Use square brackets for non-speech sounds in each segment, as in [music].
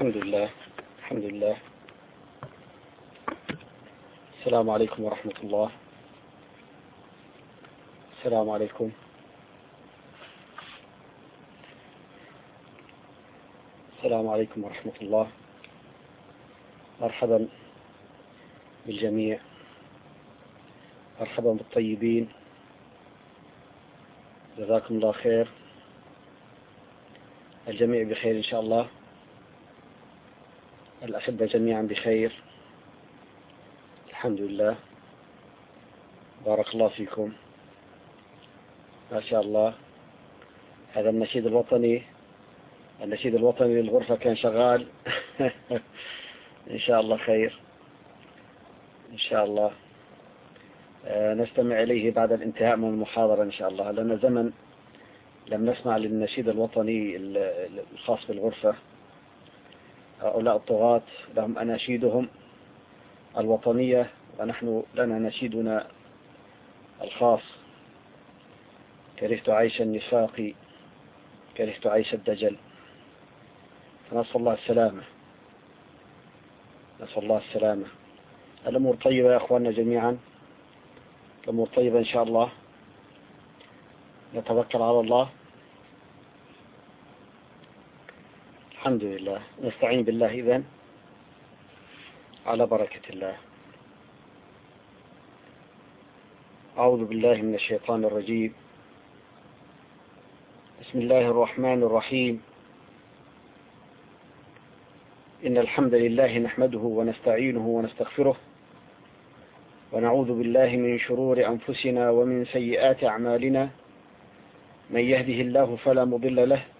الحمد لله الحمد لله. السلام عليكم ورحمة الله. السلام عليكم. السلام عليكم ورحمة الله. مرحبا بالجميع. مرحبا بالطيبين. جزاكم الله خير. الجميع بخير إن شاء الله. الأحبة جميعا بخير. الحمد لله. بارك الله فيكم. ما شاء الله. هذا النشيد الوطني. النشيد الوطني للغرفة كان شغال. [laughs] إن شاء الله خير. إن شاء الله. آه، نستمع إليه بعد الانتهاء من المحاضرة إن شاء الله. لأن زمن لم نسمع للنشيد الوطني الخاص بالغرفة. هؤلاء الطغاة لهم أناشيدهم الوطنية ونحن لنا نشيدنا الخاص. كرهت عيش النفاق كرهت عيش الدجل. فنسأل الله السلامة. نسأل الله السلامة. الأمور طيبة يا أخواننا جميعا. الأمور طيبة إن شاء الله. نتوكل على الله. الحمد لله. نستعين بالله إذن على بركة الله. أعوذ بالله من الشيطان الرجيم. بسم الله الرحمن الرحيم. إن الحمد لله نحمده ونستعينه ونستغفره ونعوذ بالله من شرور أنفسنا ومن سيئات أعمالنا. من يهده الله فلا مضل له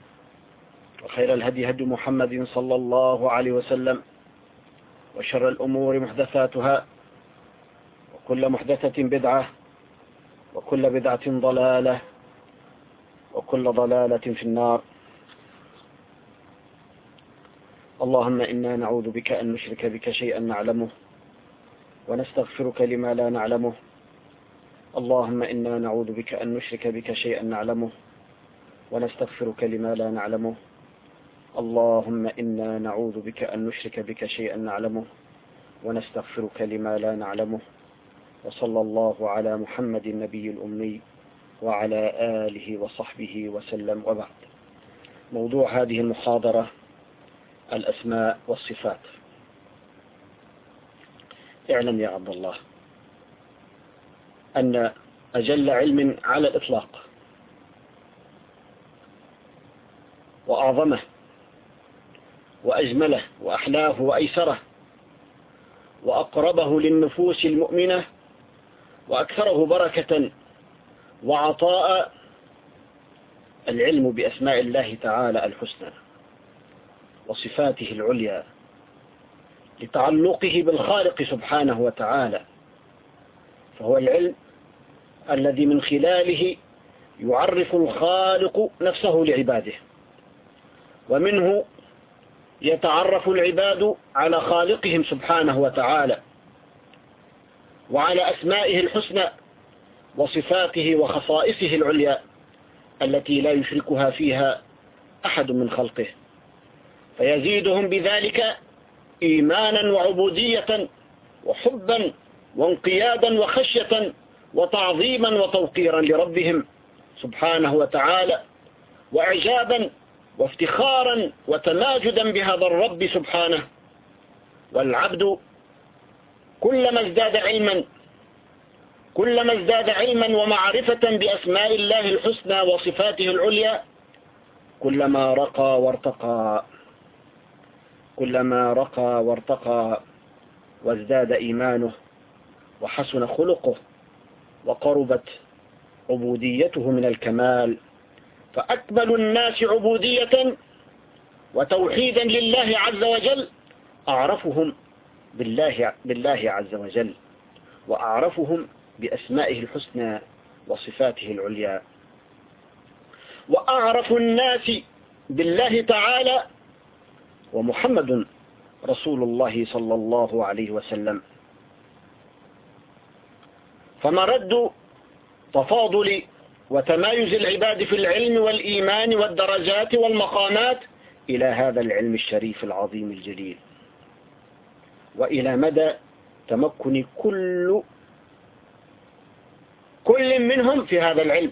وخير الهدي هدي محمد صلى الله عليه وسلم وشر الأمور محدثاتها وكل محدثة بدعة وكل بدعة ضلالة وكل ضلالة في النار. اللهم إنا نعوذ بك أن نشرك بك شيئا نعلمه ونستغفرك لما لا نعلمه. اللهم إنا نعوذ بك أن نشرك بك شيئا نعلمه ونستغفرك لما لا نعلمه. اللهم إنا نعوذ بك أن نشرك بك شيئا نعلمه ونستغفرك لما لا نعلمه. وصلى الله على محمد النبي الأمي وعلى آله وصحبه وسلم وبعد. موضوع هذه المحاضرة الأسماء والصفات. اعلم يا عبد الله أن أجل علم على الإطلاق. وأعظمه وأجمله وأحلاه وأيسره وأقربه للنفوس المؤمنة وأكثره بركة وعطاء العلم بأسماء الله تعالى الحسنى وصفاته العليا لتعلقه بالخالق سبحانه وتعالى فهو العلم الذي من خلاله يعرف الخالق نفسه لعباده ومنه يتعرف العباد على خالقهم سبحانه وتعالى وعلى أسمائه الحسنى وصفاته وخصائصه العليا التي لا يشركها فيها أحد من خلقه. فيزيدهم بذلك إيمانا وعبودية وحبا وانقيادا وخشية وتعظيما وتوقيرا لربهم سبحانه وتعالى وإعجابا وافتخارا وتماجدا بهذا الرب سبحانه. والعبد كلما ازداد علما كلما ازداد علما ومعرفة بأسماء الله الحسنى وصفاته العليا كلما رقى وارتقى كلما رقى وارتقى وازداد إيمانه وحسن خلقه وقربت عبوديته من الكمال فأكمل الناس عبودية وتوحيدا لله عز وجل أعرفهم بالله, بالله عز وجل وأعرفهم بأسمائه الحسنى وصفاته العليا وأعرف الناس بالله تعالى ومحمد رسول الله صلى الله عليه وسلم فمرد تفاضل وتمايز العباد في العلم والإيمان والدرجات والمقامات إلى هذا العلم الشريف العظيم الجليل. وإلى مدى تمكن كل كل منهم في هذا العلم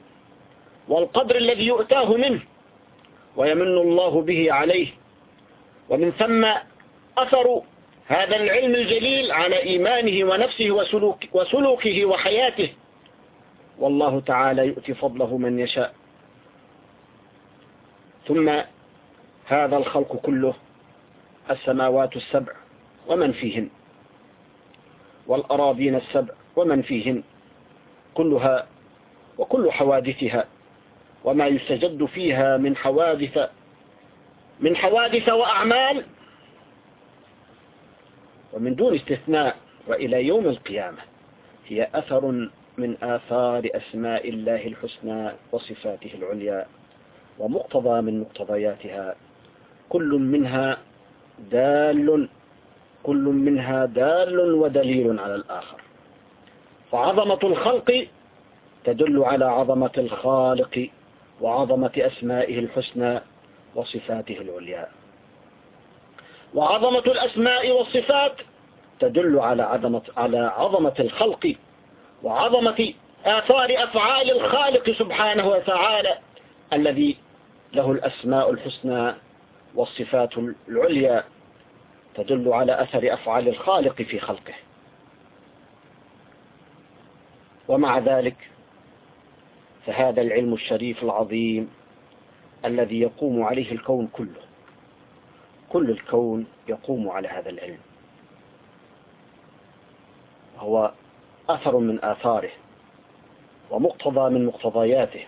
والقدر الذي يؤتاه منه ويمن الله به عليه. ومن ثم أثر هذا العلم الجليل على إيمانه ونفسه وسلوك وسلوكه وحياته. والله تعالى يؤتي فضله من يشاء. ثم هذا الخلق كله السماوات السبع ومن فيهن والأراضين السبع ومن فيهن كلها وكل حوادثها وما يستجد فيها من حوادث من حوادث وأعمال ومن دون استثناء وإلى يوم القيامة هي أثر من آثار أسماء الله الحسنى وصفاته العليا ومقتضى من مقتضياتها. كل منها دال كل منها دال ودليل على الآخر. فعظمة الخلق تدل على عظمة الخالق وعظمة أسمائه الحسنى وصفاته العليا. وعظمة الأسماء والصفات تدل على عظمة, على عظمة الخلق وعظمة آثار أفعال الخالق سبحانه وتعالى الذي له الأسماء الحسنى والصفات العليا تدل على أثر أفعال الخالق في خلقه. ومع ذلك فهذا العلم الشريف العظيم الذي يقوم عليه الكون كله كل الكون يقوم على هذا العلم. هو أثر من آثاره ومقتضى من مقتضياته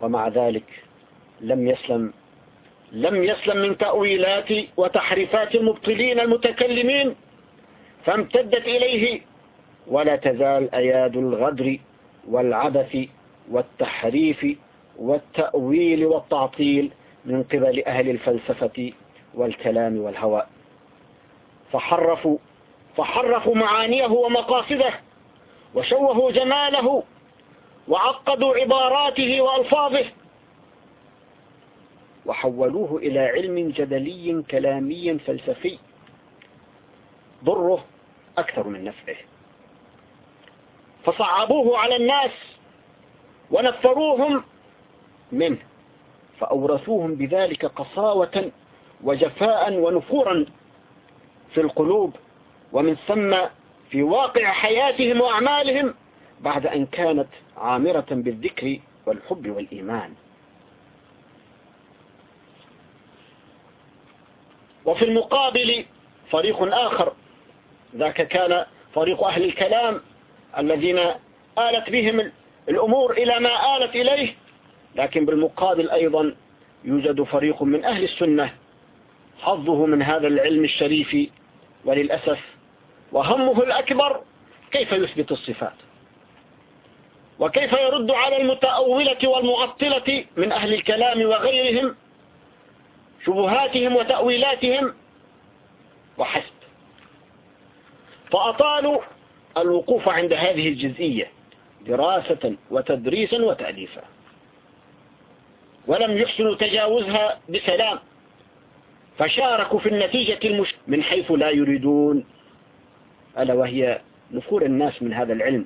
ومع ذلك لم يسلم لم يسلم من تأويلات وتحريفات المبطلين المتكلمين فامتدت إليه ولا تزال أياد الغدر والعبث والتحريف والتأويل والتعطيل من قبل أهل الفلسفة والكلام والهوى. فحرفوا فحرفوا معانيه ومقاصده وشوهوا جماله وعقدوا عباراته وألفاظه وحولوه إلى علم جدلي كلامي فلسفي. ضره أكثر من نفعه. فصعبوه على الناس ونفروهم منه فأورثوهم بذلك قساوة وجفاء ونفورا في القلوب ومن ثم في واقع حياتهم وأعمالهم بعد أن كانت عامرة بالذكر والحب والإيمان. وفي المقابل فريق آخر ذاك كان فريق أهل الكلام الذين آلت بهم الأمور إلى ما آلت إليه لكن بالمقابل أيضا يوجد فريق من أهل السنة حظه من هذا العلم الشريف وللأسف وهمه الأكبر كيف يثبت الصفات؟ وكيف يرد على المتأولة والمعطلة من أهل الكلام وغيرهم شبهاتهم وتأويلاتهم وحسب؟ فأطالوا الوقوف عند هذه الجزئية دراسة وتدريسا وتأليفا. ولم يحسنوا تجاوزها بسلام فشاركوا في النتيجة المش من حيث لا يريدون ألا وهي نفور الناس من هذا العلم.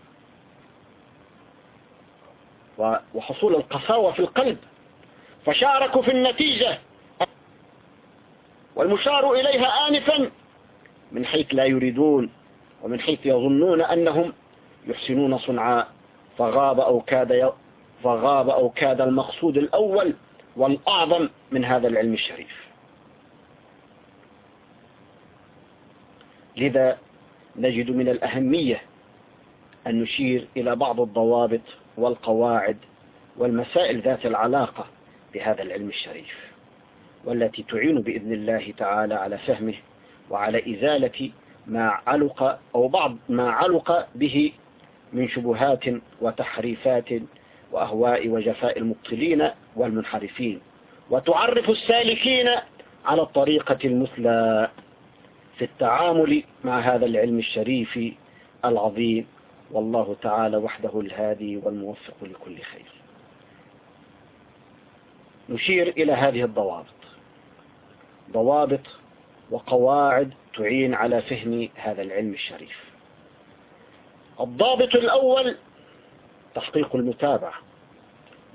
وحصول القساوة في القلب. فشاركوا في النتيجة. والمشار إليها آنفا من حيث لا يريدون ومن حيث يظنون أنهم يحسنون صنعا فغاب أو كاد فغاب أو كاد المقصود الأول والأعظم من هذا العلم الشريف. لذا نجد من الأهمية أن نشير إلى بعض الضوابط والقواعد والمسائل ذات العلاقة بهذا العلم الشريف والتي تعين بإذن الله تعالى على فهمه وعلى إزالة ما علق أو بعض ما علق به من شبهات وتحريفات وأهواء وجفاء المبطلين والمنحرفين وتعرف السالكين على الطريقة المثلى. في التعامل مع هذا العلم الشريف العظيم. والله تعالى وحده الهادي والموفق لكل خير. نشير إلى هذه الضوابط. ضوابط وقواعد تعين على فهم هذا العلم الشريف. الضابط الأول تحقيق المتابعة.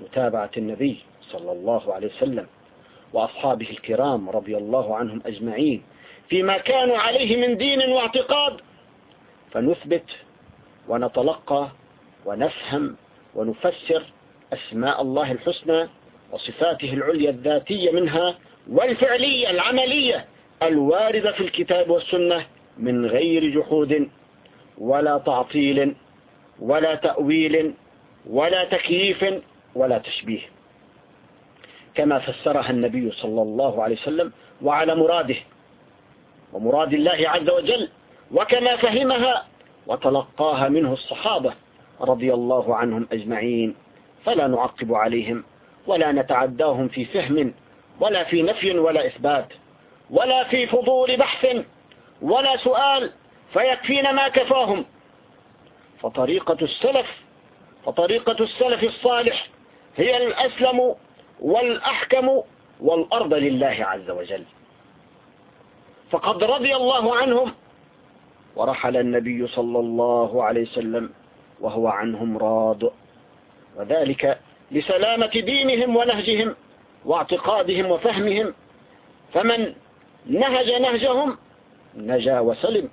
متابعة النبي صلى الله عليه وسلم وأصحابه الكرام رضي الله عنهم أجمعين. فيما كانوا عليه من دين واعتقاد فنثبت ونتلقى ونفهم ونفسر أسماء الله الحسنى وصفاته العليا الذاتية منها والفعلية العملية الواردة في الكتاب والسنة من غير جحود ولا تعطيل ولا تأويل ولا تكييف ولا تشبيه. كما فسرها النبي صلى الله عليه وسلم وعلى مراده ومراد الله عز وجل وكما فهمها وتلقاها منه الصحابة رضي الله عنهم أجمعين فلا نعقب عليهم ولا نتعداهم في فهم ولا في نفي ولا إثبات ولا في فضول بحث ولا سؤال فيكفينا ما كفاهم. فطريقة السلف فطريقة السلف الصالح هي الأسلم والأحكم والأرض لله عز وجل. فقد رضي الله عنهم. ورحل النبي صلى الله عليه وسلم وهو عنهم راض. وذلك لسلامة دينهم ونهجهم واعتقادهم وفهمهم. فمن نهج نهجهم نجا وسلم.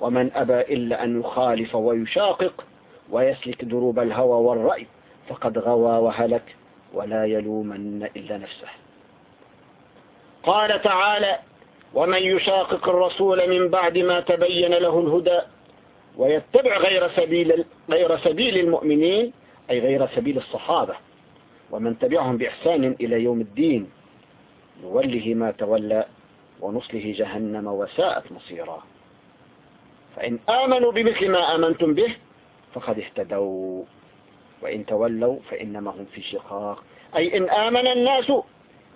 ومن أبى إلا أن يخالف ويشاقق ويسلك دروب الهوى والرأي فقد غوى وهلك. ولا يلومن إلا نفسه. قال تعالى ومن يشاقق الرسول من بعد ما تبين له الهدى ويتبع غير سبيل, غير سبيل المؤمنين أي غير سبيل الصحابة. ومن تبعهم بإحسان إلى يوم الدين نوله ما تولى ونصله جهنم وساءت مصيرا. فإن آمنوا بمثل ما آمنتم به فقد اهتدوا وإن تولوا فإنما هم في شقاق. أي إن آمن الناس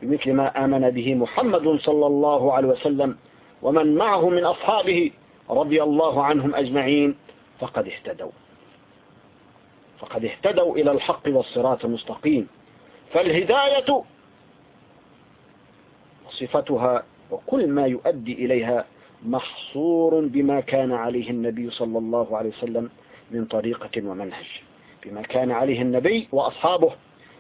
بمثل ما آمن به محمد صلى الله عليه وسلم ومن معه من أصحابه رضي الله عنهم أجمعين فقد اهتدوا. فقد اهتدوا إلى الحق والصراط المستقيم. فالهداية صفتها وكل ما يؤدي إليها محصور بما كان عليه النبي صلى الله عليه وسلم من طريقة ومنهج. بما كان عليه النبي وأصحابه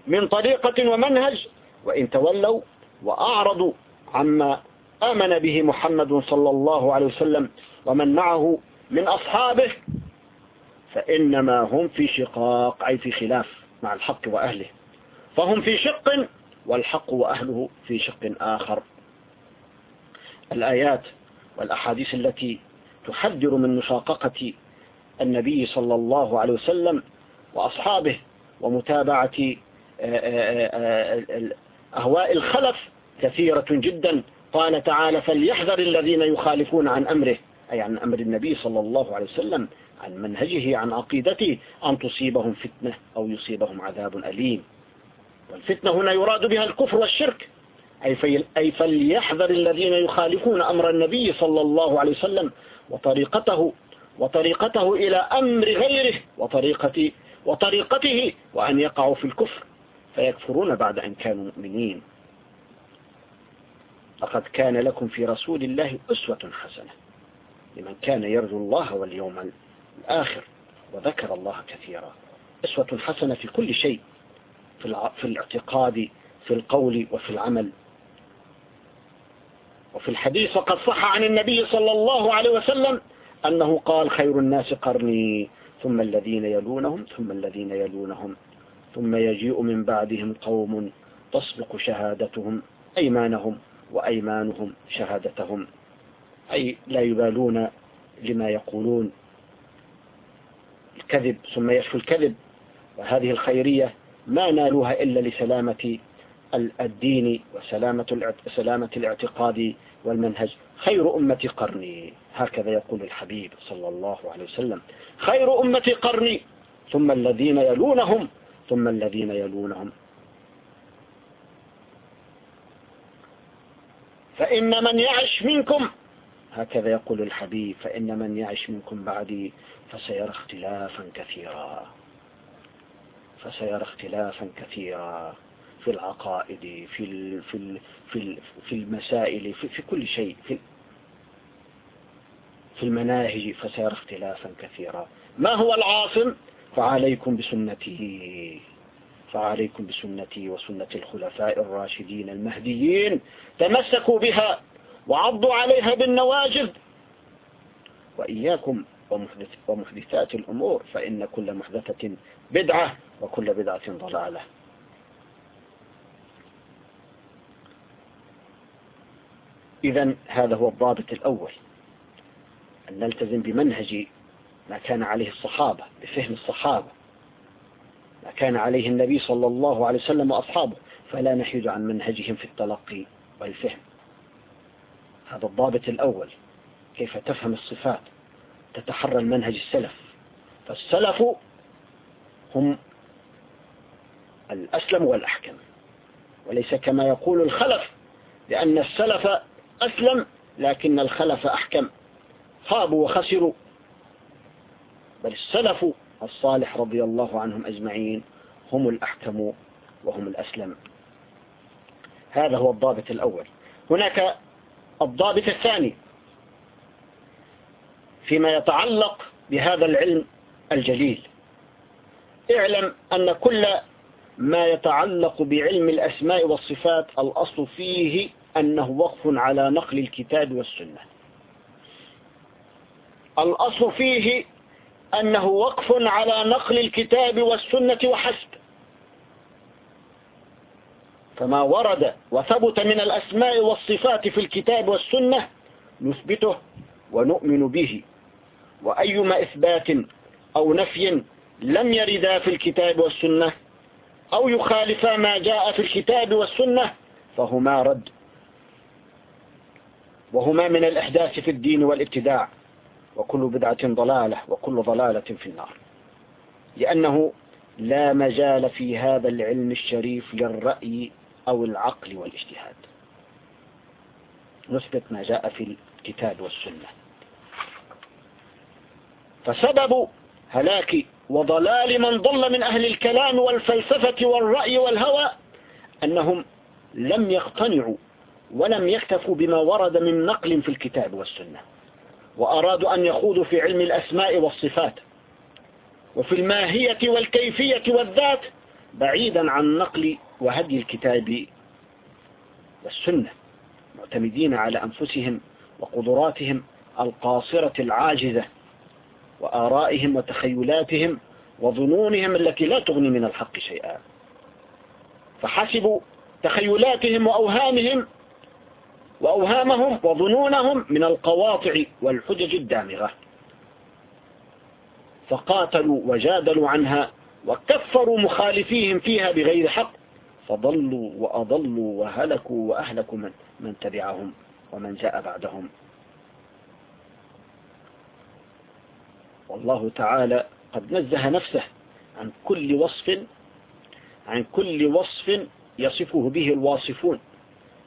من طريقة ومنهج وإن تولوا وأعرضوا عما آمن به محمد صلى الله عليه وسلم ومن معه من أصحابه فإنما هم في شقاق أي في خلاف مع الحق وأهله. فهم في شق والحق وأهله في شق آخر. الآيات والأحاديث التي تحذر من مشاققة النبي صلى الله عليه وسلم وأصحابه ومتابعة آه، آه، آه، أهواء الخلف كثيرة جدا. قال تعالى فليحذر الذين يخالفون عن أمره أي عن أمر النبي صلى الله عليه وسلم عن منهجه عن عقيدته أن تصيبهم فتنة أو يصيبهم عذاب أليم. والفتنة هنا يراد بها الكفر والشرك. أي, فليحذر الذين يخالفون أمر النبي صلى الله عليه وسلم وطريقته وطريقته إلى أمر غيره وطريقة وطريقته وأن يقعوا في الكفر. فيكفرون بعد أن كانوا مؤمنين. لقد كان لكم في رسول الله أسوة حسنة لمن كان يرجو الله واليوم الآخر وذكر الله كثيرا. أسوة حسنة في كل شيء في الاعتقاد في القول وفي العمل. وفي الحديث وقد صح عن النبي صلى الله عليه وسلم أنه قال خير الناس قرني ثم الذين يلونهم ثم الذين يلونهم. ثم يجيء من بعدهم قوم تسبق شهادتهم أيمانهم وأيمانهم شهادتهم. أي لا يبالون لما يقولون. الكذب ثم يشفي الكذب. وهذه الخيرية ما نالوها إلا لسلامة الدين وسلامة سلامة الاعتقاد والمنهج. خير أمة قرني هكذا يقول الحبيب صلى الله عليه وسلم. خير أمة قرني ثم الذين يلونهم ثم الذين يلونهم. فإن من يعش منكم هكذا يقول الحبيب فإن من يعش منكم بعدي فسيرى اختلافا كثيرا. فسيرى اختلافا كثيرا في العقائد في ال في في في المسائل في, في كل شيء في في المناهج فسيرى اختلافا كثيرا. ما هو العاصم؟ فعليكم بسنته فعليكم بسنتي وسنة الخلفاء الراشدين المهديين. تمسكوا بها وعضوا عليها بالنواجذ. وإياكم ومحدثات الأمور فإن كل محدثة بدعة وكل بدعة ضلالة. إذا هذا هو الضابط الأول. أن نلتزم بمنهج ما كان عليه الصحابة بفهم الصحابة. ما كان عليه النبي صلى الله عليه وسلم وأصحابه. فلا نحيد عن منهجهم في التلقي والفهم. هذا الضابط الأول. كيف تفهم الصفات؟ تتحرى المنهج السلف. فالسلف هم الأسلم والأحكم. وليس كما يقول الخلف لأن السلف أسلم لكن الخلف أحكم. خابوا وخسروا. بل السلف الصالح رضي الله عنهم أجمعين هم الأحكم وهم الأسلم. هذا هو الضابط الأول. هناك الضابط الثاني فيما يتعلق بهذا العلم الجليل. اعلم أن كل ما يتعلق بعلم الأسماء والصفات الأصل فيه أنه وقف على نقل الكتاب والسنة. الأصل فيه أنه وقف على نقل الكتاب والسنة وحسب. فما ورد وثبت من الأسماء والصفات في الكتاب والسنة نثبته ونؤمن به. وأيما إثبات أو نفي لم يردا في الكتاب والسنة أو يخالفا ما جاء في الكتاب والسنة فهما رد. وهما من الإحداث في الدين والابتداع. وكل بدعة ضلالة وكل ضلالة في النار. لأنه لا مجال في هذا العلم الشريف للرأي أو العقل والاجتهاد. نثبت ما جاء في الكتاب والسنة. فسبب هلاك وضلال من ضل من أهل الكلام والفلسفة والرأي والهوى أنهم لم يقتنعوا ولم يكتفوا بما ورد من نقل في الكتاب والسنة. وأرادوا أن يخوضوا في علم الأسماء والصفات. وفي الماهية والكيفية والذات بعيدا عن نقل وهدي الكتاب والسنة. معتمدين على أنفسهم وقدراتهم القاصرة العاجزة وآرائهم وتخيلاتهم وظنونهم التي لا تغني من الحق شيئا. فحسبوا تخيلاتهم وأوهامهم وأوهامهم وظنونهم من القواطع والحجج الدامغة. فقاتلوا وجادلوا عنها وكفروا مخالفيهم فيها بغير حق. فضلوا وأضلوا وهلكوا وأهلكوا من, من تبعهم ومن جاء بعدهم. والله تعالى قد نزه نفسه عن كل وصف عن كل وصف يصفه به الواصفون.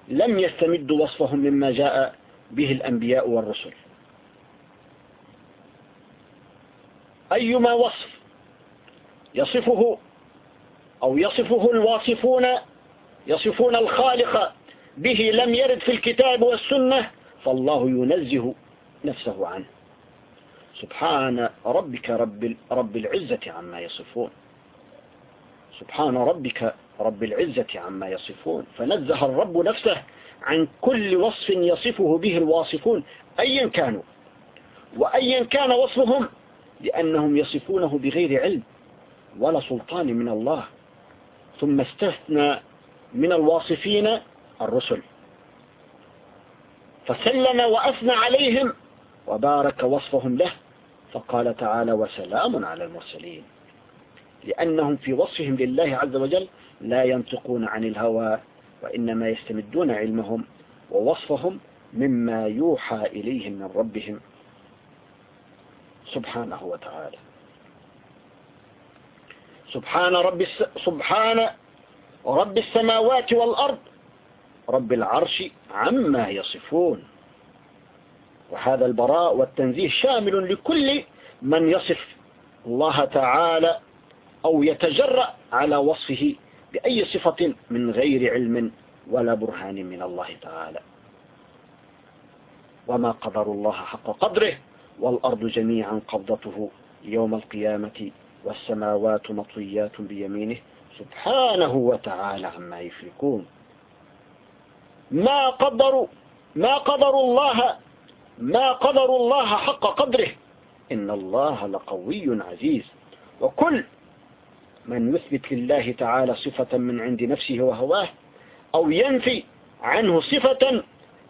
لم يستمدوا وصفهم مما جاء به الأنبياء والرسل. أيما وصف يصفه أو يصفه الواصفون يصفون الخالق به لم يرد في الكتاب والسنة فالله ينزه نفسه عنه. سبحان ربك رب, رب العزة عما يصفون. سبحان ربك رب العزة عما يصفون. فنزه الرب نفسه عن كل وصف يصفه به الواصفون أيا كانوا. وأيا كان وصفهم لأنهم يصفونه بغير علم ولا سلطان من الله. ثم استثنى من الواصفين الرسل. فسلم وأثنى عليهم وبارك وصفهم له. فقال تعالى وسلام على المرسلين. لأنهم في وصفهم لله عز وجل لا ينطقون عن الهوى وإنما يستمدون علمهم ووصفهم مما يوحى إليهم من ربهم سبحانه وتعالى. سبحان رب الس... سبحان رب السماوات والأرض رب العرش عما يصفون. وهذا البراء والتنزيه شامل لكل من يصف الله تعالى أو يتجرأ على وصفه بأي صفة من غير علم ولا برهان من الله تعالى. وما قدر الله حق قدره والأرض جميعا قبضته يوم القيامة والسماوات مطويات بيمينه. سبحانه وتعالى عما يشركون. ما قدروا ما قدروا الله ما قدروا الله حق قدره. إن الله لقوي عزيز. وكل من يثبت لله تعالى صفة من عند نفسه وهواه أو ينفي عنه صفة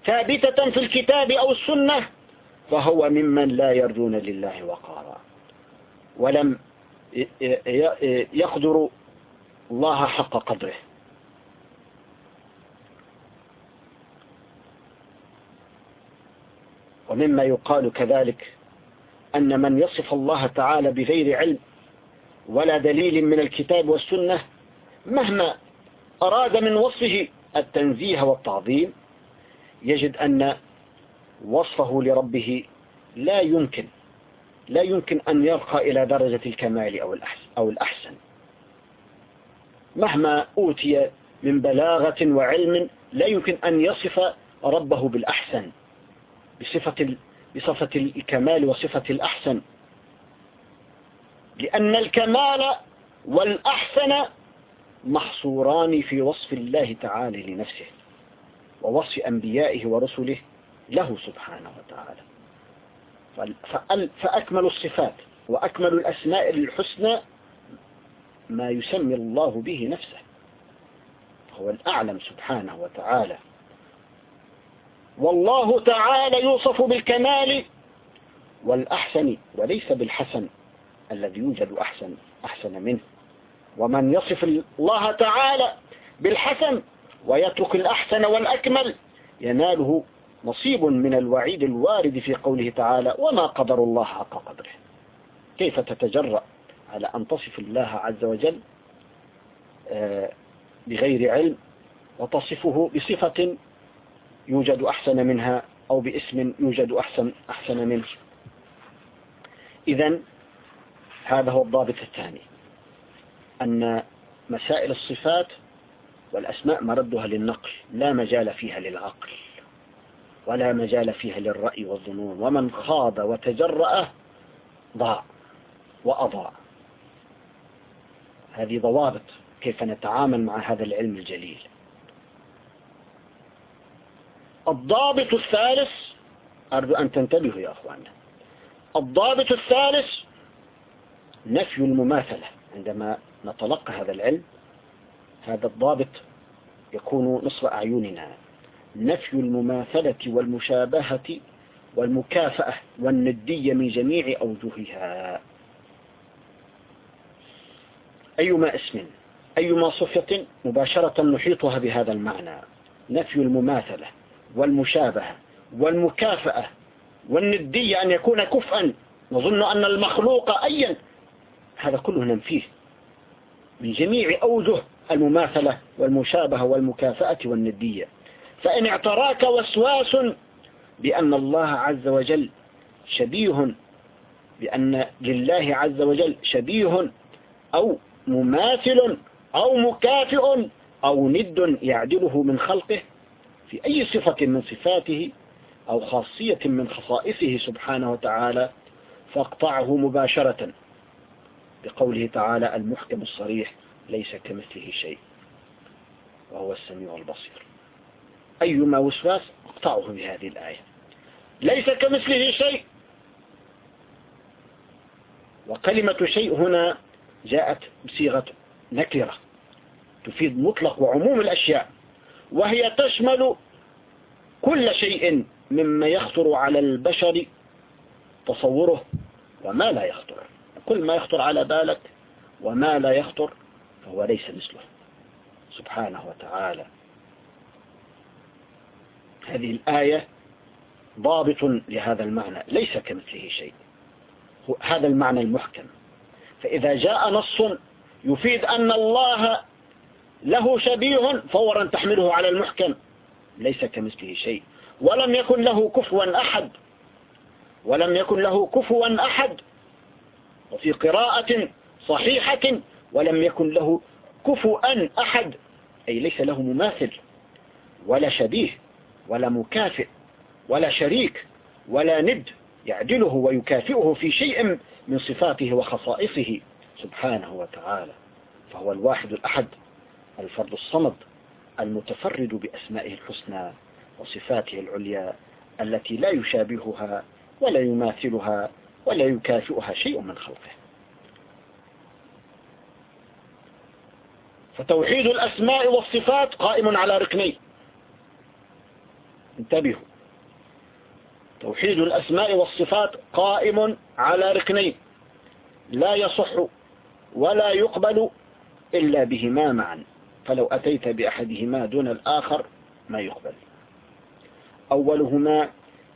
ثابتة في الكتاب أو السنة فهو ممن لا يرجون لله وقارا. ولم يقدر الله حق قدره. ومما يقال كذلك أن من يصف الله تعالى بغير علم ولا دليل من الكتاب والسنة مهما أراد من وصفه التنزيه والتعظيم يجد أن وصفه لربه لا يمكن لا يمكن أن يرقى إلى درجة الكمال أو الأحسن, مهما أوتي من بلاغة وعلم لا يمكن أن يصف ربه بالأحسن بصفة بصفة الكمال وصفة الأحسن. لأن الكمال والأحسن محصوران في وصف الله تعالى لنفسه ووصف أنبيائه ورسله له سبحانه وتعالى. فأكمل الصفات وأكمل الأسماء الحسنى ما يسمي الله به نفسه هو الأعلم سبحانه وتعالى. والله تعالى يوصف بالكمال والأحسن وليس بالحسن. الذي يوجد أحسن أحسن منه. ومن يصف الله تعالى بالحسن ويترك الأحسن والأكمل يناله نصيب من الوعيد الوارد في قوله تعالى وما قدر الله حق قدره. كيف تتجرأ على أن تصف الله عز وجل آه، بغير علم وتصفه بصفة يوجد أحسن منها أو باسم يوجد أحسن, أحسن منه؟ إذا هذا هو الضابط الثاني أن مسائل الصفات والأسماء مردها للنقل لا مجال فيها للعقل ولا مجال فيها للرأي والظنون ومن خاض وتجرأ ضاع وأضاع. هذه ضوابط كيف نتعامل مع هذا العلم الجليل. الضابط الثالث أرجو أن تنتبهوا يا أخواننا. الضابط الثالث نفي المماثلة. عندما نتلقى هذا العلم هذا الضابط يكون نصف أعيننا. نفي المماثلة والمشابهة والمكافأة والندية من جميع أوجهها. أيما اسم أيما صفة مباشرة نحيطها بهذا المعنى. نفي المماثلة والمشابهة والمكافأة والندية أن يكون كفءا. نظن أن المخلوق أيا هذا كله ننفيه من جميع أوجه المماثلة والمشابهة والمكافأة والندية. فإن اعتراك وسواس بأن الله عز وجل شبيه بأن لله عز وجل شبيه أو مماثل أو مكافئ أو ند يعدله من خلقه في أي صفة من صفاته أو خاصية من خصائصه سبحانه وتعالى فاقطعه مباشرة. بقوله تعالى المحكم الصريح ليس كمثله شيء وهو السميع البصير. أيما وسواس اقطعه بهذه الآية. ليس كمثله شيء. وكلمة شيء هنا جاءت بصيغة نكرة تفيد مطلق وعموم الأشياء وهي تشمل كل شيء مما يخطر على البشر تصوره وما لا يخطر. كل ما يخطر على بالك وما لا يخطر فهو ليس مثله. سبحانه وتعالى. هذه الآية ضابط لهذا المعنى ليس كمثله شيء. هذا المعنى المحكم. فإذا جاء نص يفيد أن الله له شبيه فورا تحمله على المحكم. ليس كمثله شيء. ولم يكن له كفوا أحد. ولم يكن له كفوا أحد. وفي قراءة صحيحة ولم يكن له كفوا أحد أي ليس له مماثل ولا شبيه ولا مكافئ ولا شريك ولا ند يعدله ويكافئه في شيء من صفاته وخصائصه سبحانه وتعالى. فهو الواحد الأحد الفرد الصمد المتفرد بأسمائه الحسنى وصفاته العليا التي لا يشابهها ولا يماثلها ولا يكافئها شيء من خلقه. فتوحيد الأسماء والصفات قائم على ركنين. انتبهوا. توحيد الأسماء والصفات قائم على ركنين. لا يصح ولا يقبل إلا بهما معا. فلو أتيت بأحدهما دون الآخر ما يقبل. أولهما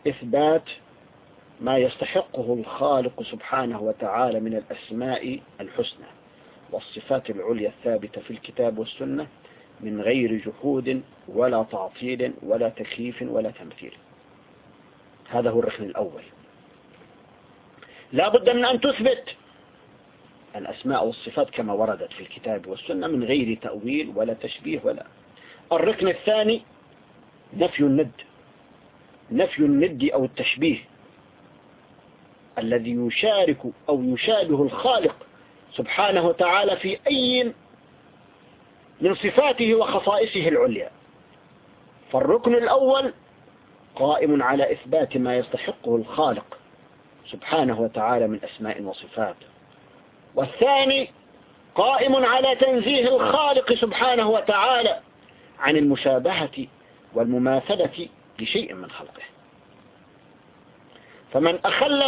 إثبات ما يستحقه الخالق سبحانه وتعالى من الأسماء الحسنى. والصفات العليا الثابتة في الكتاب والسنة من غير جحود ولا تعطيل ولا تكييف ولا تمثيل. هذا هو الركن الأول. لا بد من أن تثبت الأسماء والصفات كما وردت في الكتاب والسنة من غير تأويل ولا تشبيه ولا. الركن الثاني نفي الند. نفي الند أو التشبيه. الذي يشارك أو يشابه الخالق سبحانه وتعالى في أي من صفاته وخصائصه العليا. فالركن الأول قائم على إثبات ما يستحقه الخالق سبحانه وتعالى من أسماء وصفات. والثاني قائم على تنزيه الخالق سبحانه وتعالى عن المشابهة والمماثلة لشيء من خلقه. فمن أخل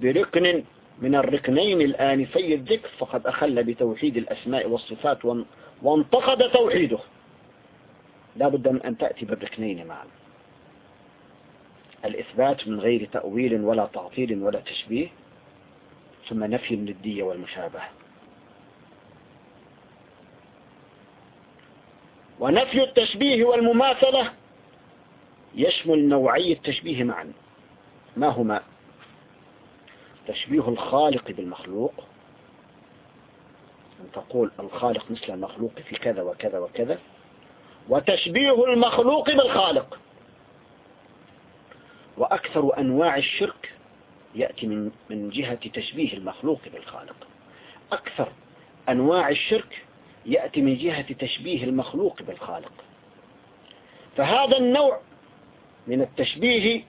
بركن من الركنين الآنفي الذكر فقد أخل بتوحيد الأسماء والصفات وانتقد توحيده. لا بد من أن تأتي بالركنين معا. الإثبات من غير تأويل ولا تعطيل ولا تشبيه ثم نفي الندية والمشابهة. ونفي التشبيه والمماثلة يشمل نوعي التشبيه معا. ما هما؟ تشبيه الخالق بالمخلوق. أن تقول الخالق مثل المخلوق في كذا وكذا وكذا وتشبيه المخلوق بالخالق. وأكثر أنواع الشرك يأتي من من جهة تشبيه المخلوق بالخالق. أكثر أنواع الشرك يأتي من جهة تشبيه المخلوق بالخالق. فهذا النوع من التشبيه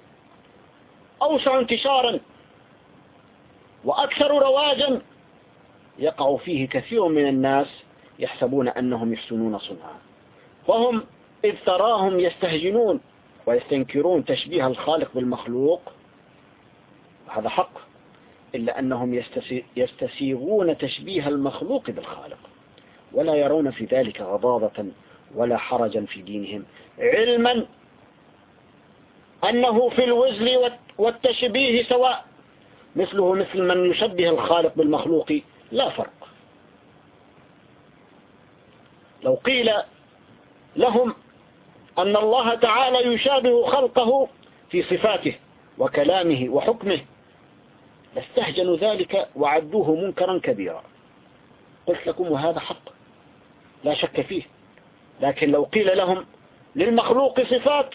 أوسع انتشارا وأكثر رواجا يقع فيه كثير من الناس يحسبون أنهم يحسنون صنعا. وهم إذ تراهم يستهجنون ويستنكرون تشبيه الخالق بالمخلوق هذا حق إلا أنهم يستسيغون تشبيه المخلوق بالخالق ولا يرون في ذلك غضاضة ولا حرجا في دينهم علما أنه في الوزل والتشبيه سواء مثله مثل من يشبه الخالق بالمخلوق لا فرق. لو قيل لهم أن الله تعالى يشابه خلقه في صفاته وكلامه وحكمه لاستهجنوا ذلك وعدوه منكرا كبيرا. قلت لكم وهذا حق لا شك فيه. لكن لو قيل لهم للمخلوق صفات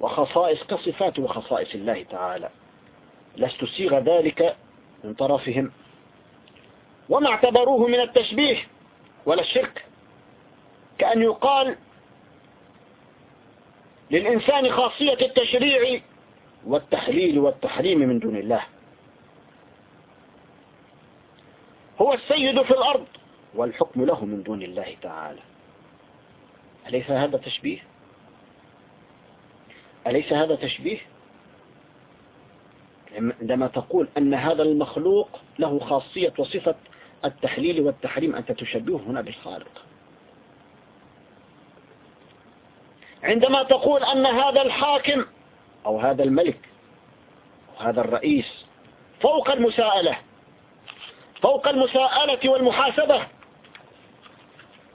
وخصائص كصفات وخصائص الله تعالى لاستسيغ ذلك من طرفهم. وما اعتبروه من التشبيه ولا الشرك. كأن يقال للإنسان خاصية التشريع والتحليل والتحريم من دون الله. هو السيد في الأرض والحكم له من دون الله تعالى. أليس هذا تشبيه؟ أليس هذا تشبيه؟ عندما تقول أن هذا المخلوق له خاصية وصفة التحليل والتحريم أنت تشبهه هنا بالخالق. عندما تقول أن هذا الحاكم أو هذا الملك أو هذا الرئيس فوق المساءلة فوق المساءلة والمحاسبة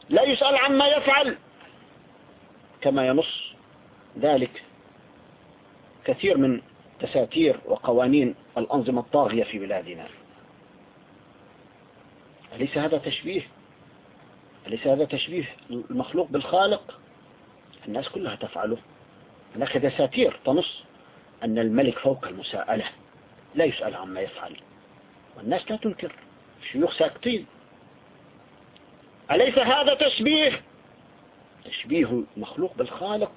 لا يسأل عما يفعل كما ينص ذلك كثير من تساتير وقوانين الأنظمة الطاغية في بلادنا. أليس هذا تشبيه؟ أليس هذا تشبيه المخلوق بالخالق؟ الناس كلها تفعله. هناك دساتير تنص أن الملك فوق المساءلة لا يسأل عما يفعل. والناس لا تنكر. الشيوخ ساكتين. أليس هذا تشبيه؟ تشبيه المخلوق بالخالق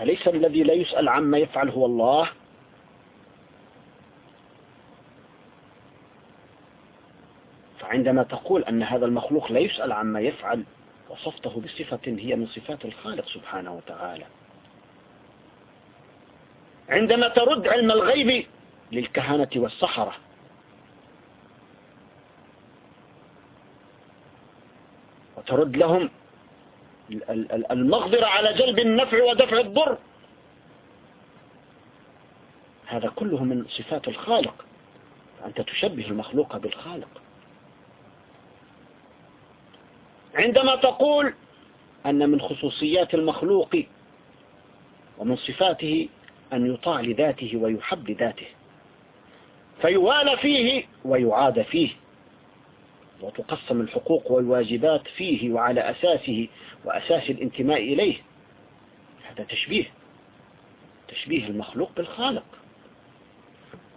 أليس الذي لا يسأل عما يفعل هو الله؟ فعندما تقول أن هذا المخلوق لا يسأل عما يفعل وصفته بصفة هي من صفات الخالق سبحانه وتعالى. عندما ترد علم الغيب للكهنة والسحرة. وترد لهم المقدرة على جلب النفع ودفع الضر. هذا كله من صفات الخالق. أنت تشبه المخلوق بالخالق. عندما تقول أن من خصوصيات المخلوق ومن صفاته أن يطاع لذاته ويحب لذاته فيوالى فيه ويعاد فيه. وتقسم الحقوق والواجبات فيه وعلى أساسه وأساس الانتماء إليه. هذا تشبيه تشبيه المخلوق بالخالق.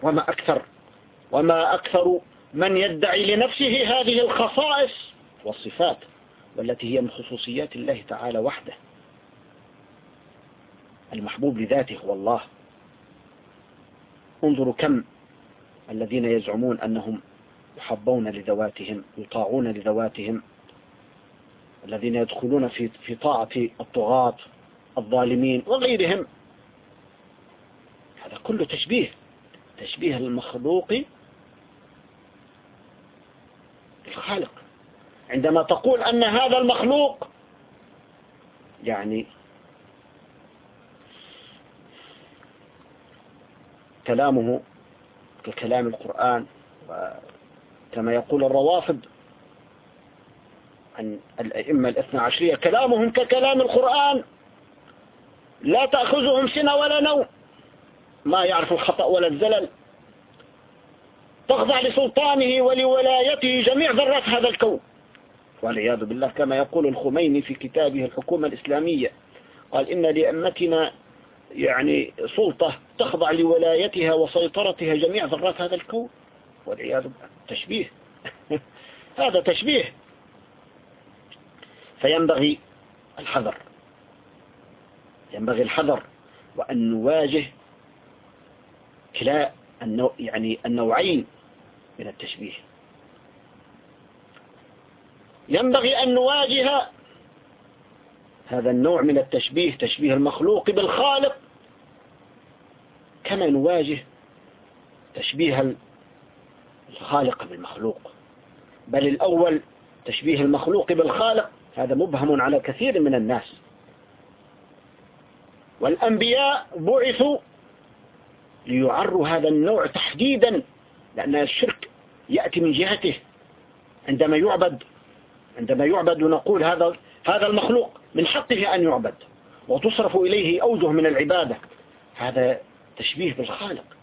وما أكثر وما أكثر من يدعي لنفسه هذه الخصائص والصفات والتي هي من خصوصيات الله تعالى وحده. المحبوب لذاته هو الله انظروا كم الذين يزعمون أنهم يحبون لذواتهم يطاعون لذواتهم. الذين يدخلون في في طاعة الطغاة الظالمين وغيرهم. هذا كله تشبيه تشبيه المخلوق بالخالق عندما تقول أن هذا المخلوق يعني كلامه ككلام القرآن كما يقول الروافض عن الأئمة الاثنى عشرية كلامهم ككلام القرآن. لا تأخذهم سنة ولا نوم. ما يعرف الخطأ ولا الزلل. تخضع لسلطانه ولولايته جميع ذرات هذا الكون. والعياذ بالله كما يقول الخميني في كتابه الحكومة الإسلامية قال إن لأمتنا يعني سلطة تخضع لولايتها وسيطرتها جميع ذرات هذا الكون. والعياذ بالله. تشبيه. [laughs] هذا تشبيه. فينبغي الحذر. ينبغي الحذر وأن نواجه كلا النوع يعني النوعين من التشبيه. ينبغي أن نواجه هذا النوع من التشبيه تشبيه المخلوق بالخالق كما نواجه تشبيه الخالق بالمخلوق. بل الأول تشبيه المخلوق بالخالق هذا مبهم على كثير من الناس. والأنبياء بعثوا ليعروا هذا النوع تحديدا لأن الشرك يأتي من جهته. عندما يعبد عندما يعبد نقول هذا هذا المخلوق من حقه أن يعبد وتصرف إليه أوجه من العبادة. هذا تشبيه بالخالق.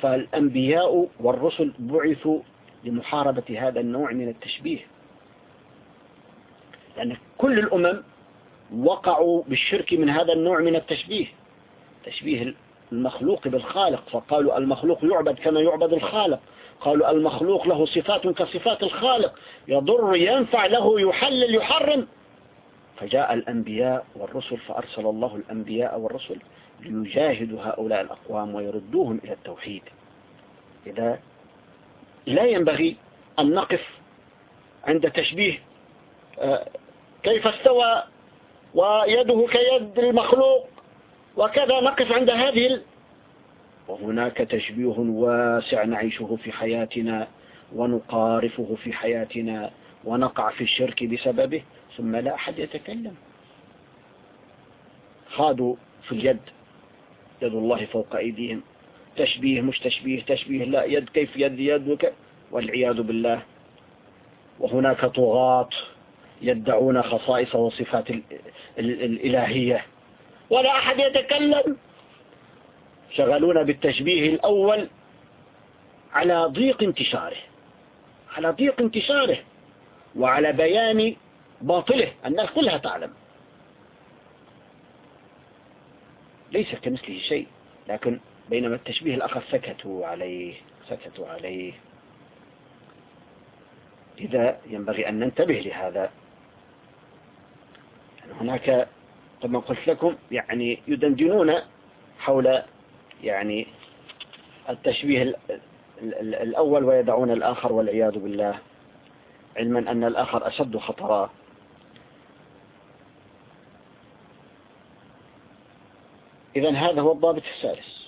فالأنبياء والرسل بعثوا لمحاربة هذا النوع من التشبيه. لأن كل الأمم وقعوا بالشرك من هذا النوع من التشبيه. تشبيه المخلوق بالخالق. فقالوا المخلوق يعبد كما يعبد الخالق. قالوا المخلوق له صفات كصفات الخالق. يضر ينفع له يحلل يحرم. فجاء الأنبياء والرسل فأرسل الله الأنبياء والرسل ليجاهدوا هؤلاء الأقوام ويردوهم إلى التوحيد. إذا لا ينبغي أن نقف عند تشبيه آه، كيف استوى ويده كيد المخلوق وكذا نقف عند هذه وهناك تشبيه واسع نعيشه في حياتنا ونقارفه في حياتنا ونقع في الشرك بسببه ثم لا أحد يتكلم. خاضوا في اليد. يد الله فوق أيديهم. تشبيه مش تشبيه تشبيه لا يد كيف؟ يد يد وك والعياذ بالله. وهناك طغاة يدعون خصائص وصفات الإلهية. ولا أحد يتكلم. شغلون بالتشبيه الأول على ضيق انتشاره. على ضيق انتشاره. وعلى بيان باطله. الناس كلها تعلم. ليس كمثله شيء لكن بينما التشبيه الآخر سكتوا عليه سكتوا عليه. إذا ينبغي أن ننتبه لهذا. يعني هناك كما قلت لكم يعني يدندنون حول يعني التشبيه الأول ويدعون الآخر والعياذ بالله. علما أن الآخر أشد خطرا. إذا هذا هو الضابط الثالث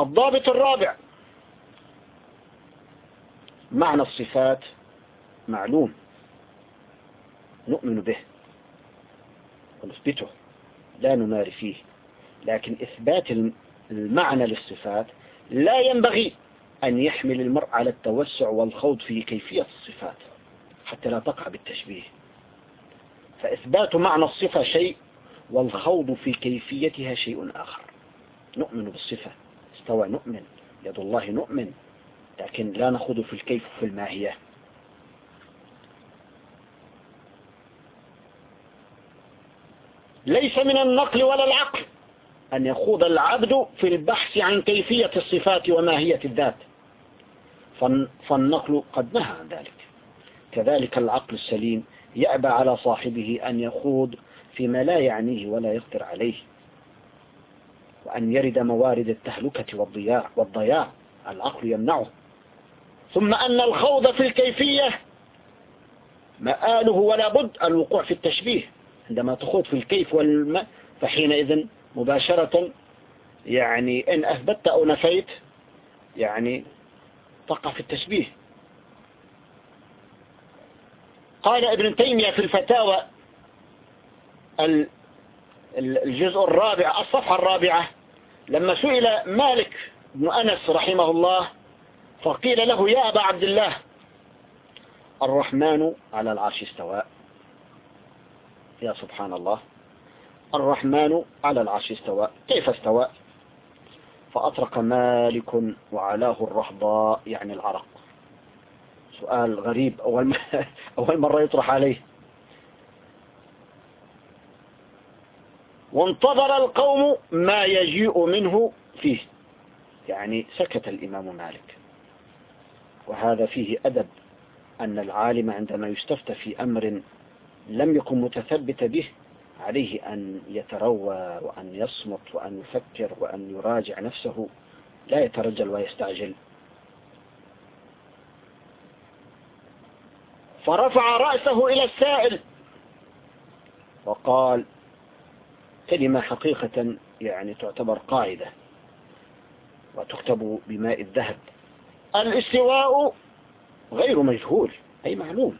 الضابط الرابع. معنى الصفات معلوم. نؤمن به. ونثبته. لا نماري فيه. لكن إثبات المعنى للصفات لا ينبغي أن يحمل المرء على التوسع والخوض في كيفية الصفات حتى لا تقع بالتشبيه. فإثبات معنى الصفة شيء والخوض في كيفيتها شيء آخر. نؤمن بالصفة. استوى نؤمن. يد الله نؤمن. لكن لا نخوض في الكيف وفي الماهية. ليس من النقل ولا العقل أن يخوض العبد في البحث عن كيفية الصفات وماهية الذات. فالنقل قد نهى عن ذلك. كذلك العقل السليم يأبى على صاحبه أن يخوض فيما لا يعنيه ولا يقدر عليه. وأن يرد موارد التهلكة والضياع والضياع العقل يمنعه. ثم أن الخوض في الكيفية مآله ولا بد الوقوع في التشبيه. عندما تخوض في الكيف والما فحينئذ مباشرة يعني إن أثبتت أو نفيت يعني تقع في التشبيه. قال ابن تيمية في الفتاوى الجزء الرابع الصفحة الرابعة لما سئل مالك بن أنس رحمه الله فقيل له يا أبا عبد الله الرحمن على العرش استواء يا سبحان الله الرحمن على العرش استوى. كيف استوى؟ فأطرق مالك وعلاه الرهضاء يعني العرق. سؤال غريب أول, [laughs] أول مرة يطرح عليه. وانتظر القوم ما يجيء منه فيه. يعني سكت الإمام مالك. وهذا فيه أدب أن العالم عندما يستفتى في أمر لم يكن متثبت به عليه أن يتروى وأن يصمت وأن يفكر وأن يراجع نفسه لا يترجل ويستعجل. فرفع رأسه إلى السائل وقال كلمة حقيقة يعني تعتبر قاعدة وتكتب بماء الذهب. الاستواء غير مجهول أي معلوم.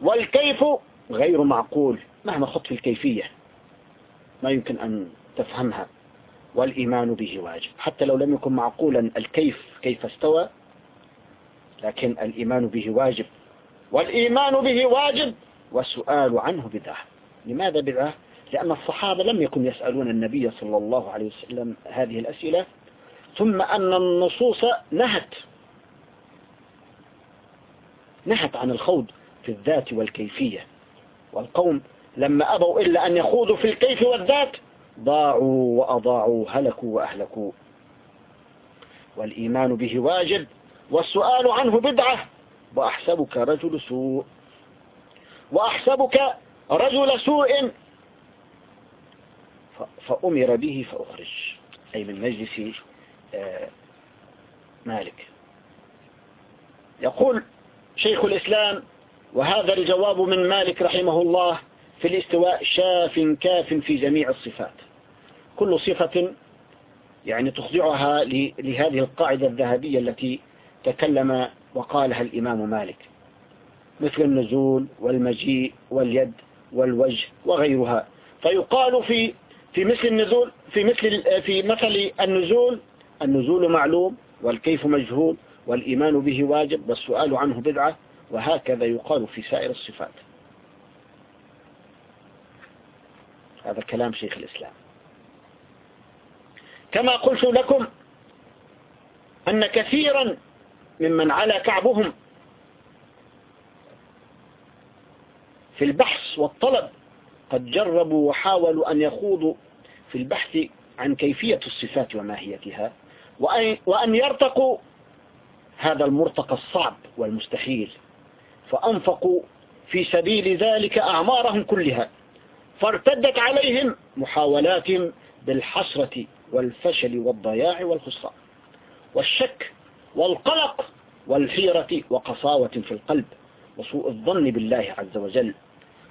والكيف غير معقول مهما خط في الكيفية ما يمكن أن تفهمها. والإيمان به واجب. حتى لو لم يكن معقولا الكيف كيف استوى لكن الإيمان به واجب. والإيمان به واجب والسؤال عنه بدعة. لماذا بدعة؟ لأن الصحابة لم يكن يسألون النبي صلى الله عليه وسلم هذه الأسئلة ثم أن النصوص نهت. نهت عن الخوض في الذات والكيفية. والقوم لما أبوا إلا أن يخوضوا في الكيف والذات ضاعوا وأضاعوا هلكوا وأهلكوا. والإيمان به واجب والسؤال عنه بدعة. وأحسبك رجل سوء. وأحسبك رجل سوء فأمر به فأخرج. أي من مجلس آه، مالك. يقول شيخ الإسلام وهذا الجواب من مالك رحمه الله في الاستواء شاف كاف في جميع الصفات. كل صفة يعني تخضعها لهذه القاعدة الذهبية التي تكلم وقالها الإمام مالك. مثل النزول والمجيء واليد والوجه وغيرها. فيقال في في مثل النزول في مثل في مثل النزول النزول معلوم والكيف مجهول والإيمان به واجب والسؤال عنه بدعة وهكذا يقال في سائر الصفات. هذا كلام شيخ الإسلام. كما قلت لكم أن كثيرا ممن على كعبهم في البحث والطلب قد جربوا وحاولوا أن يخوضوا في البحث عن كيفية الصفات وماهيتها وأن يرتقوا هذا المرتقى الصعب والمستحيل فأنفقوا في سبيل ذلك أعمارهم كلها. فارتدت عليهم محاولاتهم بالحسرة والفشل والضياع والخسران والشك والقلق والحيرة وقساوة في القلب وسوء الظن بالله عز وجل.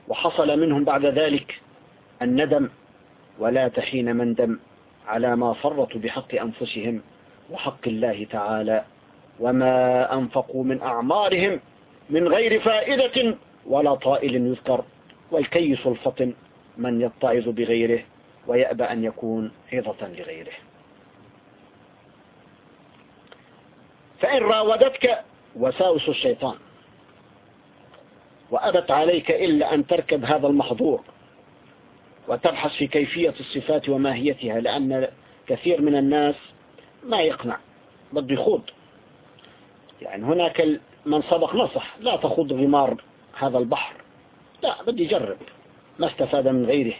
وحصل منهم بعد ذلك الندم ولا تحين مندم على ما فرطوا بحق أنفسهم وحق الله تعالى. وما أنفقوا من أعمارهم من غير فائدة ولا طائل يذكر. والكيس الفطن من يتعظ بغيره ويأبى أن يكون عظة لغيره. فإن راودتك وساوس الشيطان وأبت عليك إلا أن تركب هذا المحظور وتبحث في كيفية الصفات وماهيتها لأن كثير من الناس ما يقنع بده يخوض. يعني هناك من سبق نصح لا تخوض غمار هذا البحر. لا بدي يجرب ما استفاد من غيره.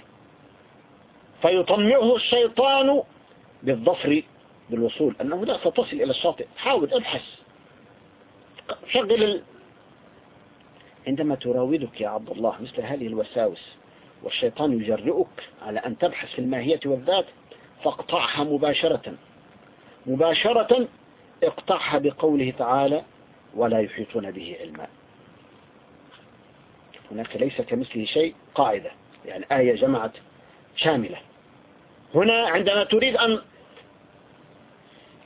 فيطمعه الشيطان بالظفر بالوصول أنه لا ستصل إلى الشاطئ. حاول ابحث. شغل ال... عندما تراودك يا عبد الله مثل هذه الوساوس والشيطان يجرئك على أن تبحث في الماهية والذات فاقطعها مباشرة. مباشرة اقطعها بقوله تعالى ولا يحيطون به علما. هناك ليس كمثله شيء قاعدة يعني آية جمعت شاملة. هنا عندما تريد أن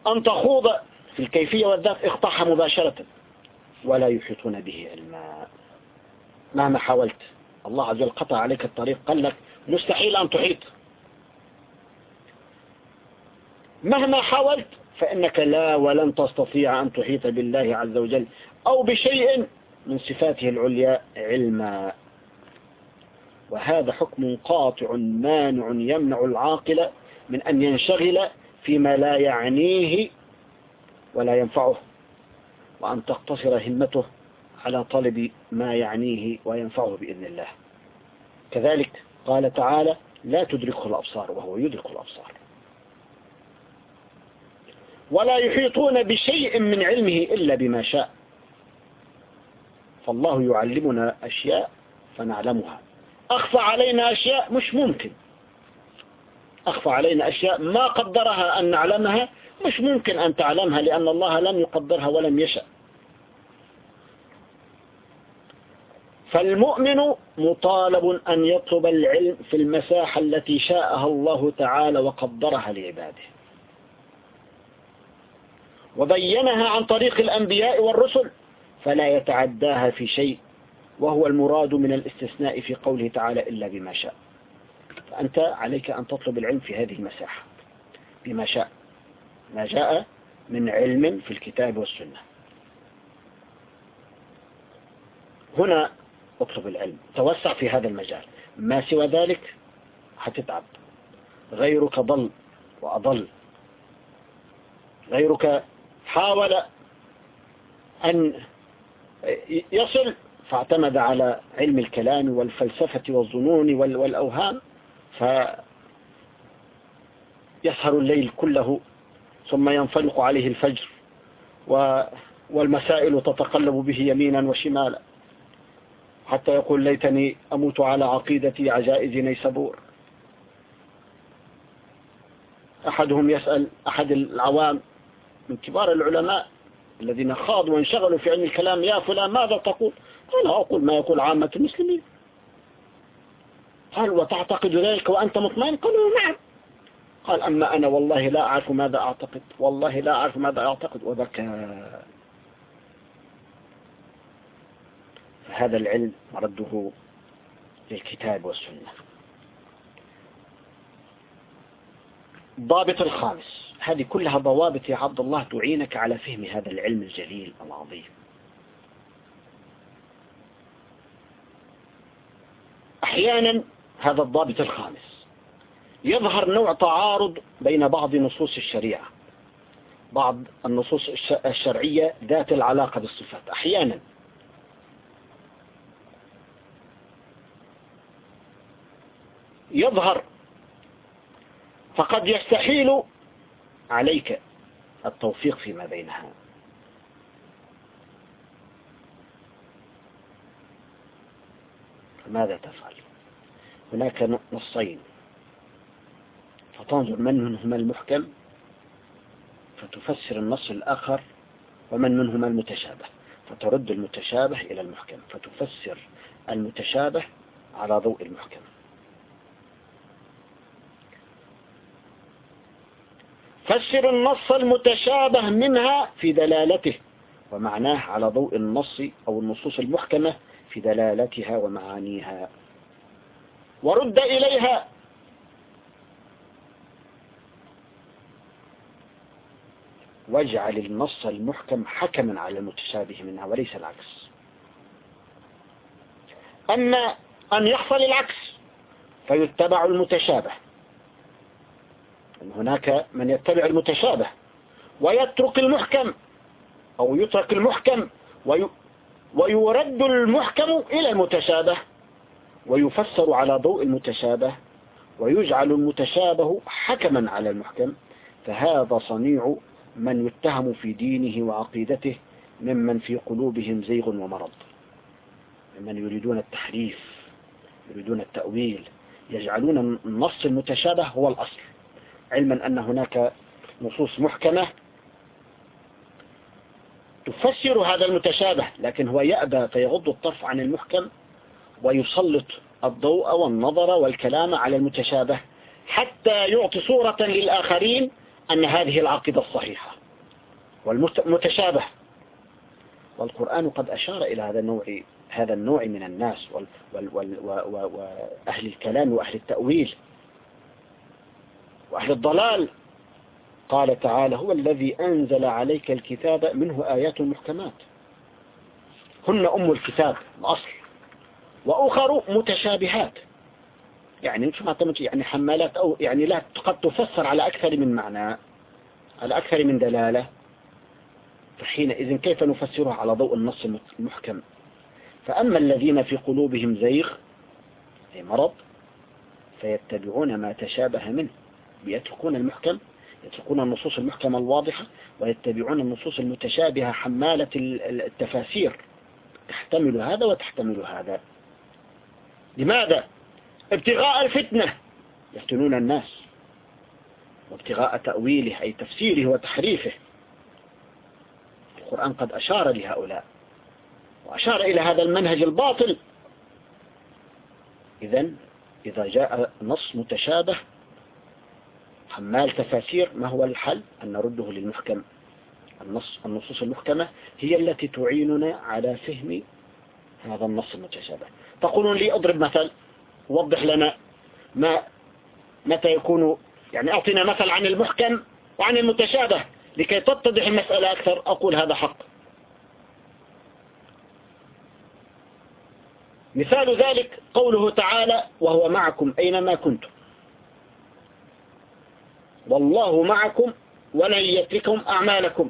أن تخوض في الكيفية والذات اقطعها مباشرة. ولا يحيطون به علما. مهما حاولت. الله عز وجل قطع عليك الطريق قال لك مستحيل أن تحيط. مهما حاولت فإنك لا ولن تستطيع أن تحيط بالله عز وجل أو بشيء من صفاته العليا علما. وهذا حكم قاطع مانع يمنع العاقل من أن ينشغل فيما لا يعنيه ولا ينفعه وأن تقتصر همته على طلب ما يعنيه وينفعه بإذن الله. كذلك قال تعالى لا تدركه الأبصار وهو يدرك الأبصار. ولا يحيطون بشيء من علمه إلا بما شاء. فالله يعلمنا أشياء فنعلمها. أخفى علينا أشياء مش ممكن. أخفى علينا أشياء ما قدرها أن نعلمها مش ممكن أن تعلمها لأن الله لم يقدرها ولم يشأ. فالمؤمن مطالب أن يطلب العلم في المساحة التي شاءها الله تعالى وقدرها لعباده. وبينها عن طريق الأنبياء والرسل فلا يتعداها في شيء وهو المراد من الاستثناء في قوله تعالى إلا بما شاء. فأنت عليك أن تطلب العلم في هذه المساحة بما شاء ما جاء من علم في الكتاب والسنة. هنا اطلب العلم. توسع في هذا المجال. ما سوى ذلك هتتعب غيرك ضل وأضل. غيرك حاول أن يصل فاعتمد على علم الكلام والفلسفة والظنون والأوهام فيسهر الليل كله ثم ينفلق عليه الفجر والمسائل تتقلب به يمينا وشمالا. حتى يقول ليتني أموت على عقيدة عجائز نيسبور أحدهم يسأل أحد العوام من كبار العلماء الذين خاضوا وانشغلوا في علم الكلام يا فلان ماذا تقول؟ أنا أقول ما يقول عامة المسلمين. قال وتعتقد ذلك وأنت مطمئن؟ قالوا نعم. قال أما أنا والله لا أعرف ماذا أعتقد والله لا أعرف ماذا أعتقد. وبكى. فهذا العلم مرده للكتاب والسنة. ضابط الخامس. هذه كلها ضوابط يا عبد الله تعينك على فهم هذا العلم الجليل العظيم. أحيانا هذا الضابط الخامس. يظهر نوع تعارض بين بعض نصوص الشريعة. بعض النصوص الشرعية ذات العلاقة بالصفات. أحيانا يظهر. فقد يستحيل عليك التوفيق فيما بينها. فماذا تفعل؟ هناك نصين. فتنظر من منهما المحكم فتفسر النص الآخر ومن منهما المتشابه. فترد المتشابه إلى المحكم فتفسر المتشابه على ضوء المحكم. فسر النص المتشابه منها في دلالته ومعناه على ضوء النص أو النصوص المحكمة في دلالتها ومعانيها. ورد إليها. واجعل النص المحكم حكما على المتشابه منها وليس العكس. أما أن يحصل العكس فيتبع المتشابه. هناك من يتبع المتشابه ويترك المحكم أو يترك المحكم وي ويرد المحكم إلى المتشابه ويفسر على ضوء المتشابه ويجعل المتشابه حكما على المحكم فهذا صنيع من يتهم في دينه وعقيدته ممن في قلوبهم زيغ ومرض. ممن يريدون التحريف يريدون التأويل يجعلون النص المتشابه هو الأصل. علما أن هناك نصوص محكمة تفسر هذا المتشابه لكن هو يأبى فيغض الطرف عن المحكم ويسلط الضوء والنظر والكلام على المتشابه حتى يعطي صورة للآخرين أن هذه العقيدة الصحيحة والمتشابه والقرآن قد أشار إلى هذا النوع هذا النوع من الناس وأهل الكلام وأهل التأويل وأهل الضلال. قال تعالى هو الذي أنزل عليك الكتاب منه آيات محكمات. هن أم الكتاب الأصل وأخر متشابهات. يعني شو ما يعني حمالات أو يعني لا قد تفسر على أكثر من معنى على أكثر من دلالة. فحينئذ كيف نفسرها على ضوء النص المحكم؟ فأما الذين في قلوبهم زيغ أي مرض فيتبعون ما تشابه منه. يتركون المحكم يتركون النصوص المحكمة الواضحة ويتبعون النصوص المتشابهة حمالة التفاسير. تحتمل هذا وتحتمل هذا. لماذا؟ ابتغاء الفتنة. يفتنون الناس. وابتغاء تأويله أي تفسيره وتحريفه. القرآن قد أشار لهؤلاء. وأشار إلى هذا المنهج الباطل. إذا إذا جاء نص متشابه حمال تفاسير ما هو الحل؟ أن نرده للمحكم. النص النصوص المحكمة هي التي تعيننا على فهم هذا النص المتشابه. تقولون لي اضرب مثل وضح لنا ما متى يكون يعني أعطينا مثل عن المحكم وعن المتشابه لكي تتضح المسألة أكثر. أقول هذا حق. مثال ذلك قوله تعالى وهو معكم أينما كنتم. والله معكم ولن يتركم أعمالكم.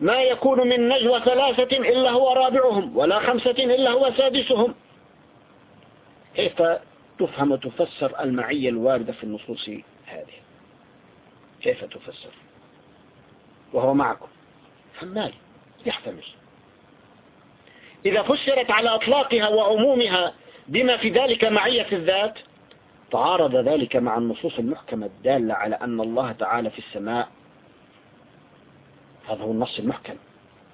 ما يكون من نجوى ثلاثة إلا هو رابعهم ولا خمسة إلا هو سادسهم. كيف تفهم وتفسر المعية الواردة في النصوص هذه؟ كيف تفسر؟ وهو معكم. حمال. يحتمل. إذا فسرت على أطلاقها وعمومها بما في ذلك معية الذات تعارض ذلك مع النصوص المحكمة الدالة على أن الله تعالى في السماء. هذا هو النص المحكم.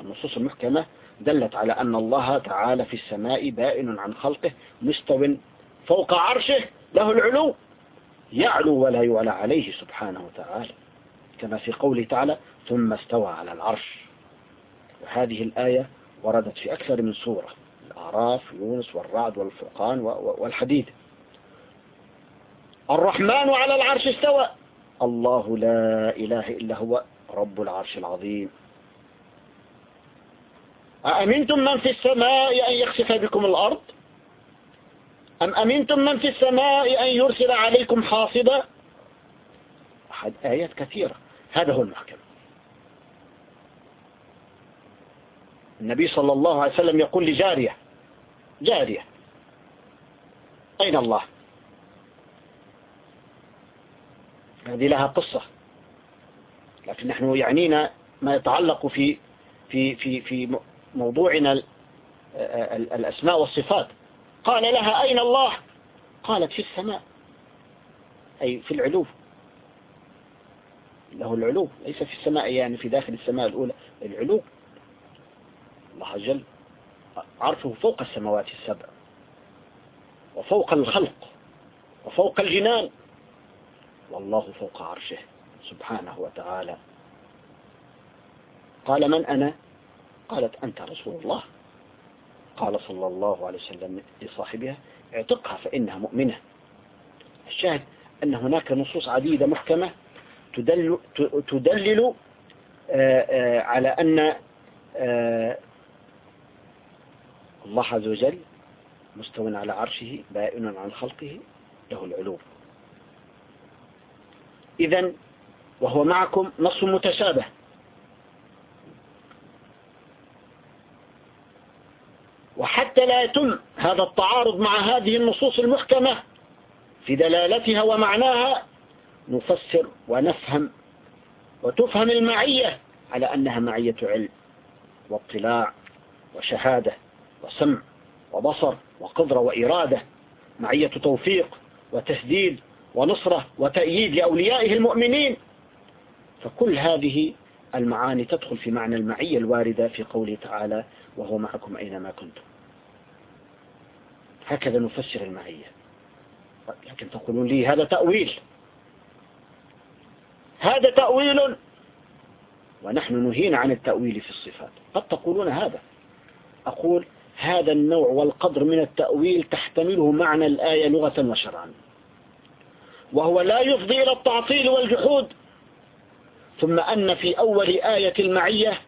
النصوص المحكمة دلت على أن الله تعالى في السماء بائن عن خلقه مستو فوق عرشه له العلو يعلو ولا يعلى عليه سبحانه وتعالى. كما في قوله تعالى ثم استوى على العرش. وهذه الآية وردت في أكثر من سورة الأعراف يونس والرعد والفرقان والحديد. الرحمن على العرش استوى. الله لا إله إلا هو رب العرش العظيم. أأمنتم من في السماء أن يخسف بكم الأرض؟ أم أمنتم من في السماء أن يرسل عليكم حاصبا؟ أحد آيات كثيرة. هذا هو المحكم النبي صلى الله عليه وسلم يقول لجارية جارية أين الله؟ هذه لها قصة لكن نحن يعنينا ما يتعلق في في في في موضوعنا الأسماء والصفات. قال لها أين الله؟ قالت في السماء أي في العلو. له العلو ليس في السماء يعني في داخل السماء الأولى العلو. الله جل عرشه فوق السماوات السبع وفوق الخلق وفوق الجنان والله فوق عرشه سبحانه وتعالى. قال من أنا؟ قالت أنت رسول الله. قال صلى الله عليه وسلم لصاحبها اعتقها فإنها مؤمنة. الشاهد أن هناك نصوص عديدة محكمة تدل, تدلل آه، آه، على أن آه، الله عز وجل مستو على عرشه بائن عن خلقه له العلو إذا وهو معكم نص متشابه. وحتى لا يتم هذا التعارض مع هذه النصوص المحكمة في دلالتها ومعناها نفسر ونفهم وتفهم المعية على أنها معية علم واطلاع وشهادة. وسمع وبصر وقدرة وإرادة معية توفيق وتسديد ونصرة وتأييد لأوليائه المؤمنين. فكل هذه المعاني تدخل في معنى المعية الواردة في قوله تعالى وهو معكم أينما كنتم هكذا نفسر المعية. لكن تقولون لي هذا تأويل. هذا تأويل. ونحن نهينا عن التأويل في الصفات. قد تقولون هذا. أقول هذا النوع والقدر من التأويل تحتمله معنى الآية لغة وشرعا. وهو لا يفضي إلى التعطيل والجحود. ثم أن في أول آية المعية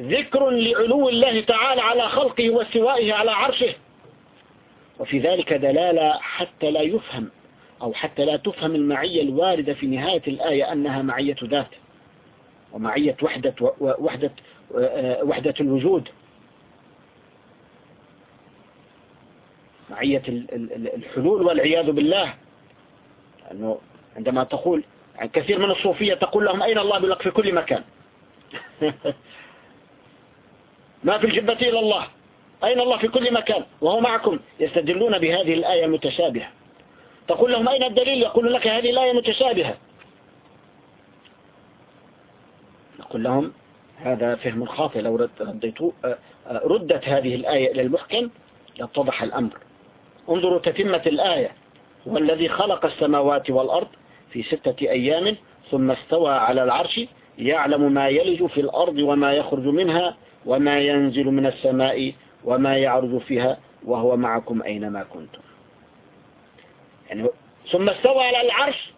ذكر لعلو الله تعالى على خلقه واستوائه على عرشه. وفي ذلك دلالة حتى لا يفهم أو حتى لا تفهم المعية الواردة في نهاية الآية أنها معية ذات. ومعية وحدة, وحدة, وحدة الوجود. معية الحلول والعياذ بالله. أنه عندما تقول يعني كثير من الصوفية تقول لهم أين الله بلق في كل مكان؟ [laughs] ما في الجبة إلا الله. أين الله في كل مكان؟ وهو معكم. يستدلون بهذه الآية المتشابهة تقول لهم أين الدليل؟ يقول لك هذه الآية متشابهة. نقول لهم هذا فهم خاطئ. لو رديتوا ردت هذه الآية إلى المحكم لاتضح الأمر. انظروا تتمة الآية. هو الذي خلق السماوات والأرض في ستة أيام ثم استوى على العرش يعلم ما يلج في الأرض وما يخرج منها وما ينزل من السماء وما يعرض فيها وهو معكم أينما كنتم. يعني ثم استوى على العرش.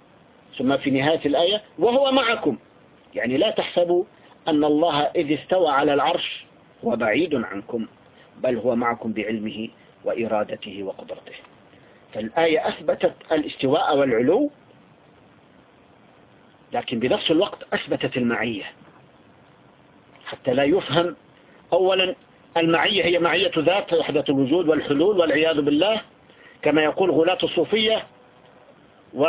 ثم في نهاية الآية وهو معكم. يعني لا تحسبوا أن الله إذ استوى على العرش هو بعيد عنكم بل هو معكم بعلمه وإرادته وقدرته. فالآية أثبتت الاستواء والعلو لكن بنفس الوقت أثبتت المعية. حتى لا يفهم أولا المعية هي معية ذات وحدة الوجود والحلول والعياذ بالله كما يقول غلاة الصوفية و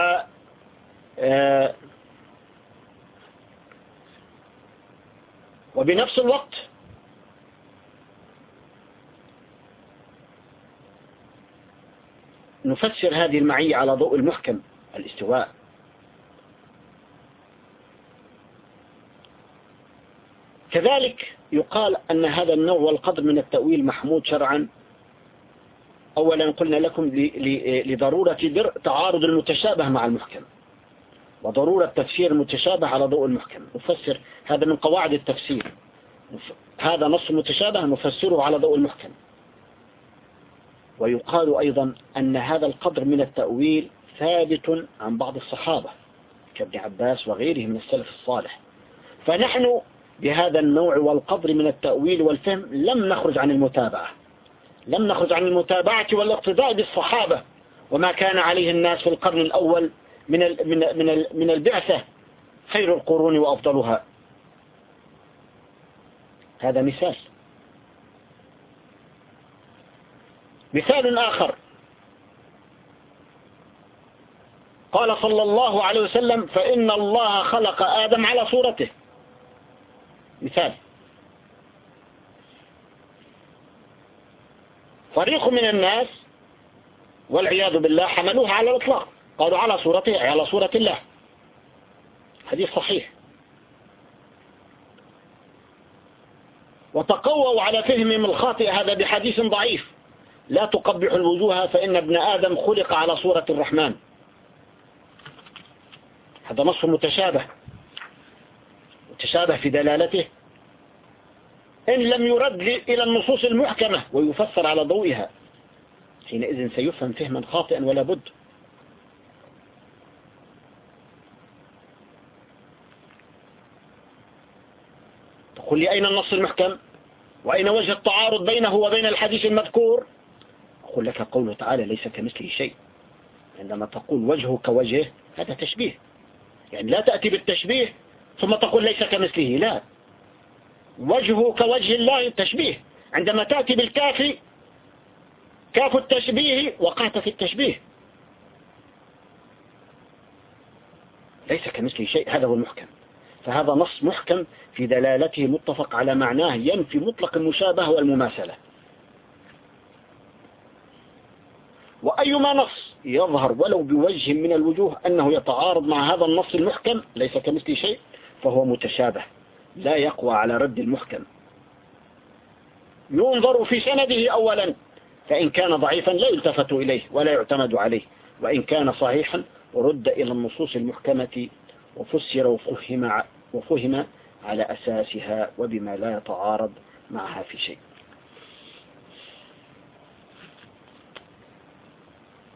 وبنفس الوقت نفسر هذه المعية على ضوء المحكم الاستواء. كذلك يقال أن هذا النوع والقدر من التأويل محمود شرعا. أولا قلنا لكم لضرورة درء تعارض المتشابه مع المحكم. وضرورة تفسير المتشابه على ضوء المحكم نفسر هذا من قواعد التفسير. هذا نص متشابه نفسره على ضوء المحكم ويقال أيضا أن هذا القدر من التأويل ثابت عن بعض الصحابة كابن عباس وغيره من السلف الصالح. فنحن بهذا النوع والقدر من التأويل والفهم لم نخرج عن المتابعة. لم نخرج عن المتابعة والاقتداء بالصحابة. وما كان عليه الناس في القرن الأول من من من من البعثة خير القرون وأفضلها. هذا مثال. مثال آخر. قال صلى الله عليه وسلم فإن الله خلق آدم على صورته. مثال. فريق من الناس والعياذ بالله حملوه على الإطلاق. قالوا على صورته على صورة الله. حديث صحيح. وتقووا على فهمهم الخاطئ هذا بحديث ضعيف. لا تقبح الوجوه فإن ابن آدم خلق على صورة الرحمن. هذا نص متشابه. متشابه في دلالته. إن لم يرد إلى النصوص المحكمة ويفسر على ضوئها. حينئذ سيفهم فهما خاطئا ولا بد. تقول لي أين النص المحكم؟ وأين وجه التعارض بينه وبين الحديث المذكور؟ أقول لك قوله تعالى ليس كمثله شيء. عندما تقول وجهه كوجهه هذا تشبيه. يعني لا تأتي بالتشبيه ثم تقول ليس كمثله لا. وجهه كوجه الله تشبيه. عندما تأتي بالكاف كاف التشبيه وقعت في التشبيه. ليس كمثله شيء هذا هو المحكم. فهذا نص محكم في دلالته متفق على معناه ينفي مطلق المشابهة والمماثلة. وأيما نص يظهر ولو بوجه من الوجوه أنه يتعارض مع هذا النص المحكم ليس كمثل شيء فهو متشابه لا يقوى على رد المحكم. ينظر في سنده أولا فإن كان ضعيفا لا يلتفت إليه ولا يعتمد عليه وإن كان صحيحا رد إلى النصوص المحكمة وفسر وفهم, وفهم على أساسها وبما لا يتعارض معها في شيء.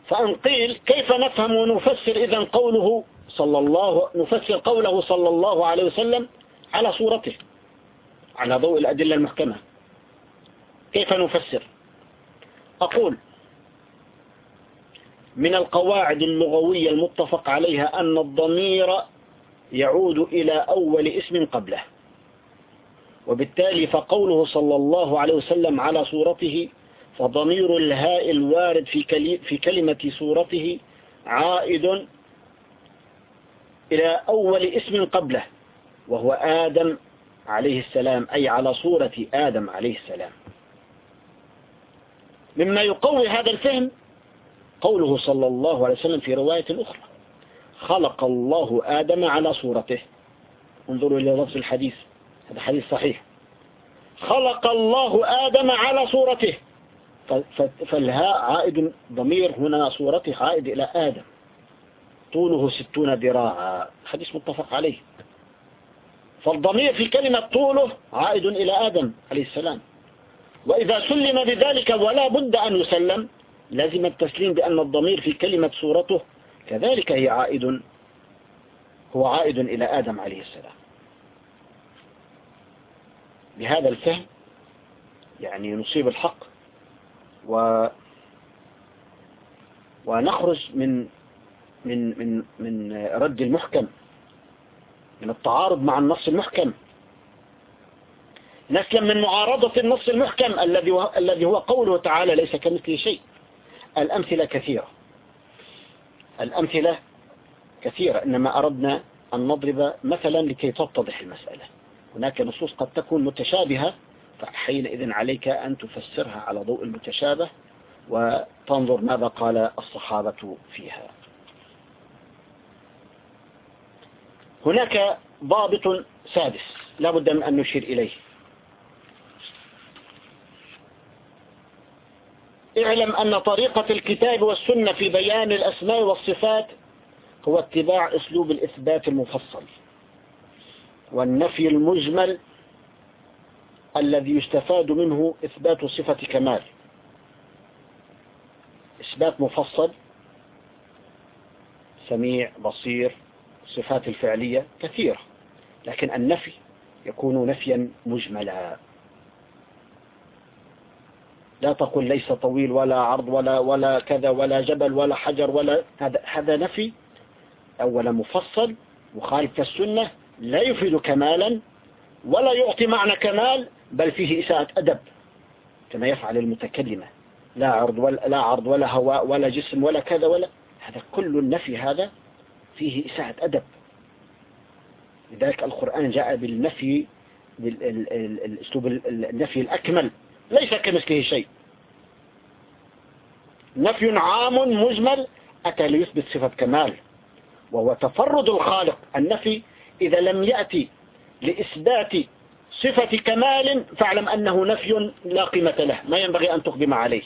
فأن قيل كيف نفهم ونفسر إذا قوله صلى الله نفسر قوله صلى الله عليه وسلم على صورته على ضوء الأدلة المحكمة. كيف نفسر؟ أقول من القواعد اللغوية المتفق عليها أن الضمير يعود إلى أول اسم قبله. وبالتالي فقوله صلى الله عليه وسلم على صورته فضمير الهاء الوارد في في كلمة صورته عائد إلى أول اسم قبله وهو آدم عليه السلام أي على صورة آدم عليه السلام. مما يقوي هذا الفهم قوله صلى الله عليه وسلم في رواية أخرى. خلق الله آدم على صورته. انظروا إلى لفظ الحديث. هذا حديث صحيح. خلق الله آدم على صورته. فالهاء عائد ضمير هنا صورته عائد إلى آدم. طوله ستون ذراعا. حديث متفق عليه. فالضمير في كلمة طوله عائد إلى آدم عليه السلام. وإذا سلم بذلك ولا بد أن يسلم لازم التسليم بأن الضمير في كلمة صورته كذلك هي عائد هو عائد إلى آدم عليه السلام. بهذا الفهم يعني نصيب الحق و ونخرج من من من من رد المحكم من التعارض مع النص المحكم. نسلم من معارضة النص المحكم الذي الذي هو قوله تعالى ليس كمثله شيء. الأمثلة كثيرة. الأمثلة كثيرة إنما أردنا أن نضرب مثلا لكي تتضح المسألة. هناك نصوص قد تكون متشابهة فحينئذ عليك أن تفسرها على ضوء المتشابه وتنظر ماذا قال الصحابة فيها. هناك ضابط سادس لا بد من أن نشير إليه. اعلم أن طريقة الكتاب والسنة في بيان الأسماء والصفات هو اتباع أسلوب الإثبات المفصل والنفي المجمل الذي يستفاد منه إثبات صفة كمال. إثبات مفصل سميع بصير الصفات الفعلية كثيرة لكن النفي يكون نفيا مجملا. لا تقل ليس طويل ولا عرض ولا ولا كذا ولا جبل ولا حجر ولا هذا هذا نفي. أولا مفصل مخالف السنة لا يفيد كمالا ولا يعطي معنى كمال بل فيه إساءة أدب كما يفعل المتكلمة. لا عرض ولا, لا عرض ولا هواء ولا جسم ولا كذا ولا هذا كل النفي هذا فيه إساءة أدب. لذلك القرآن جاء بالنفي بالأسلوب النفي الأكمل. ليس كمثله شيء. نفي عام مجمل أتى ليثبت صفة كمال. وهو تفرد الخالق. النفي إذا لم يأتي لإثبات صفة كمال فاعلم أنه نفي لا قيمة له. ما ينبغي أن تقدم عليه.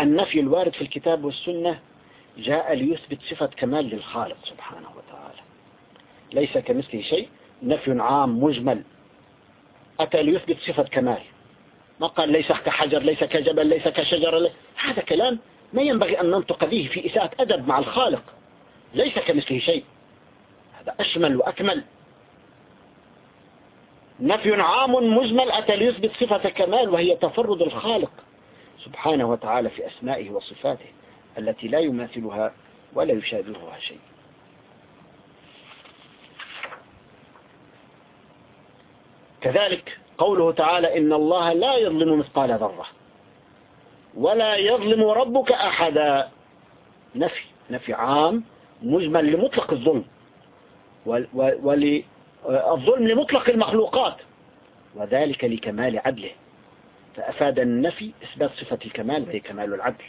النفي الوارد في الكتاب والسنة جاء ليثبت صفة كمال للخالق سبحانه وتعالى. ليس كمثله شيء. نفي عام مجمل. أتى ليثبت صفة كمال. ما قال ليس كحجر ليس كجبل ليس كشجر هذا كلام ما ينبغي أن ننطق به في إساءة أدب مع الخالق. ليس كمثله شيء. هذا أشمل وأكمل. نفي عام مجمل أتى ليثبت صفة كمال وهي تفرد الخالق سبحانه وتعالى في أسمائه وصفاته التي لا يماثلها ولا يشابهها شيء. كذلك قوله تعالى إن الله لا يظلم مثقال ذرة ولا يظلم ربك أحدا. نفي نفي عام مجمل لمطلق الظلم والظلم لمطلق المخلوقات وذلك لكمال عدله. فأفاد النفي إثبات صفة الكمال وهي كمال العدل.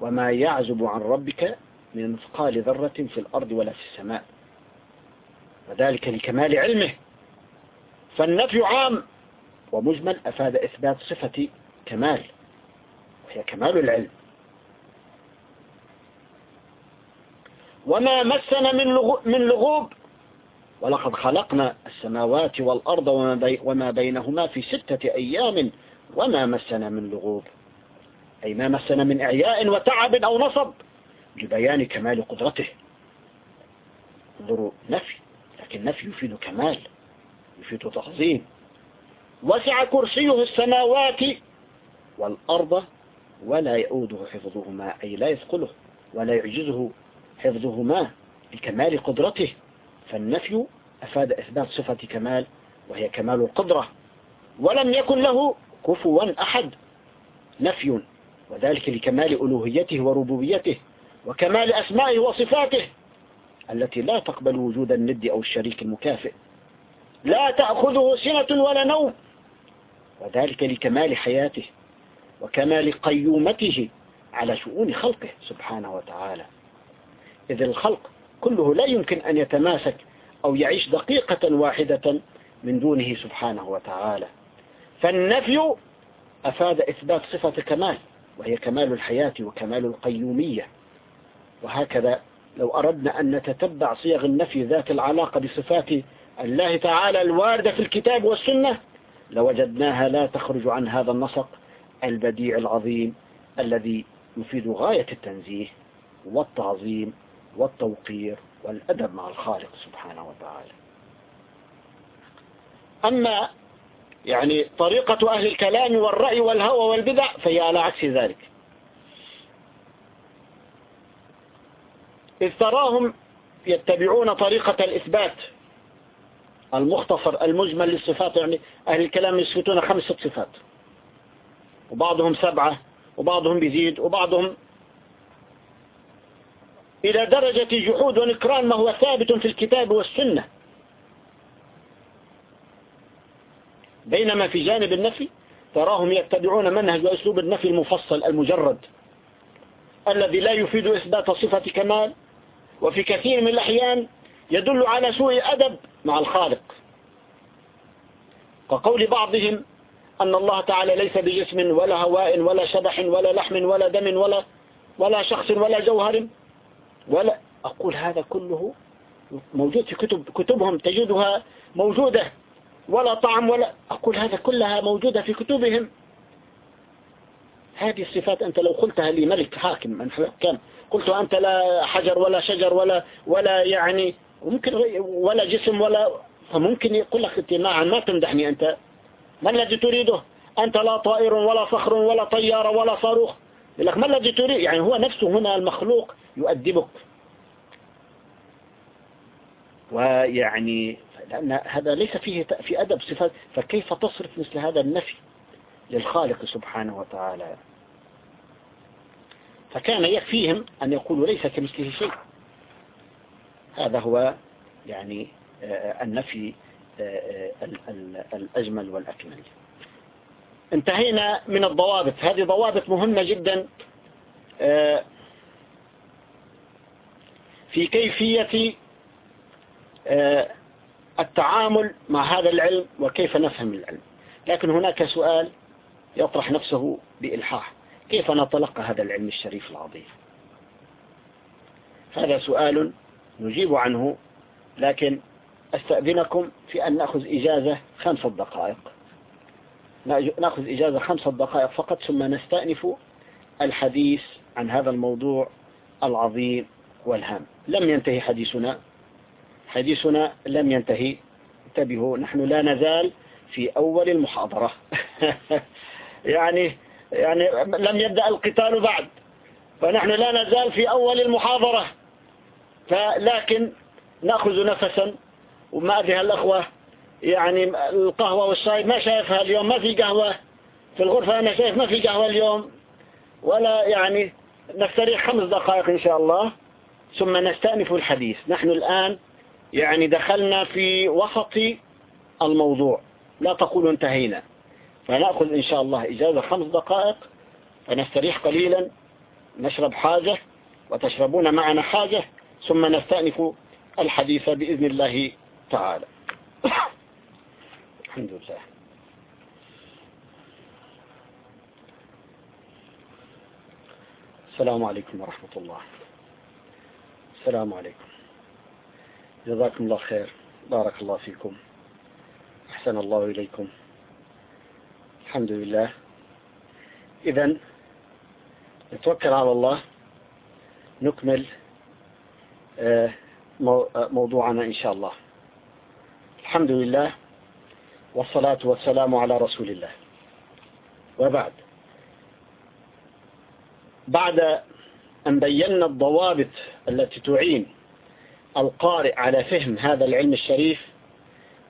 وما يعزب عن ربك من مثقال ذرة في الأرض ولا في السماء. وذلك لكمال علمه. فالنفي عام. ومجمل أفاد إثبات صفة كمال وهي كمال العلم. وما مسنا من من لغوب. ولقد خلقنا السماوات والأرض وما بينهما في ستة أيام وما مسنا من لغوب. أي ما مسنا من إعياء وتعب أو نصب لبيان كمال قدرته. انظروا نفي لكن نفي يفيد كمال. يفيد تعظيم وسع كرسيه السماوات والأرض ولا يؤوده حفظهما أي لا يثقله ولا يعجزه حفظهما لكمال قدرته. فالنفي أفاد إثبات صفة كمال وهي كمال القدرة. ولم يكن له كفوا أحد نفي وذلك لكمال ألوهيته وربوبيته وكمال أسمائه وصفاته التي لا تقبل وجود الند أو الشريك المكافئ. لا تأخذه سنة ولا نوم. وذلك لكمال حياته وكمال قيومته على شؤون خلقه سبحانه وتعالى. إذ الخلق كله لا يمكن أن يتماسك أو يعيش دقيقة واحدة من دونه سبحانه وتعالى. فالنفي أفاد إثبات صفة كمال وهي كمال الحياة وكمال القيومية. وهكذا لو أردنا أن نتتبع صيغ النفي ذات العلاقة بصفات الله تعالى الواردة في الكتاب والسنة لوجدناها لا تخرج عن هذا النسق البديع العظيم الذي يفيد غاية التنزيه والتعظيم والتوقير والأدب مع الخالق سبحانه وتعالى. أما يعني طريقة أهل الكلام والرأي والهوى والبدع فهي على عكس ذلك. إذ تراهم يتبعون طريقة الإثبات المختصر المجمل للصفات يعني أهل الكلام يثبتون خمسة صفات. وبعضهم سبعة وبعضهم بيزيد وبعضهم إلى درجة جحود ونكران ما هو ثابت في الكتاب والسنة. بينما في جانب النفي تراهم يتبعون منهج وأسلوب النفي المفصل المجرد الذي لا يفيد إثبات صفة كمال وفي كثير من الأحيان يدل على سوء أدب مع الخالق. كقول بعضهم أن الله تعالى ليس بجسم ولا هواء ولا شبح ولا لحم ولا دم ولا ولا شخص ولا جوهر ولا أقول هذا كله موجود في كتب كتبهم تجدها موجودة ولا طعم ولا أقول هذا كلها موجودة في كتبهم. هذه الصفات أنت لو قلتها لملك حاكم من حكام قلت أنت لا حجر ولا شجر ولا ولا يعني ممكن ولا جسم ولا فممكن يقول لك انت ما تمدحني أنت. ما الذي تريده؟ أنت لا طائر ولا فخر ولا طيارة ولا صاروخ. يقول لك ما الذي تريد؟ يعني هو نفسه هنا المخلوق يؤدبك. ويعني لأن هذا ليس فيه في أدب صفات. فكيف تصرف مثل هذا النفي للخالق سبحانه وتعالى؟ فكان يكفيهم أن يقولوا ليس كمثله شيء. هذا هو يعني النفي آه، الأجمل والأكمل. انتهينا من الضوابط. هذه ضوابط مهمة جدا آه، في كيفية التعامل مع هذا العلم وكيف نفهم العلم. لكن هناك سؤال يطرح نفسه بإلحاح. كيف نتلقى هذا العلم الشريف العظيم؟ هذا سؤال نجيب عنه لكن أستأذنكم في أن نأخذ إجازة خمسة دقائق. نأخذ إجازة خمسة دقائق فقط ثم نستأنف الحديث عن هذا الموضوع العظيم والهام. لم ينتهي حديثنا. حديثنا لم ينتهي. انتبهوا نحن لا نزال في أول المحاضرة. [laughs] يعني يعني لم يبدأ القتال بعد. فنحن لا نزال في أول المحاضرة. فلكن نأخذ نفسا وما أدري الأخوة يعني القهوة والشاي ما شايفها اليوم ما في قهوة في الغرفة أنا شايف ما في قهوة اليوم ولا يعني نستريح خمس دقائق إن شاء الله ثم نستأنف الحديث. نحن الآن يعني دخلنا في وسط الموضوع لا تقول انتهينا. فنأخذ إن شاء الله إجازة خمس دقائق فنستريح قليلا نشرب حاجة وتشربون معنا حاجة ثم نستأنف الحديث بإذن الله تعالى. الحمد لله. السلام عليكم ورحمة الله. السلام عليكم. جزاكم الله خير. بارك الله فيكم. أحسن الله إليكم. الحمد لله. إذا نتوكل على الله. نكمل آه، آه، موضوعنا إن شاء الله. الحمد لله والصلاة والسلام على رسول الله. وبعد. بعد أن بينا الضوابط التي تعين القارئ على فهم هذا العلم الشريف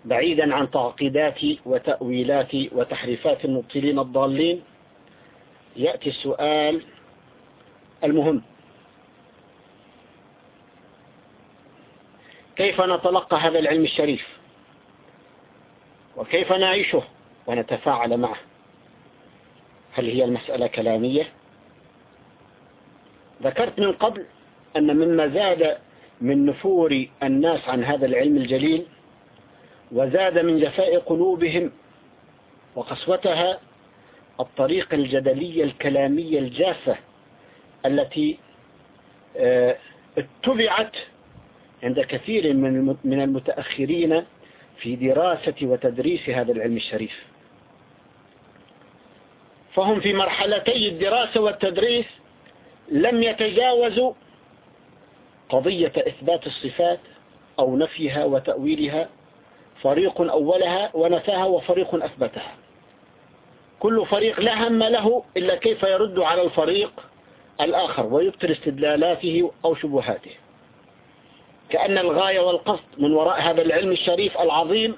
بعيدا عن تعقيدات وتأويلات وتحريفات المبطلين الضالين يأتي السؤال المهم. كيف نتلقى هذا العلم الشريف؟ وكيف نعيشه ونتفاعل معه؟ هل هي المسألة كلامية؟ ذكرت من قبل أن مما زاد من نفور الناس عن هذا العلم الجليل وزاد من جفاء قلوبهم وقسوتها الطريقة الجدلية الكلامية الجافة التي آه، اتبعت عند كثير من المتأخرين في دراسة وتدريس هذا العلم الشريف. فهم في مرحلتي الدراسة والتدريس لم يتجاوزوا قضية إثبات الصفات أو نفيها وتأويلها فريق أولها ونفاها وفريق أثبتها. كل فريق لا هم له إلا كيف يرد على الفريق الآخر ويبطل استدلالاته أو شبهاته. كأن الغاية والقصد من وراء هذا العلم الشريف العظيم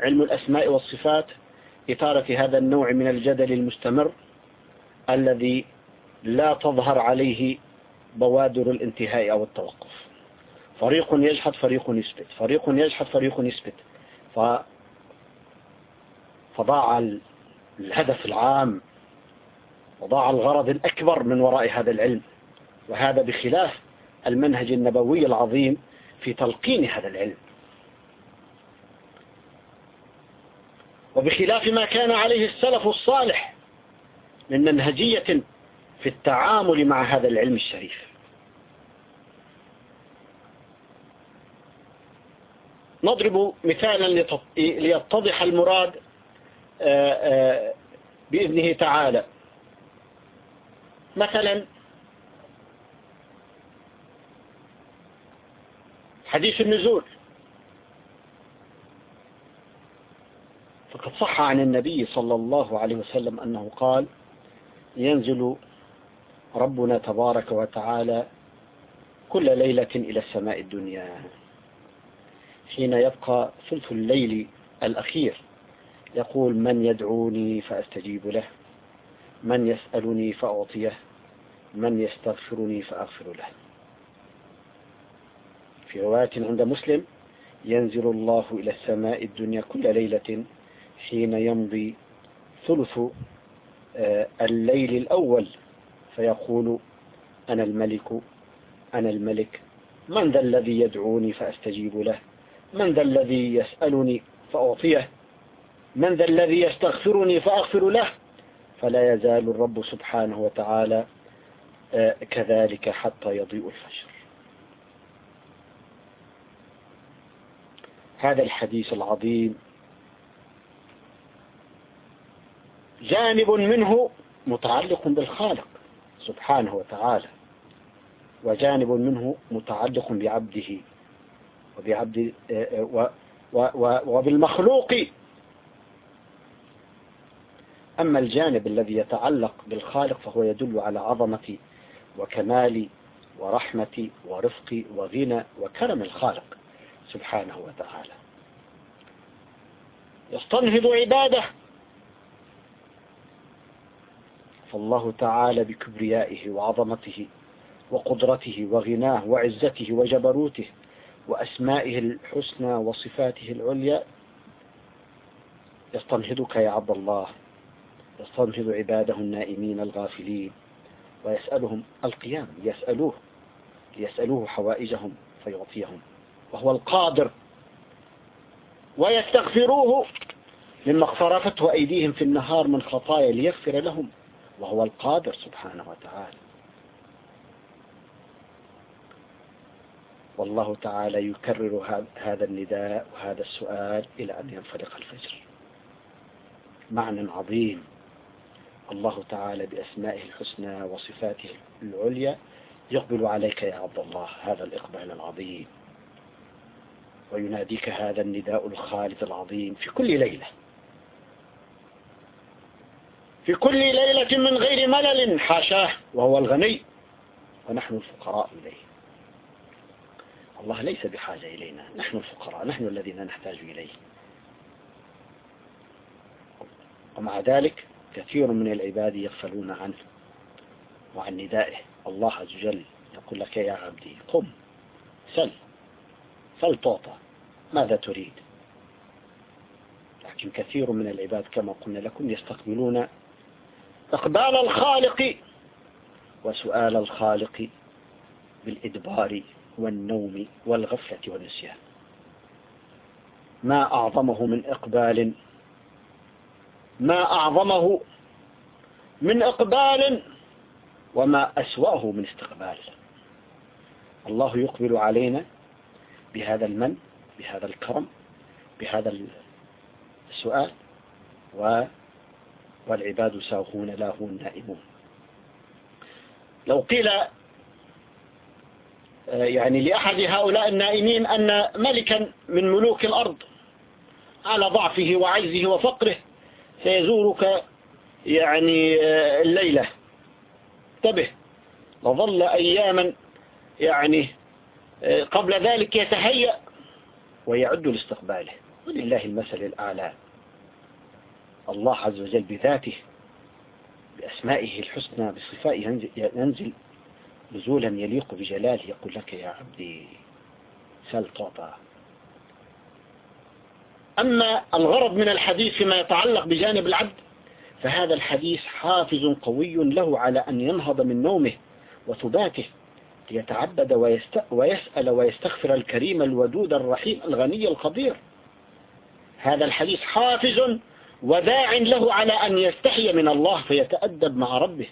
علم الأسماء والصفات إثارة هذا النوع من الجدل المستمر الذي لا تظهر عليه بوادر الانتهاء أو التوقف. فريق يجحد فريق يثبت فريق يجحد فريق يثبت ف... فضاع الهدف العام وضاع الغرض الأكبر من وراء هذا العلم وهذا بخلاف المنهج النبوي العظيم في تلقين هذا العلم. وبخلاف ما كان عليه السلف الصالح من منهجية في التعامل مع هذا العلم الشريف. نضرب مثالا ليتضح المراد آه، آه، بإذنه تعالى. مثلا حديث النزول. فقد صح عن النبي صلى الله عليه وسلم أنه قال ينزل ربنا تبارك وتعالى كل ليلة إلى السماء الدنيا حين يبقى ثلث الليل الأخير. يقول من يدعوني فأستجيب له من يسألني فأعطيه من يستغفرني فأغفر له. في رواية عند مسلم ينزل الله إلى السماء الدنيا كل ليلة حين يمضي ثلث آه، الليل الأول فيقول أنا الملك أنا الملك من ذا الذي يدعوني فأستجيب له؟ من ذا الذي يسألني فأعطيه؟ من ذا الذي يستغفرني فأغفر له؟ فلا يزال الرب سبحانه وتعالى آه، كذلك حتى يضيء الفجر. هذا الحديث العظيم. جانب منه متعلق بالخالق سبحانه وتعالى وجانب منه متعلق بعبده وبعبد وبالمخلوق. أما الجانب الذي يتعلق بالخالق فهو يدل على عظمة وكمال ورحمة ورفق وغنى وكرم الخالق. سبحانه وتعالى. يستنهض عباده. فالله تعالى بكبريائه وعظمته وقدرته وغناه وعزته وجبروته وأسمائه الحسنى وصفاته العليا. يستنهضك يا عبد الله. يستنهض عباده النائمين الغافلين. ويسألهم القيام. يسألوه ليسألوه حوائجهم فيعطيهم. وهو القادر. ويستغفروه مما اقترفته أيديهم في النهار من خطايا ليغفر لهم. وهو القادر سبحانه وتعالى. والله تعالى يكرر هذا النداء وهذا السؤال إلى أن ينفرق الفجر. معنى عظيم. الله تعالى بأسمائه الحسنى وصفاته العليا يقبل عليك يا عبد الله هذا الإقبال العظيم. ويناديك هذا النداء الخالد العظيم في كل ليلة. في كل ليلة من غير ملل حاشاه وهو الغني ونحن الفقراء إليه. الله ليس بحاجة إلينا نحن الفقراء نحن الذين نحتاج إليه. ومع ذلك كثير من العباد يغفلون عنه وعن ندائه. الله عز وجل يقول لك يا عبدي قم سل. سل تعطى ماذا تريد؟ لكن كثير من العباد كما قلنا لكم يستقبلون إقبال الخالق وسؤال الخالق بالإدبار والنوم والغفلة والنسيان. ما أعظمه من إقبال؟ ما أعظمه من إقبال؟ وما أسوأه من استقبال؟ الله يقبل علينا بهذا المن بهذا الكرم بهذا السؤال و والعباد ساهون لاهون نائمون. لو قيل آه، يعني لأحد هؤلاء النائمين أن ملكا من ملوك الأرض على ضعفه وعجزه وفقره سيزورك يعني آه، الليلة. انتبه وظل أياما يعني قبل ذلك يتهيأ ويعد لاستقباله. ولله المثل الأعلى. الله عز وجل بذاته بأسمائه الحسنى بصفائه ينزل نزولا يليق بجلاله يقول لك يا عبدي سل تعطى أما الغرض من الحديث فيما يتعلق بجانب العبد فهذا الحديث حافز قوي له على أن ينهض من نومه وثباته. ليتعبد ويسأل ويستغفر الكريم الودود الرحيم الغني القدير. هذا الحديث حافز وداع له على أن يستحي من الله فيتأدب مع ربه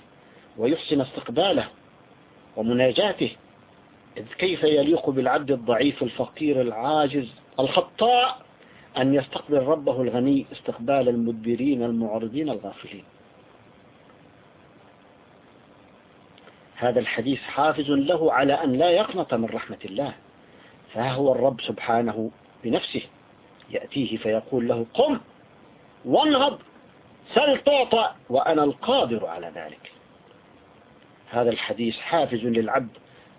ويحسن استقباله ومناجاته. إذ كيف يليق بالعبد الضعيف الفقير العاجز الخطاء أن يستقبل ربه الغني استقبال المدبرين المعرضين الغافلين؟ هذا الحديث حافز له على أن لا يقنط من رحمة الله. فها هو الرب سبحانه بنفسه. يأتيه فيقول له قم وانهض سل تعطى وأنا القادر على ذلك. هذا الحديث حافز للعبد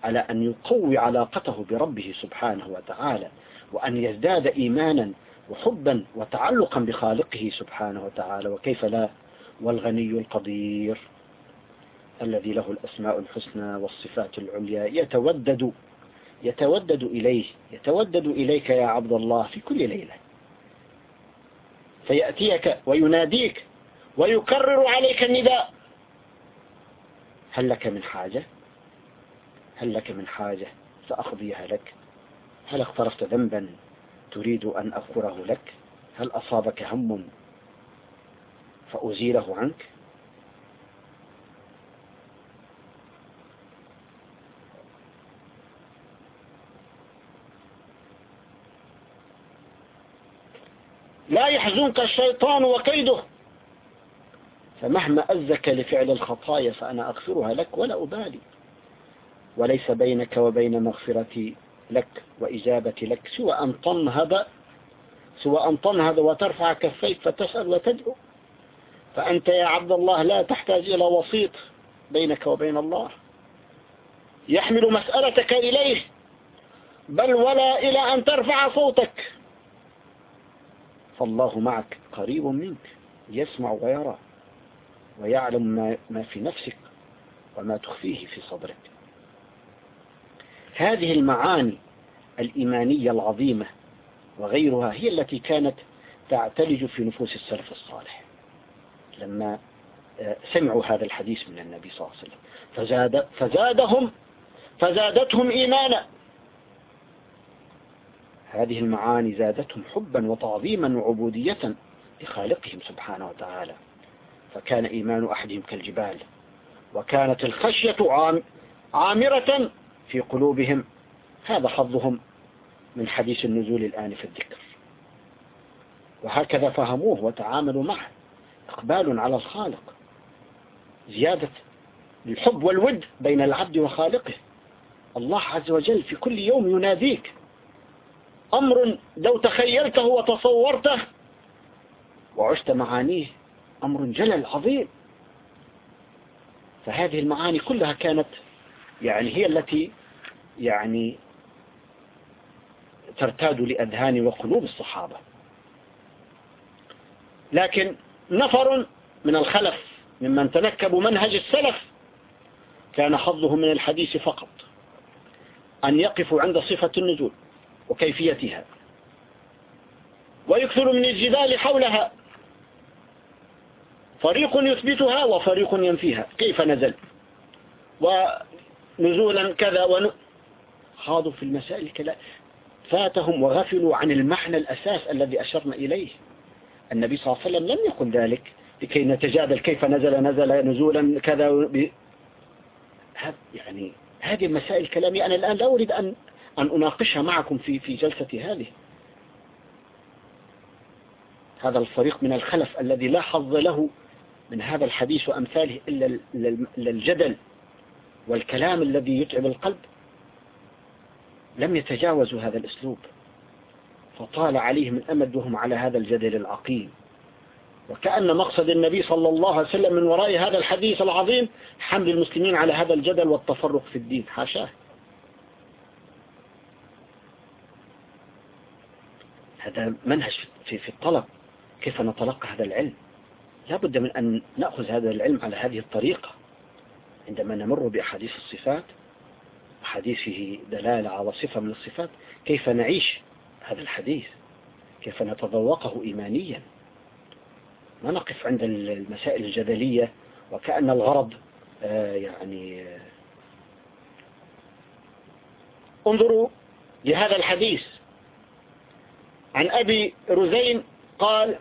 على أن يقوي علاقته بربه سبحانه وتعالى وأن يزداد إيمانا وحبا وتعلقا بخالقه سبحانه وتعالى وكيف لا؟ والغني القدير. الذي له الأسماء الحسنى والصفات العليا يتودد يتودد إليه يتودد إليك يا عبد الله في كل ليلة. فيأتيك ويناديك ويكرر عليك النداء. هل لك من حاجة؟ هل لك من حاجة سأقضيها لك؟ هل اقترفت ذنبا تريد أن أغفره لك؟ هل أصابك هم فأزيله عنك؟ لا يحزنك الشيطان وكيده. فمهما أزك لفعل الخطايا فأنا أغفرها لك ولا أبالي. وليس بينك وبين مغفرتي لك وإجابة لك سوى أن تنهض سوى أن تنهض وترفع كفيك فتسأل وتدعو. فأنت يا عبد الله لا تحتاج إلى وسيط بينك وبين الله. يحمل مسألتك إليه بل ولا إلى أن ترفع صوتك. فالله معك قريب منك يسمع ويرى ويعلم ما في نفسك وما تخفيه في صدرك. هذه المعاني الإيمانية العظيمة وغيرها هي التي كانت تعتلج في نفوس السلف الصالح. لما آه، سمعوا هذا الحديث من النبي صلى الله عليه وسلم فزاد فزادهم فزادتهم إيمانا. هذه المعاني زادتهم حبا وتعظيما وعبودية لخالقهم سبحانه وتعالى. فكان إيمان أحدهم كالجبال وكانت الخشية عامرة في قلوبهم. هذا حظهم من حديث النزول الآن في الذكر. وهكذا فهموه وتعاملوا معه. إقبال على الخالق زيادة الحب والود بين العبد وخالقه. الله عز وجل في كل يوم يناديك أمر لو تخيلته وتصورته وعشت معانيه أمر جلل عظيم. فهذه المعاني كلها كانت يعني هي التي يعني ترتاد لأذهان وقلوب الصحابة. لكن نفر من الخلف ممن تنكبوا منهج السلف كان حظه من الحديث فقط أن يقفوا عند صفة النزول. وكيفيتها. ويكثر من الجدال حولها. فريق يثبتها وفريق ينفيها. كيف نزل؟ ونزولا كذا ون... خاضوا في المسائل كلا. فاتهم وغفلوا عن المعنى الأساس الذي أشرنا إليه. النبي صلى الله عليه وسلم لم يقل ذلك. لكي نتجادل كيف نزل نزل نزولا كذا ب... يعني هذه المسائل كلامي. أنا الآن لا أريد أن أن أناقشها معكم في في جلستي هذه. هذا الفريق من الخلف الذي لا حظ له من هذا الحديث وأمثاله إلا الجدل والكلام الذي يتعب القلب. لم يتجاوزوا هذا الأسلوب. فطال عليهم الأمد وهم على هذا الجدل العقيم. وكأن مقصد النبي صلى الله عليه وسلم من وراء هذا الحديث العظيم حمل المسلمين على هذا الجدل والتفرق في الدين. حاشاه. هذا منهج في الطلب. كيف نتلقى هذا العلم؟ لا بد من أن نأخذ هذا العلم على هذه الطريقة. عندما نمر بأحاديث الصفات حديث دلالة على صفة من الصفات كيف نعيش هذا الحديث؟ كيف نتذوقه إيمانيا؟ ما نقف عند المسائل الجدلية وكأن الغرض آه، يعني آه، انظروا لهذا الحديث. عن أبي رزين قال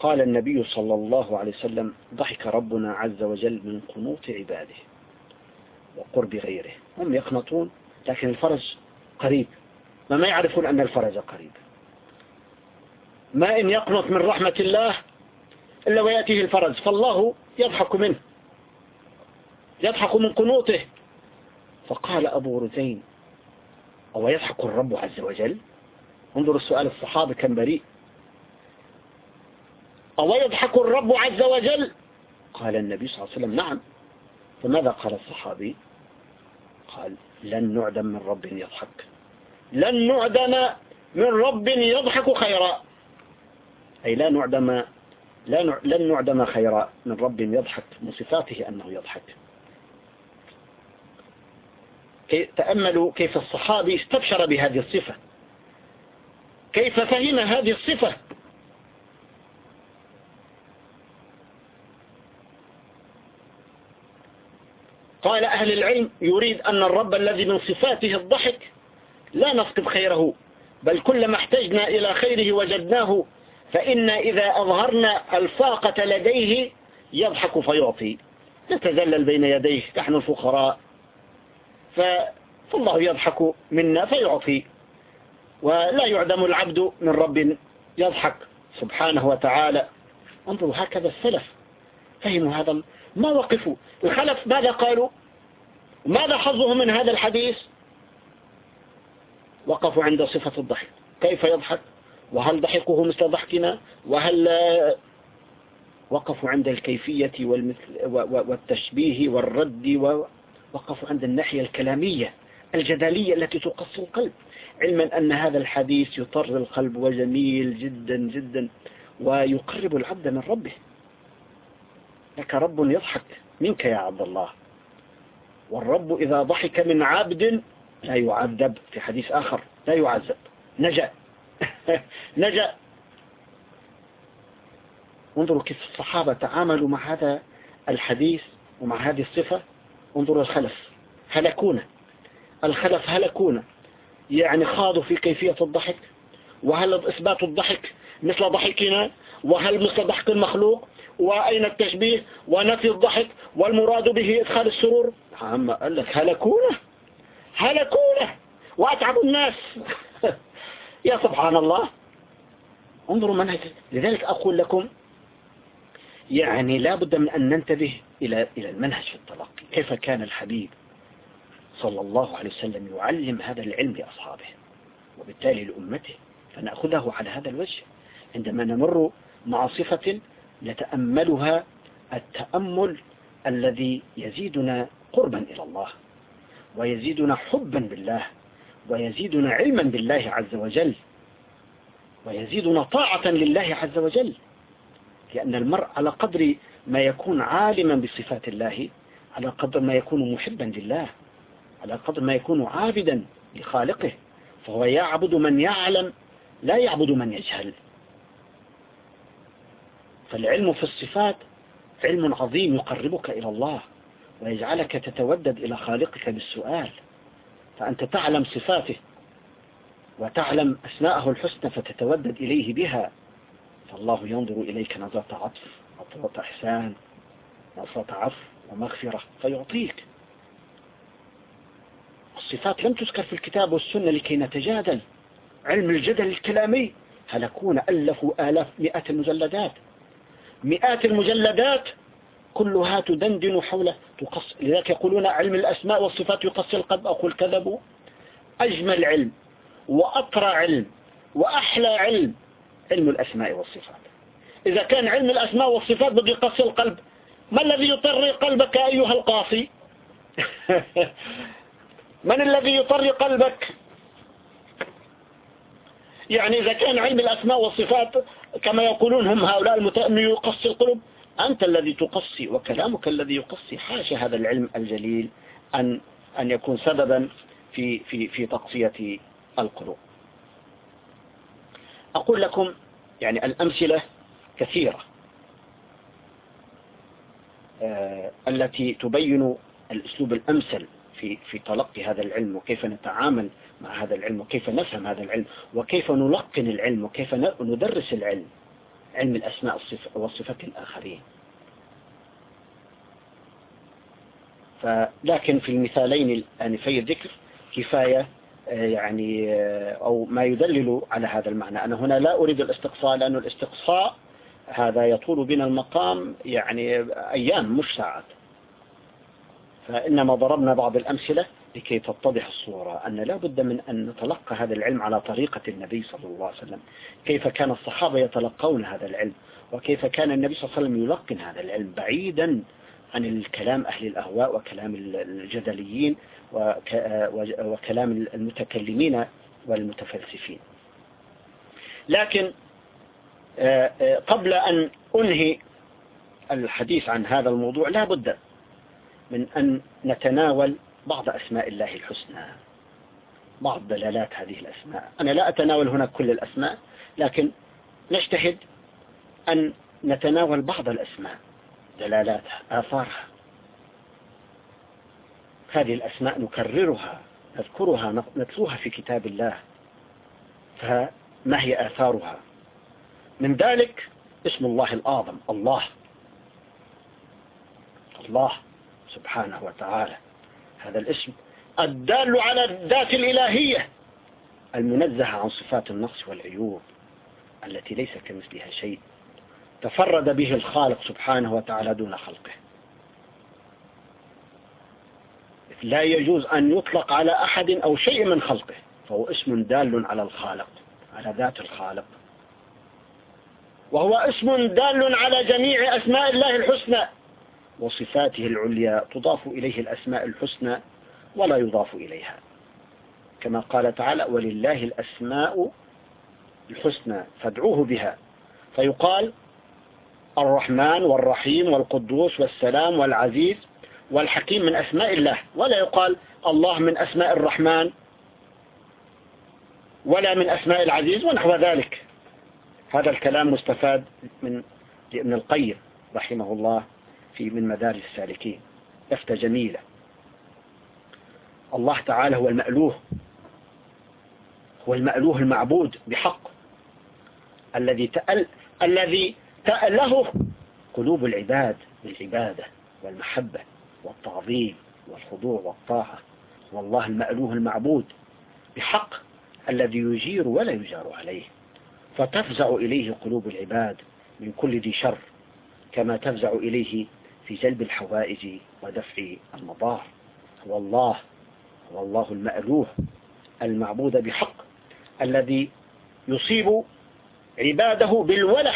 قال النبي صلى الله عليه وسلم ضحك ربنا عز وجل من قنوط عباده وقرب غيره. هم يقنطون لكن الفرج قريب. ما يعرفون أن الفرج قريب. ما إن يقنط من رحمة الله إلا ويأتيه الفرج فالله يضحك منه يضحك من قنوطه. فقال أبو رزين أو يضحك الرب عز وجل. انظر السؤال الصحابي كان بريء. أو يضحك الرب عز وجل؟ قال النبي صلى الله عليه وسلم نعم. فماذا قال الصحابي؟ قال لن نعدم من رب يضحك. لن نعدم من رب يضحك خيرا. أي لا نعدم لا لن نعدم خيرا من رب يضحك من صفاته أنه يضحك. تأملوا كيف الصحابي استبشر بهذه الصفة. كيف فهم هذه الصفة. قال أهل العلم يريد أن الرب الذي من صفاته الضحك لا نفقد خيره بل كلما احتجنا إلى خيره وجدناه فإن إذا أظهرنا الفاقة لديه يضحك فيعطي. نتذلل بين يديه نحن الفقراء. فالله يضحك منا فيعطي. ولا يعدم العبد من رب يضحك. سبحانه وتعالى. انظروا هكذا السلف. فهموا هذا ما وقفوا. الخلف ماذا قالوا؟ ماذا حظهم من هذا الحديث؟ وقفوا عند صفة الضحك. كيف يضحك؟ وهل ضحكه مثل ضحكنا؟ وهل وقفوا عند الكيفية والتشبيه والرد وقفوا عند الناحية الكلامية الجدلية التي تقص القلب علما أن هذا الحديث يطر القلب وجميل جدا جدا ويقرب العبد من ربه. لك رب يضحك منك يا عبد الله. والرب إذا ضحك من عبد لا يعذب في حديث آخر لا يعذب نجا. [laughs] نجا. انظروا كيف الصحابة تعاملوا مع هذا الحديث ومع هذه الصفة. انظروا الخلف. هلكونا. الخلف هلكونا. يعني خاضوا في كيفية الضحك. وهل إثبات الضحك مثل ضحكنا؟ وهل مثل ضحك المخلوق؟ وأين التشبيه؟ ونفي الضحك. والمراد به إدخال السرور. عم قال لك هلكونا. هلكونا. وأتعب الناس. [laughs] يا سبحان الله. انظروا منهج. لذلك أقول لكم يعني لا بد من أن ننتبه إلى إلى المنهج في التلقي كيف كان الحبيب صلى الله عليه وسلم يعلم هذا العلم لأصحابه؟ وبالتالي لأمته فنأخذه على هذا الوجه. عندما نمر مع صفة نتأملها التأمل الذي يزيدنا قربا إلى الله ويزيدنا حبا بالله ويزيدنا علما بالله عز وجل ويزيدنا طاعة لله عز وجل. لأن المرء على قدر ما يكون عالما بصفات الله على قدر ما يكون محبا لله على قدر ما يكون عابدا لخالقه فهو يعبد من يعلم لا يعبد من يجهل. فالعلم في الصفات علم عظيم يقربك إلى الله ويجعلك تتودد إلى خالقك بالسؤال. فأنت تعلم صفاته وتعلم أسماءه الحسنى فتتودد إليه بها. فالله ينظر إليك نظرة عطف نظرة إحسان نظرة عفو ومغفرة فيعطيك. الصفات لم تذكر في الكتاب والسنة لكي نتجادل. علم الجدل الكلامي هلكون ألفوا آلاف مئات المجلدات؟ مئات المجلدات كلها تدندن حول تقص لذلك يقولون علم الأسماء والصفات يقص القلب أقول كذبوا. أجمل علم وأطرى علم وأحلى علم علم الأسماء والصفات. إذا كان علم الأسماء والصفات بده يقص القلب. ما الذي يطري قلبك أيها القاصي [laughs] من الذي يطري قلبك؟ يعني إذا كان علم الأسماء والصفات كما يقولون هم هؤلاء المتأمل يقصي القلوب أنت الذي تقصي وكلامك الذي يقصي. حاشا هذا العلم الجليل أن أن يكون سببا في في في تقصية القلوب. أقول لكم يعني الأمثلة كثيرة. آه، التي تبين الأسلوب الأمثل في في تلقي هذا العلم وكيف نتعامل مع هذا العلم وكيف نفهم هذا العلم وكيف نلقن العلم وكيف ندرس العلم علم الأسماء والصفات الآخرين. لكن في المثالين الآنفي الذكر كفاية يعني آه، أو ما يدلل على هذا المعنى أنا هنا لا أريد الاستقصاء لأن الاستقصاء هذا يطول بنا المقام يعني أيام مش ساعات. فإنما ضربنا بعض الأمثلة لكي تتضح الصورة أن لا بد من أن نتلقى هذا العلم على طريقة النبي صلى الله عليه وسلم. كيف كان الصحابة يتلقون هذا العلم وكيف كان النبي صلى الله عليه وسلم يلقن هذا العلم بعيدا عن الكلام أهل الأهواء وكلام الجدليين وكلام المتكلمين والمتفلسفين. لكن آه، آه، قبل أن أنهي الحديث عن هذا الموضوع لا بد من أن نتناول بعض أسماء الله الحسنى بعض دلالات هذه الأسماء. أنا لا أتناول هنا كل الأسماء لكن نجتهد أن نتناول بعض الأسماء. دلالاتها آثارها. هذه الأسماء نكررها نذكرها نتلوها في كتاب الله فما هي آثارها؟ من ذلك اسم الله الأعظم الله. الله سبحانه وتعالى. هذا الاسم الدال على الذات الإلهية المنزهة عن صفات النقص والعيوب التي ليس كمثلها شيء. تفرد به الخالق سبحانه وتعالى دون خلقه. لا يجوز أن يطلق على أحد أو شيء من خلقه فهو اسم دال على الخالق على ذات الخالق. وهو اسم دال على جميع أسماء الله الحسنى وصفاته العليا تضاف إليه الأسماء الحسنى ولا يضاف إليها. كما قال تعالى ولله الأسماء الحسنى فادعوه بها. فيقال الرحمن والرحيم والقدوس والسلام والعزيز والحكيم من أسماء الله. ولا يقال الله من أسماء الرحمن ولا من أسماء العزيز ونحو ذلك. هذا الكلام مستفاد من ابن القيم رحمه الله في من مدارس السالكين. لفتة جميلة. الله تعالى هو المألوه. هو المألوه المعبود بحق. الذي تأل الذي تأله قلوب العباد بالعبادة والمحبة والتعظيم والخضوع والطاعة. والله المألوه المعبود بحق الذي يجير ولا يجار عليه. فتفزع إليه قلوب العباد من كل ذي شر كما تفزع إليه في جلب الحوائج ودفع المضار. هو الله هو الله المألوه المعبود بحق الذي يصيب عباده بالوله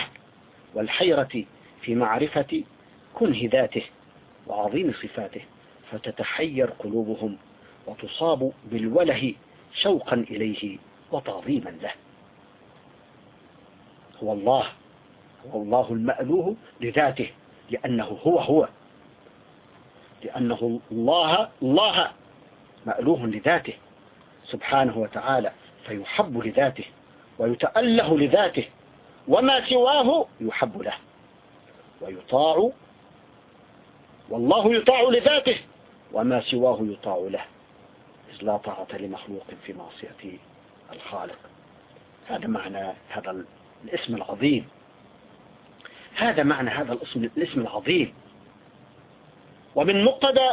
والحيرة في معرفة كنه ذاته وعظيم صفاته فتتحير قلوبهم وتصاب بالوله شوقا إليه وتعظيما له. هو الله هو الله المألوه لذاته لأنه هو هو. لأنه الله الله مألوه لذاته. سبحانه وتعالى فيحب لذاته ويتأله لذاته. وما سواه يحب له ويطاع والله يطاع لذاته وما سواه يطاع له إذ لا طاعة لمخلوق في معصية الخالق. هذا معنى هذا الاسم العظيم. هذا معنى هذا الاسم الاسم العظيم. ومن مقتضى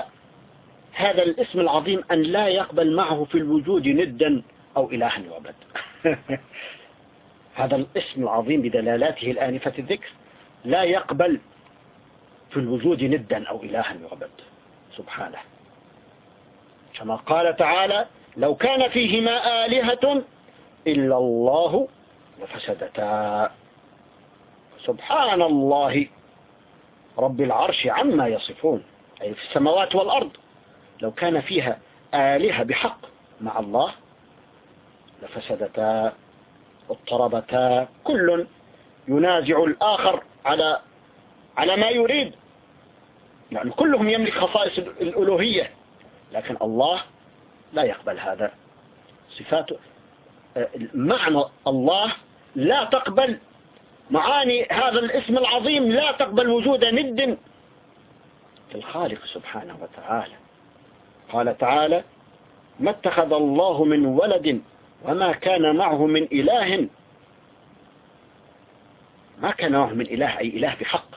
هذا الاسم العظيم أن لا يقبل معه في الوجود ندا أو إلها يعبد [laughs] هذا الاسم العظيم بدلالاته الآنفة الذكر لا يقبل في الوجود ندا أو إلها يعبد. سبحانه. كما قال تعالى لو كان فيهما آلهة إلا الله لفسدتا. سبحان الله. رب العرش عما يصفون أي في السماوات والأرض. لو كان فيها آلهة بحق مع الله لفسدتا. اضطربتا كل ينازع الآخر على على ما يريد. يعني كلهم يملك خصائص الألوهية. لكن الله لا يقبل هذا. صفات معنى الله لا تقبل. معاني هذا الاسم العظيم لا تقبل وجود ند في الخالق سبحانه وتعالى. قال تعالى ما اتخذ الله من ولد وما كان معه من إله. ما كان معه من إله أي إله بحق.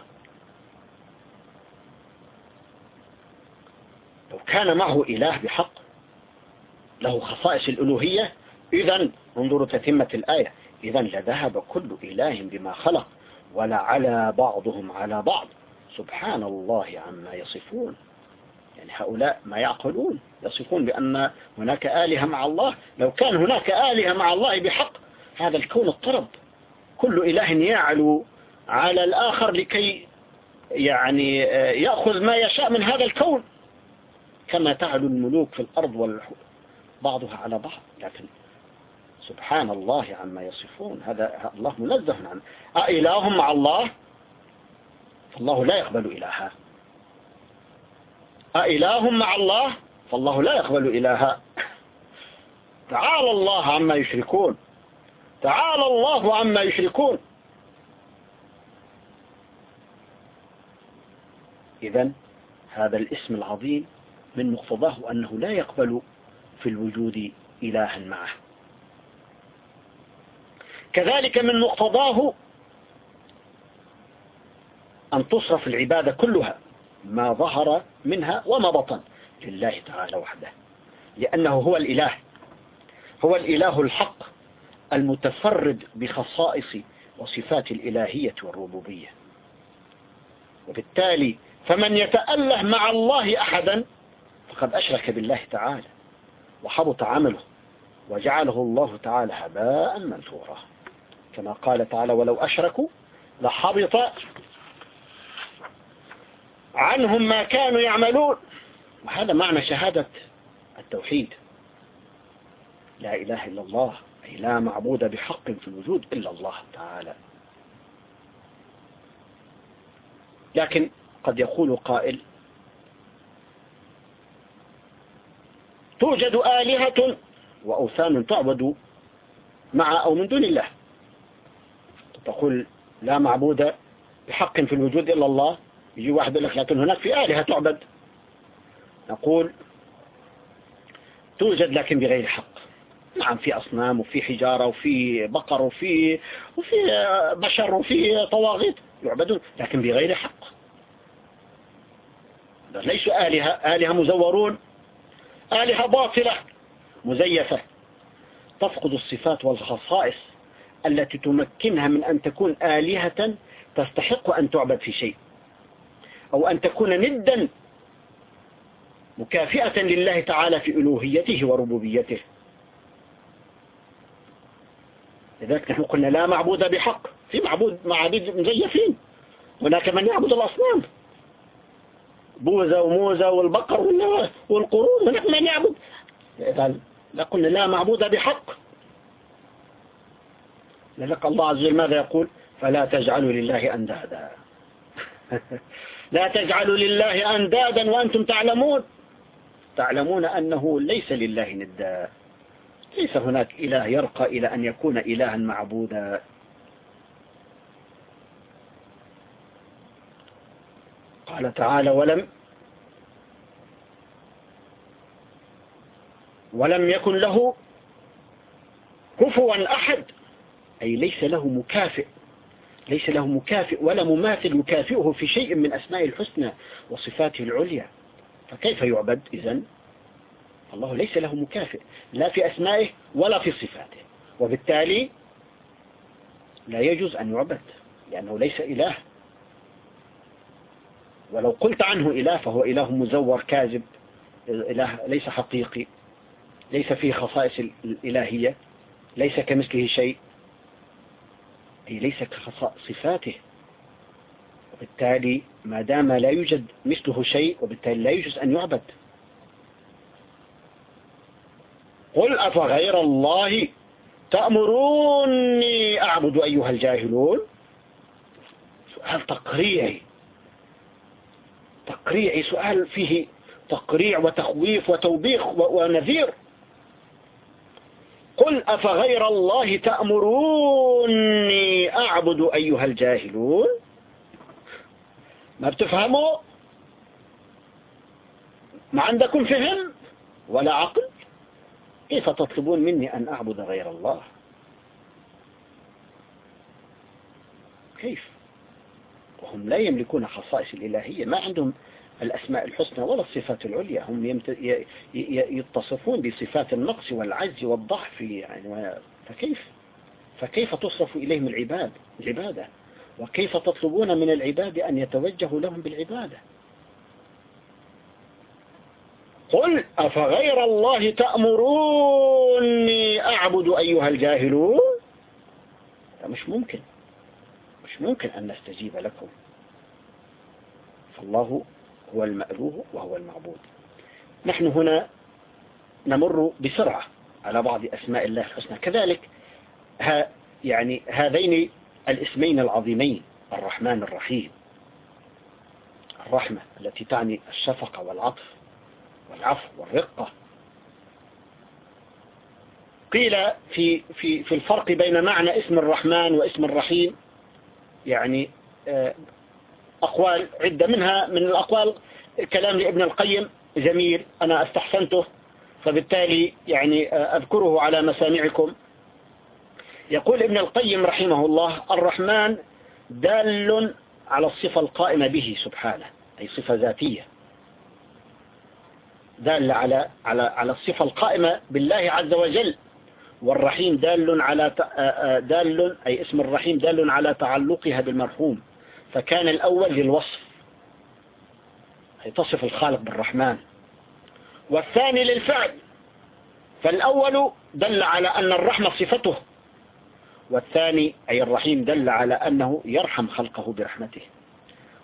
لو كان معه إله بحق له خصائص الألوهية إذا انظروا تتمة الآية. إذا لذهب كل إله بما خلق ولعلى بعضهم على بعض. سبحان الله عما يصفون. يعني هؤلاء ما يعقلون يصفون بأن هناك آلهة مع الله لو كان هناك آلهة مع الله بحق هذا الكون اضطرب. كل إله يعلو على الآخر لكي يعني يأخذ ما يشاء من هذا الكون. كما تعلو الملوك في الأرض بعضها على بعض. لكن سبحان الله عما يصفون. هذا الله منزه عنه أإله مع الله؟ فالله لا يقبل إلها أإله مع الله؟ فالله لا يقبل إلها. تعالى الله عما يشركون. تعالى الله عما يشركون. إذا هذا الاسم العظيم من مقتضاه أنه لا يقبل في الوجود إلها معه. كذلك من مقتضاه أن تصرف العبادة كلها. ما ظهر منها وما بطن لله تعالى وحده. لأنه هو الإله. هو الإله الحق المتفرد بخصائص وصفات الإلهية والربوبية. وبالتالي فمن يتأله مع الله أحدا فقد أشرك بالله تعالى وحبط عمله وجعله الله تعالى هباء منثورا. كما قال تعالى ولو أشركوا لحبط عنهم ما كانوا يعملون. وهذا معنى شهادة التوحيد. لا إله إلا الله أي لا معبود بحق في الوجود إلا الله تعالى. لكن قد يقول قائل توجد آلهة وأوثان تعبد مع أو من دون الله. تقول لا معبود بحق في الوجود إلا الله. يجي واحد يقول لك لكن هناك في آلهة تعبد. نقول توجد لكن بغير حق. نعم في أصنام وفي حجارة وفي بقر وفي وفي بشر وفي طواغيت يعبدون لكن بغير حق. ليسوا آلهة آلهة مزورون. آلهة باطلة مزيفة. تفقد الصفات والخصائص التي تمكنها من أن تكون آلهة تستحق أن تعبد في شيء. أو أن تكون ندا مكافئة لله تعالى في ألوهيته وربوبيته. لذلك نحن قلنا لا معبود بحق. في معبود معابد مزيفين. هناك من يعبد الأصنام. بوزة وموزة والبقر والقرون هناك من يعبد. لا قلنا لا معبود بحق. لذلك الله عز وجل ماذا يقول؟ فلا تجعلوا لله أندادا. [laughs] لا تجعلوا لله أندادا وأنتم تعلمون. تعلمون أنه ليس لله ندا ليس هناك إله يرقى إلى أن يكون إلها معبودا. قال تعالى ولم ولم يكن له كفوا أحد. أي ليس له مكافئ. ليس له مكافئ ولا مماثل يكافئه في شيء من أسماء الحسنى وصفاته العليا. فكيف يعبد إذن؟ الله ليس له مكافئ لا في أسمائه ولا في صفاته. وبالتالي لا يجوز أن يعبد لأنه ليس إله. ولو قلت عنه إله فهو إله مزور كاذب إله ليس حقيقي ليس فيه خصائص الإلهية ليس كمثله شيء. أي ليس كصفاته وبالتالي ما دام لا يوجد مثله شيء وبالتالي لا يجوز أن يعبد. قل أفغير الله تأمروني أعبد أيها الجاهلون؟ سؤال تقريعي. تقريعي سؤال فيه تقريع وتخويف وتوبيخ ونذير. قل أفغير الله تأمروني أعبد أيها الجاهلون؟ ما بتفهموا؟ ما عندكم فهم ولا عقل؟ كيف تطلبون مني أن أعبد غير الله؟ كيف؟ وهم لا يملكون خصائص الإلهية ما عندهم الأسماء الحسنى ولا الصفات العليا هم يتصفون بصفات النقص والعجز والضعف يعني فكيف؟ فكيف تصرف إليهم العباد العبادة؟ وكيف تطلبون من العباد أن يتوجهوا لهم بالعبادة؟ قل أفغير الله تأمروني أعبد أيها الجاهلون؟ مش ممكن مش ممكن أن نستجيب لكم. فالله هو المألوه وهو المعبود. نحن هنا نمر بسرعة على بعض أسماء الله الحسنى. كذلك ها يعني هذين الاسمين العظيمين الرحمن الرحيم. الرحمة التي تعني الشفقة والعطف والعفو والرقة. قيل في في في الفرق بين معنى اسم الرحمن واسم الرحيم يعني آه، أقوال عدة منها من الأقوال كلام لابن القيم جميل أنا استحسنته فبالتالي يعني آه، أذكره على مسامعكم. يقول ابن القيم رحمه الله الرحمن دال على الصفة القائمة به سبحانه أي صفة ذاتية. دال على على على الصفة القائمة بالله عز وجل والرحيم دال على دال أي اسم الرحيم دال على تعلقها بالمرحوم. فكان الأول للوصف. أي تصف الخالق بالرحمن. والثاني للفعل. فالأول دل على أن الرحمة صفته. والثاني أي الرحيم دل على أنه يرحم خلقه برحمته.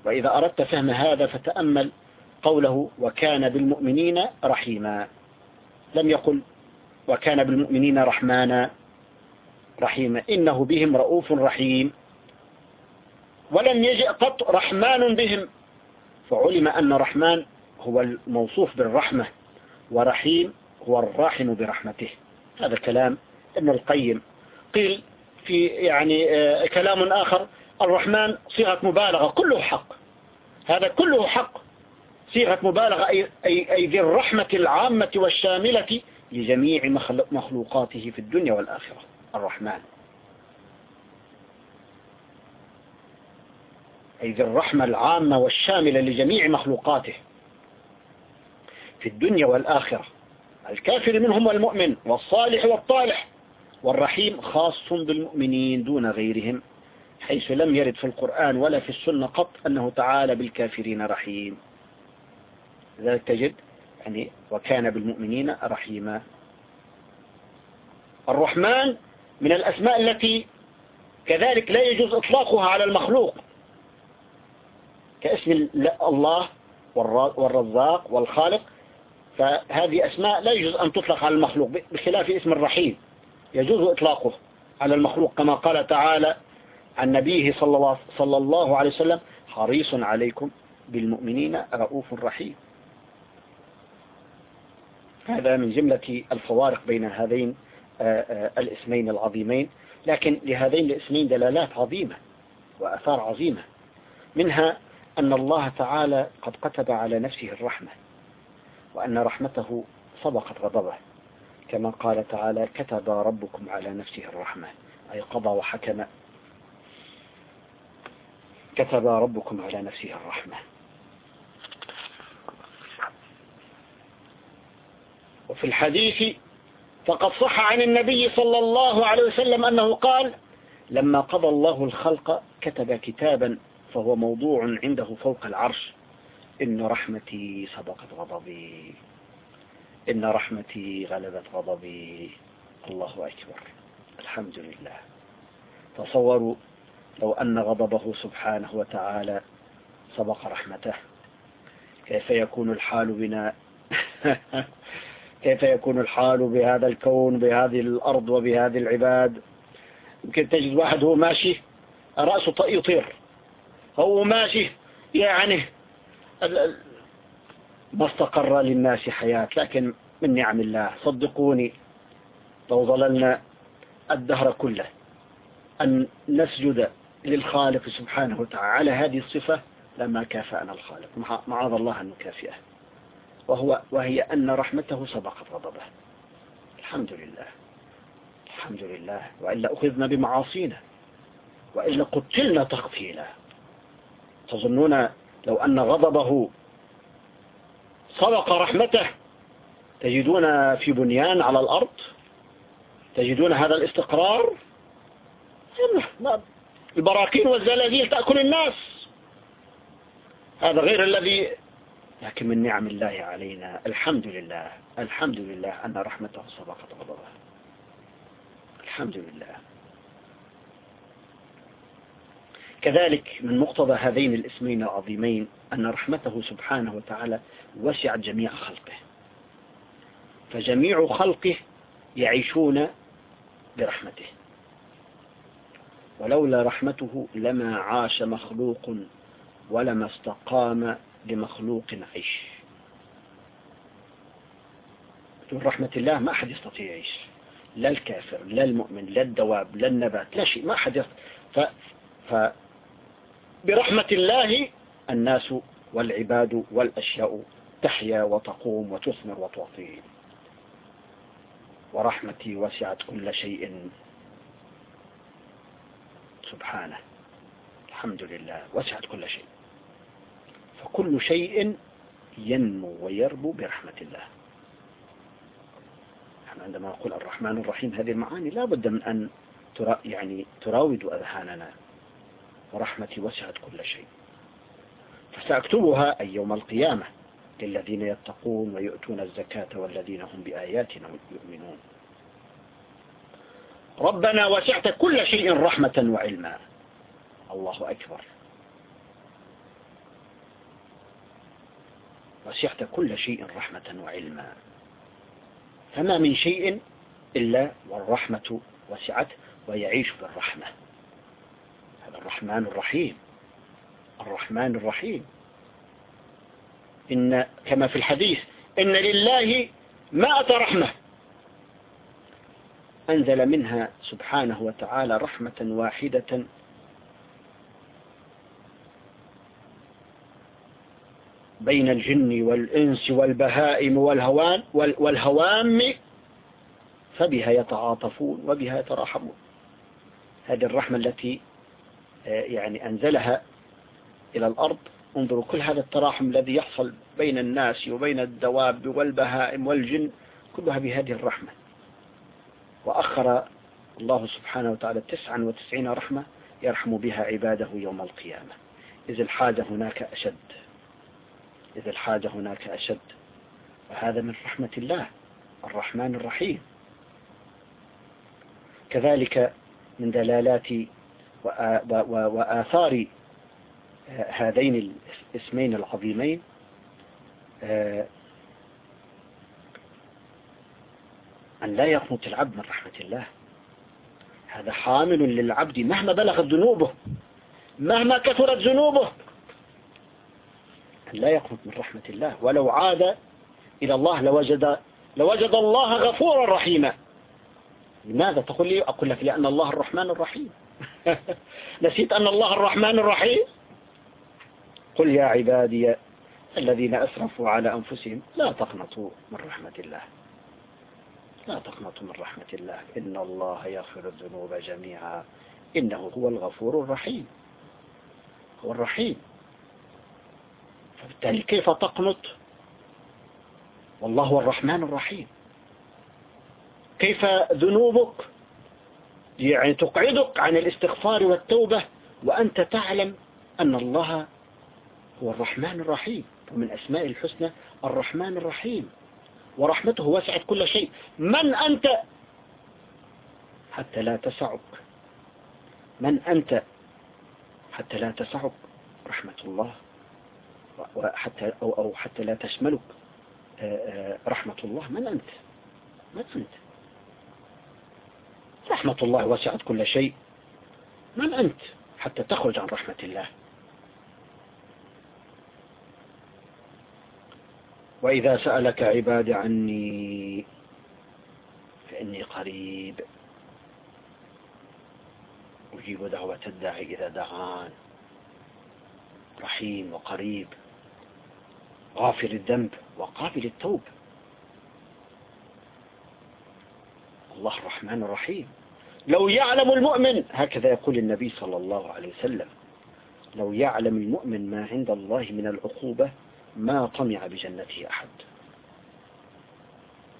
وإذا أردت فهم هذا فتأمل قوله وكان بالمؤمنين رحيما لم يقل وكان بالمؤمنين رحمانا رحيما. إنه بهم رؤوف رحيم. ولم يجئ قط رحمن بهم. فعلم أن رحمن هو الموصوف بالرحمة ورحيم هو الراحم برحمته. هذا كلام ابن القيم. قيل في يعني آه، كلام آخر الرحمن صيغة مبالغة كله حق. هذا كله حق. صيغة مبالغة أي, أي, ذي الرحمة العامة والشاملة لجميع مخلوقاته في الدنيا والآخرة. الرحمن. أي ذي الرحمة العامة والشاملة لجميع مخلوقاته في الدنيا والآخرة. الكافر منهم والمؤمن والصالح والطالح والرحيم خاص بالمؤمنين دون غيرهم حيث لم يرد في القرآن ولا في السنة قط أنه تعالى بالكافرين رحيم. لذلك تجد يعني وكان بالمؤمنين رحيما. الرحمن من الأسماء التي كذلك لا يجوز إطلاقها على المخلوق. كاسم الله والرزاق والخالق فهذه أسماء لا يجوز أن تطلق على المخلوق بخلاف اسم الرحيم. يجوز إطلاقه على المخلوق كما قال تعالى عن نبيه صلى الله عليه وسلم حريص عليكم بالمؤمنين رؤوف رحيم. هذا من جملة الفوارق بين هذين آه، آه، الاسمين العظيمين. لكن لهذين الاسمين دلالات عظيمة وأثار عظيمة. منها أن الله تعالى قد كتب على نفسه الرحمة وأن رحمته سبقت غضبه كما قال تعالى كتب ربكم على نفسه الرحمة أي قضى وحكم. كتب ربكم على نفسه الرحمة. وفي الحديث فقد صح عن النبي صلى الله عليه وسلم أنه قال لما قضى الله الخلق كتب كتابا فهو موضوع عنده فوق العرش. إن رحمتي سبقت غضبي. إن رحمتي غلبت غضبي. الله أكبر. الحمد لله. تصوروا لو أن غضبه سبحانه وتعالى سبق رحمته. كيف يكون الحال بنا؟ [laughs] كيف يكون الحال بهذا الكون بهذه الأرض وبهذه العباد؟ يمكن تجد واحد هو ماشي رأسه يطير. هو ماشي يعني ما استقر للناس حياة لكن من نعم الله صدقوني لو ظللنا الدهر كله أن نسجد للخالق سبحانه وتعالى على هذه الصفة لما كافأنا الخالق. معاذ الله أن نكافئه. وهو وهي أن رحمته سبقت غضبه. الحمد لله. الحمد لله. وإلا أخذنا بمعاصينا. وإلا قتلنا تقتيلا. تظنون لو أن غضبه سبق رحمته تجدون في بنيان على الأرض تجدون هذا الاستقرار؟ البراكين والزلازل تأكل الناس. هذا غير الذي لكن من نعم الله علينا الحمد لله الحمد لله أن رحمته سبقت غضبه. الحمد لله. كذلك من مقتضى هذين الاسمين العظيمين أن رحمته سبحانه وتعالى وسعت جميع خلقه. فجميع خلقه يعيشون برحمته. ولولا رحمته لما عاش مخلوق ولما استقام لمخلوق عيش. بدون رحمة الله ما أحد يستطيع يعيش. لا الكافر لا المؤمن لا الدواب لا النبات لا شيء ما أحد يستطيع ف... برحمة الله الناس والعباد والأشياء تحيا وتقوم وتثمر وتعطي. ورحمتي وسعت كل شيء. سبحانه. الحمد لله. وسعت كل شيء. فكل شيء ينمو ويربو برحمة الله. عندما نقول الرحمن الرحيم هذه المعاني لا بد من أن ترا يعني تراود أذهاننا. ورحمتي وسعت كل شيء. فسأكتبها أي يوم القيامة للذين يتقون ويؤتون الزكاة والذين هم بآياتنا يؤمنون. ربنا وسعت كل شيء رحمة وعلما. الله أكبر. وسعت كل شيء رحمة وعلما. فما من شيء إلا والرحمة وسعت ويعيش بالرحمة. الرحمن الرحيم. الرحمن الرحيم. إن كما في الحديث إن لله مائة رحمة. أنزل منها سبحانه وتعالى رحمة واحدة. بين الجن والإنس والبهائم والهوان والهوام فبها يتعاطفون وبها يتراحمون. هذه الرحمة التي يعني أنزلها إلى الأرض. انظروا كل هذا التراحم الذي يحصل بين الناس وبين الدواب والبهائم والجن كلها بهذه الرحمة. وأخر الله سبحانه وتعالى تسعا وتسعين رحمة يرحم بها عباده يوم القيامة. إذ الحاجة هناك أشد. إذا الحاجة هناك أشد. وهذا من رحمة الله الرحمن الرحيم. كذلك من دلالات وآثار هذين الاسمين العظيمين أن لا يقنط العبد من رحمة الله. هذا حامل للعبد مهما بلغت ذنوبه مهما كثرت ذنوبه. لا يقنط من رحمة الله. ولو عاد إلى الله لوجد لوجد الله غفورا رحيما. لماذا تقول لي أقول لك لأن الله الرحمن الرحيم. [laughs] نسيت أن الله الرحمن الرحيم. قل يا عبادي الذين أسرفوا على أنفسهم لا تقنطوا من رحمة الله. لا تقنطوا من رحمة الله. إن الله يغفر الذنوب جميعا. إنه هو الغفور الرحيم. هو الرحيم. فبالتالي كيف تقنط؟ والله هو الرحمن الرحيم. كيف ذنوبك؟ يعني تقعدك عن الاستغفار والتوبة وأنت تعلم أن الله هو الرحمن الرحيم. ومن أسماء الحسنى الرحمن الرحيم. ورحمته وسعت كل شيء. من أنت؟ حتى لا تسعك. من أنت؟ حتى لا تسعك. رحمة الله. وحتى أو, أو حتى لا تشملك. آه، آه، رحمة الله. من أنت؟ من أنت؟ رحمة الله وسعت كل شيء. من أنت حتى تخرج عن رحمة الله؟ وإذا سألك عبادي عني إني قريب. أجيب دعوة الداعي إذا دعان. رحيم وقريب. غافر الذنب وقابل التوب. الله الرحمن الرحيم. لو يعلم المؤمن هكذا يقول النبي صلى الله عليه وسلم لو يعلم المؤمن ما عند الله من العقوبة ما طمع بجنته أحد.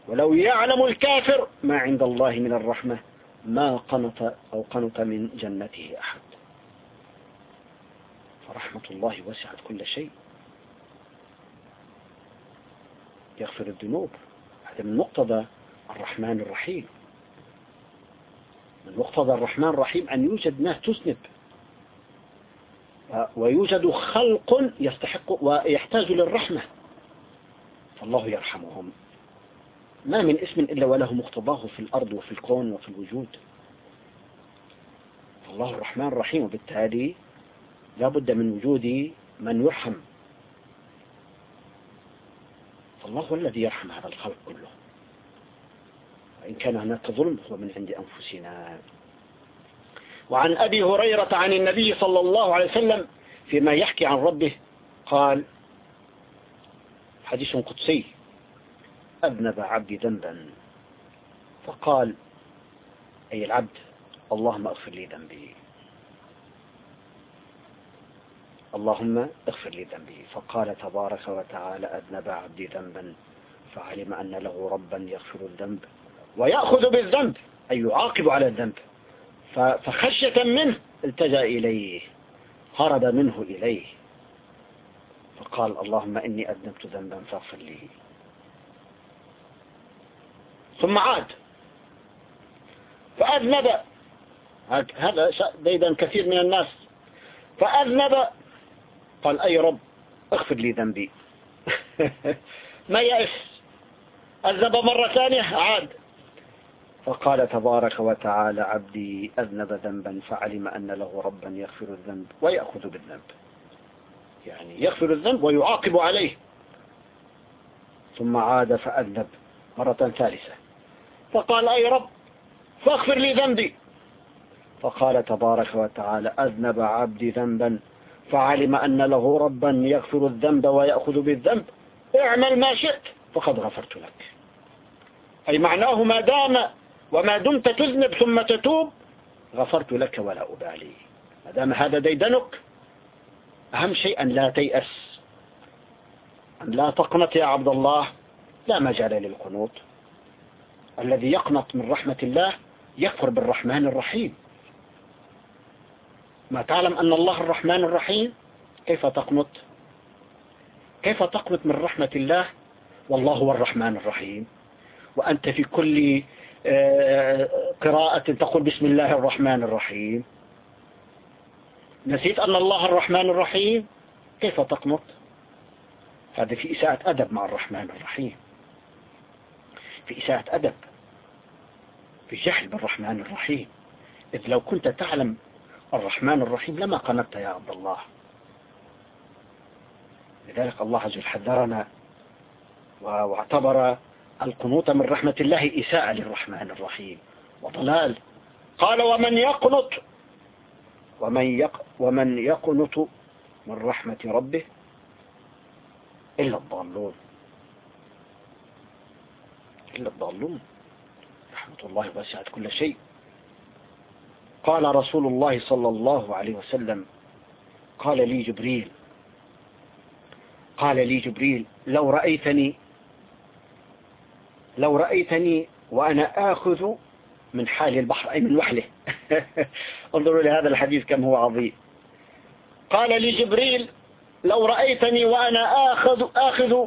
ولو يعلم الكافر ما عند الله من الرحمة ما قنط أو قنط من جنته أحد. فرحمة الله وسعت كل شيء. يغفر الذنوب. هذا من مقتضى الرحمن الرحيم. من مقتضى الرحمن الرحيم أن يوجد ناس تذنب ويوجد خلق يستحق ويحتاج للرحمة. فالله يرحمهم. ما من اسم إلا وله مقتضاه في الأرض وفي الكون وفي الوجود. الله الرحمن الرحيم. وبالتالي لا بد من وجود من يرحم. فالله هو الذي يرحم هذا الخلق كله. وإن كان هناك ظلم هو من عند أنفسنا. وعن أبي هريرة عن النبي صلى الله عليه وسلم فيما يحكي عن ربه قال حديث قدسي أذنب عبدي ذنبا. فقال أي العبد اللهم اغفر لي ذنبي. اللهم اغفر لي ذنبي. فقال تبارك وتعالى أذنب عبدي ذنبا فعلم أن له ربا يغفر الذنب. ويأخذ بالذنب أي يعاقب على الذنب. فخشية منه التجأ إليه هرب منه إليه. فقال اللهم إني أذنبت ذنبا فاغفر لي. ثم عاد. فأذنب هذا ديدا كثير من الناس. فأذنب قال أي رب اغفر لي ذنبي. [laughs] ما يأس أذنب مرة ثانية عاد. فقال تبارك وتعالى عبدي أذنب ذنبا فعلم أن له ربا يغفر الذنب ويأخذ بالذنب. يعني يغفر الذنب ويعاقب عليه. ثم عاد فأذنب مرة ثالثة. فقال أي رب فاغفر لي ذنبي. فقال تبارك وتعالى أذنب عبدي ذنبا فعلم أن له ربا يغفر الذنب ويأخذ بالذنب. اعمل ما شئت فقد غفرت لك. أي معناه ما دام وما دمت تذنب ثم تتوب غفرت لك ولا أبالي. ما دام هذا ديدنك أهم شيء أن لا تيأس. أن لا تقنط يا عبد الله لا مجال للقنوط. الذي يقنط من رحمة الله يكفر بالرحمن الرحيم. ما تعلم أن الله الرحمن الرحيم؟ كيف تقنط؟ كيف تقنط من رحمة الله؟ والله هو الرحمن الرحيم. وأنت في كل قراءة تقول بسم الله الرحمن الرحيم. نسيت أن الله الرحمن الرحيم كيف تقنط؟ هذا في إساءة أدب مع الرحمن الرحيم. في إساءة أدب في جهل بالرحمن الرحيم. إذ لو كنت تعلم الرحمن الرحيم لما قنطت يا عبد الله. لذلك الله عز وجل حذرنا واعتبر القنوط من رحمة الله إساءة للرحمن الرحيم وضلال. قال ومن يقنط ومن, يق ومن يقنط من رحمة ربه إلا الضالون. إلا الضالون. رحمة الله وسعت كل شيء. قال رسول الله صلى الله عليه وسلم قال لي جبريل قال لي جبريل لو رأيتني لو رأيتني وأنا آخذ من حال البحر أي من وحله. [laughs] انظروا لهذا الحديث كم هو عظيم. قال لي جبريل لو رأيتني وأنا آخذ, آخذ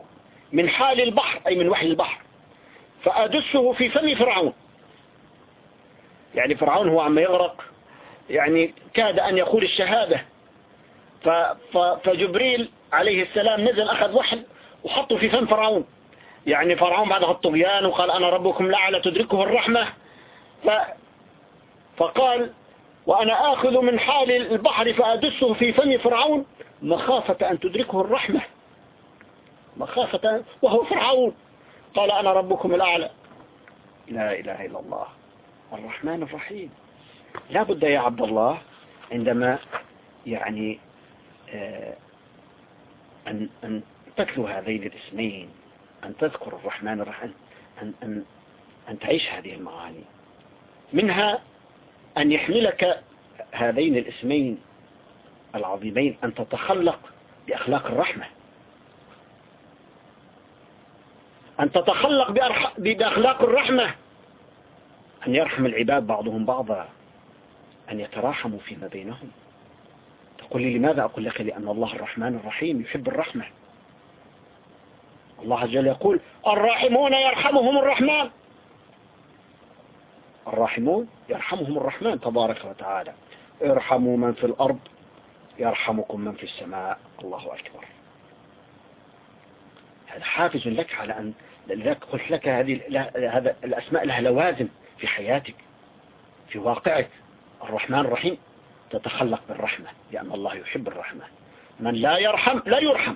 من حال البحر أي من وحل البحر فأدسه في فم فرعون. يعني فرعون هو عم يغرق يعني كاد أن يقول الشهادة. فجبريل عليه السلام نزل أخذ وحل وحطه في فم فرعون. يعني فرعون بعد الطغيان وقال أنا ربكم لعل تدركه الرحمة. ف فقال وأنا آخذ من حال البحر فأدسه في فم فرعون مخافة أن تدركه الرحمة. مخافة وهو فرعون. قال أنا ربكم الأعلى. لا إله إلا الله. الرحمن الرحيم. لا بد يا عبد الله عندما يعني آه، أن, أن تتلو هذين الاسمين. أن تذكر الرحمن الرحيم أن, أن, أن تعيش هذه المعاني. منها أن يحملك هذين الاسمين العظيمين أن تتخلق بأخلاق الرحمة. أن تتخلق بأخلاق الرحمة. أن يرحم العباد بعضهم بعضا. أن يتراحموا فيما بينهم. تقول لي لماذا؟ أقول لك لأن الله الرحمن الرحيم يحب الرحمة. الله عز وجل يقول الراحمون يرحمهم الرحمن. الراحمون يرحمهم الرحمن تبارك وتعالى. ارحموا من في الأرض يرحمكم من في السماء. الله أكبر. هذا حافز لك على أن لذلك قلت لك هذه هذا الأسماء لها لوازم في حياتك في واقعك. الرحمن الرحيم تتخلق بالرحمة لأن الله يحب الرحمة. من لا يرحم لا يرحم.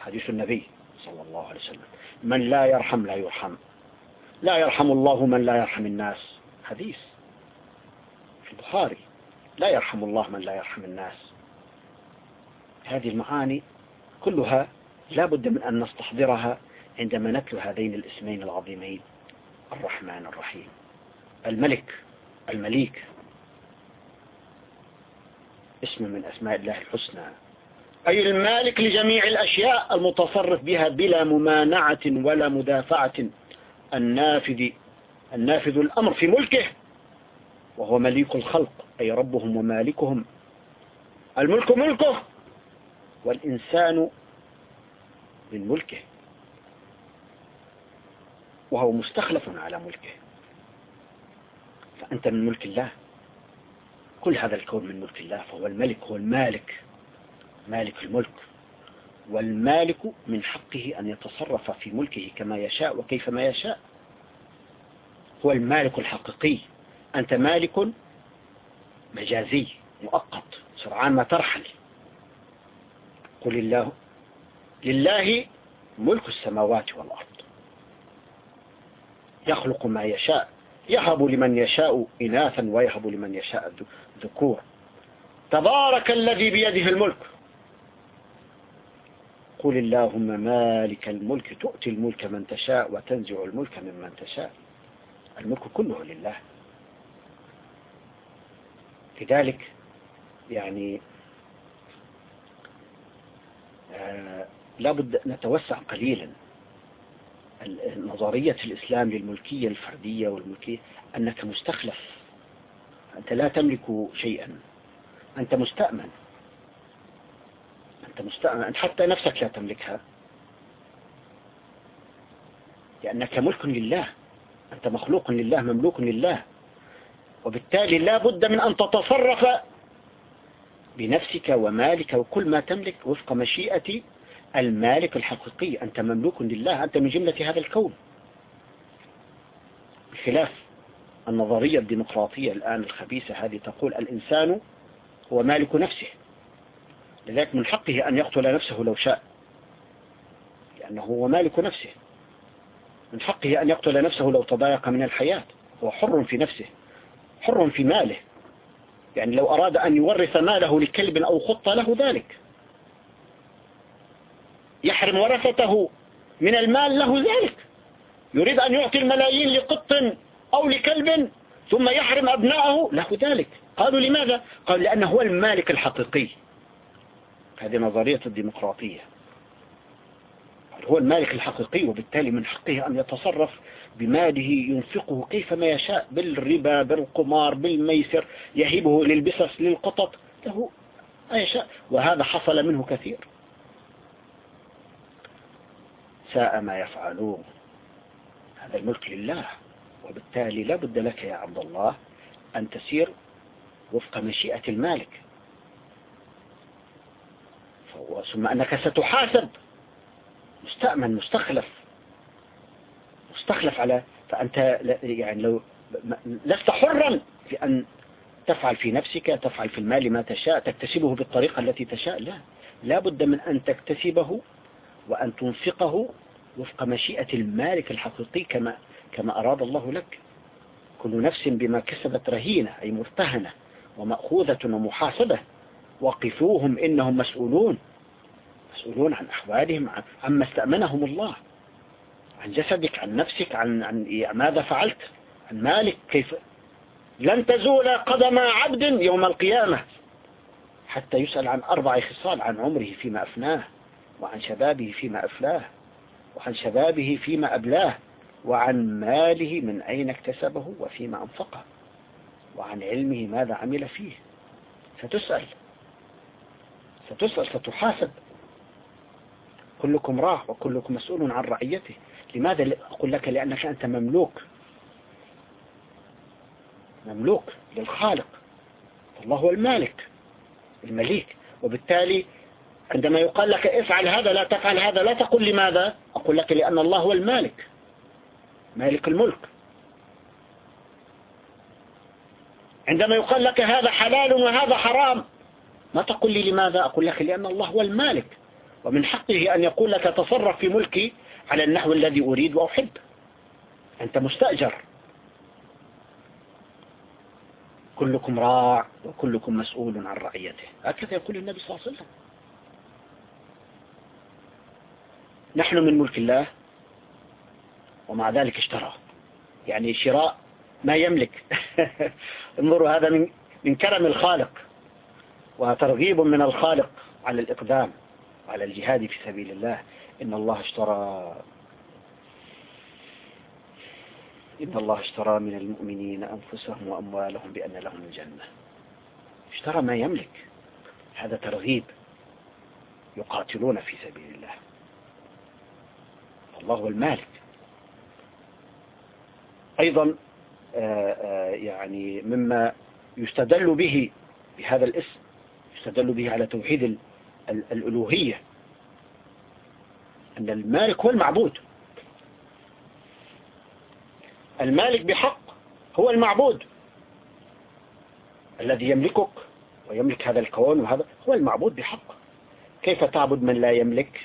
حديث النبي. صلى الله عليه وسلم. من لا يرحم لا يرحم. لا يرحم الله من لا يرحم الناس. حديث في البخاري. لا يرحم الله من لا يرحم الناس. هذه المعاني كلها لا بد من أن نستحضرها عندما نتلو هذين الاسمين العظيمين. الرحمن الرحيم. الملك المليك. اسم من أسماء الله الحسنى. أي المالك لجميع الأشياء المتصرف بها بلا ممانعة ولا مدافعة. النافذ النافذ الأمر في ملكه وهو مليك الخلق أي ربهم ومالكهم. الملك ملكه والإنسان من ملكه. وهو مستخلف على ملكه. فأنت من ملك الله. كل هذا الكون من ملك الله فهو الملك هو المالك. مالك الملك والمالك من حقه أن يتصرف في ملكه كما يشاء وكيف ما يشاء. هو المالك الحقيقي. أنت مالك مجازي مؤقت سرعان ما ترحل. قل الله لله ملك السماوات والأرض. يخلق ما يشاء يهب لمن يشاء إناثا ويهب لمن يشاء ذكور تبارك الذي بيده الملك. قل اللهم مالك الملك تؤتي الملك من تشاء وتنزع الملك ممن تشاء. الملك كله لله. لذلك يعني آه لابد نتوسع قليلا. نظرية الإسلام للملكية الفردية والملكية أنك مستخلف. أنت لا تملك شيئا. أنت مستأمن. أنت مستأمن أنت حتى نفسك لا تملكها. لأنك ملك لله أنت مخلوق لله مملوك لله. وبالتالي لا بد من أن تتصرف بنفسك ومالك وكل ما تملك وفق مشيئة المالك الحقيقي. أنت مملوك لله أنت من جملة هذا الكون. بخلاف النظرية الديمقراطية الآن الخبيثة هذه تقول الإنسان هو مالك نفسه. لذلك من حقه أن يقتل نفسه لو شاء. لأنه هو مالك نفسه. من حقه أن يقتل نفسه لو تضايق من الحياة. هو حر في نفسه. حر في ماله. يعني لو أراد أن يورث ماله لكلب أو خطة له ذلك. يحرم ورثته من المال له ذلك. يريد أن يعطي الملايين لقط أو لكلب ثم يحرم أبنائه له ذلك. قالوا لماذا؟ قال لأنه هو المالك الحقيقي. هذه نظرية الديمقراطية. هو المالك الحقيقي وبالتالي من حقه أن يتصرف بماله ينفقه كيفما يشاء بالربا بالقمار بالميسر يهبه للبسس للقطط. له ما يشاء وهذا حصل منه كثير. ساء ما يفعلون. هذا الملك لله وبالتالي لا بد لك يا عبد الله أن تسير وفق مشيئة المالك. ثم أنك ستحاسب. مستأمن مستخلف. مستخلف على فأنت يعني لو لست حرا في أن تفعل في نفسك تفعل في المال ما تشاء تكتسبه بالطريقة التي تشاء. لا. لا بد من أن تكتسبه وأن تنفقه وفق مشيئة المالك الحقيقي كما كما أراد الله لك. كل نفس بما كسبت رهينة أي مرتهنة ومأخوذة ومحاسبة. وقفوهم إنهم مسؤولون. مسؤولون عن أحوالهم عما استأمنهم الله؟ عن جسدك عن نفسك عن, عن ماذا فعلت؟ عن مالك؟ كيف؟ لن تزول قدم عبد يوم القيامة. حتى يسأل عن أربع خصال عن عمره فيما أفناه وعن شبابه فيما أفلاه وعن شبابه فيما أبلاه وعن ماله من أين اكتسبه وفيما أنفقه وعن علمه ماذا عمل فيه. ستسأل. ستسأل ستحاسب. كلكم راع وكلكم مسؤول عن رعيته. لماذا أقول لك؟ لأنك أنت مملوك. مملوك للخالق. الله هو المالك المليك. وبالتالي عندما يقال لك افعل هذا لا تفعل هذا لا تقول لماذا؟ أقول لك لأن الله هو المالك مالك الملك. عندما يقال لك هذا حلال وهذا حرام ما تقول لي لماذا؟ أقول لك لأن الله هو المالك. ومن حقه أن يقول لك تصرف في ملكي على النحو الذي أريد وأحب. أنت مستأجر. كلكم راع وكلكم مسؤول عن رعيته. هكذا يقول النبي صلى الله عليه وسلم. نحن من ملك الله ومع ذلك اشترى. يعني شراء ما يملك. [laughs] انظروا هذا من من كرم الخالق وترغيب من الخالق على الإقدام. على الجهاد في سبيل الله. إن الله اشترى إن الله اشترى من المؤمنين أنفسهم وأموالهم بأن لهم الجنة. اشترى ما يملك. هذا ترغيب يقاتلون في سبيل الله. الله هو المالك. أيضا آه، آه، يعني مما يستدل به بهذا الاسم يستدل به على توحيد الألوهية. أن المالك هو المعبود. المالك بحق هو المعبود. الذي يملكك ويملك هذا الكون وهذا هو المعبود بحق. كيف تعبد من لا يملك؟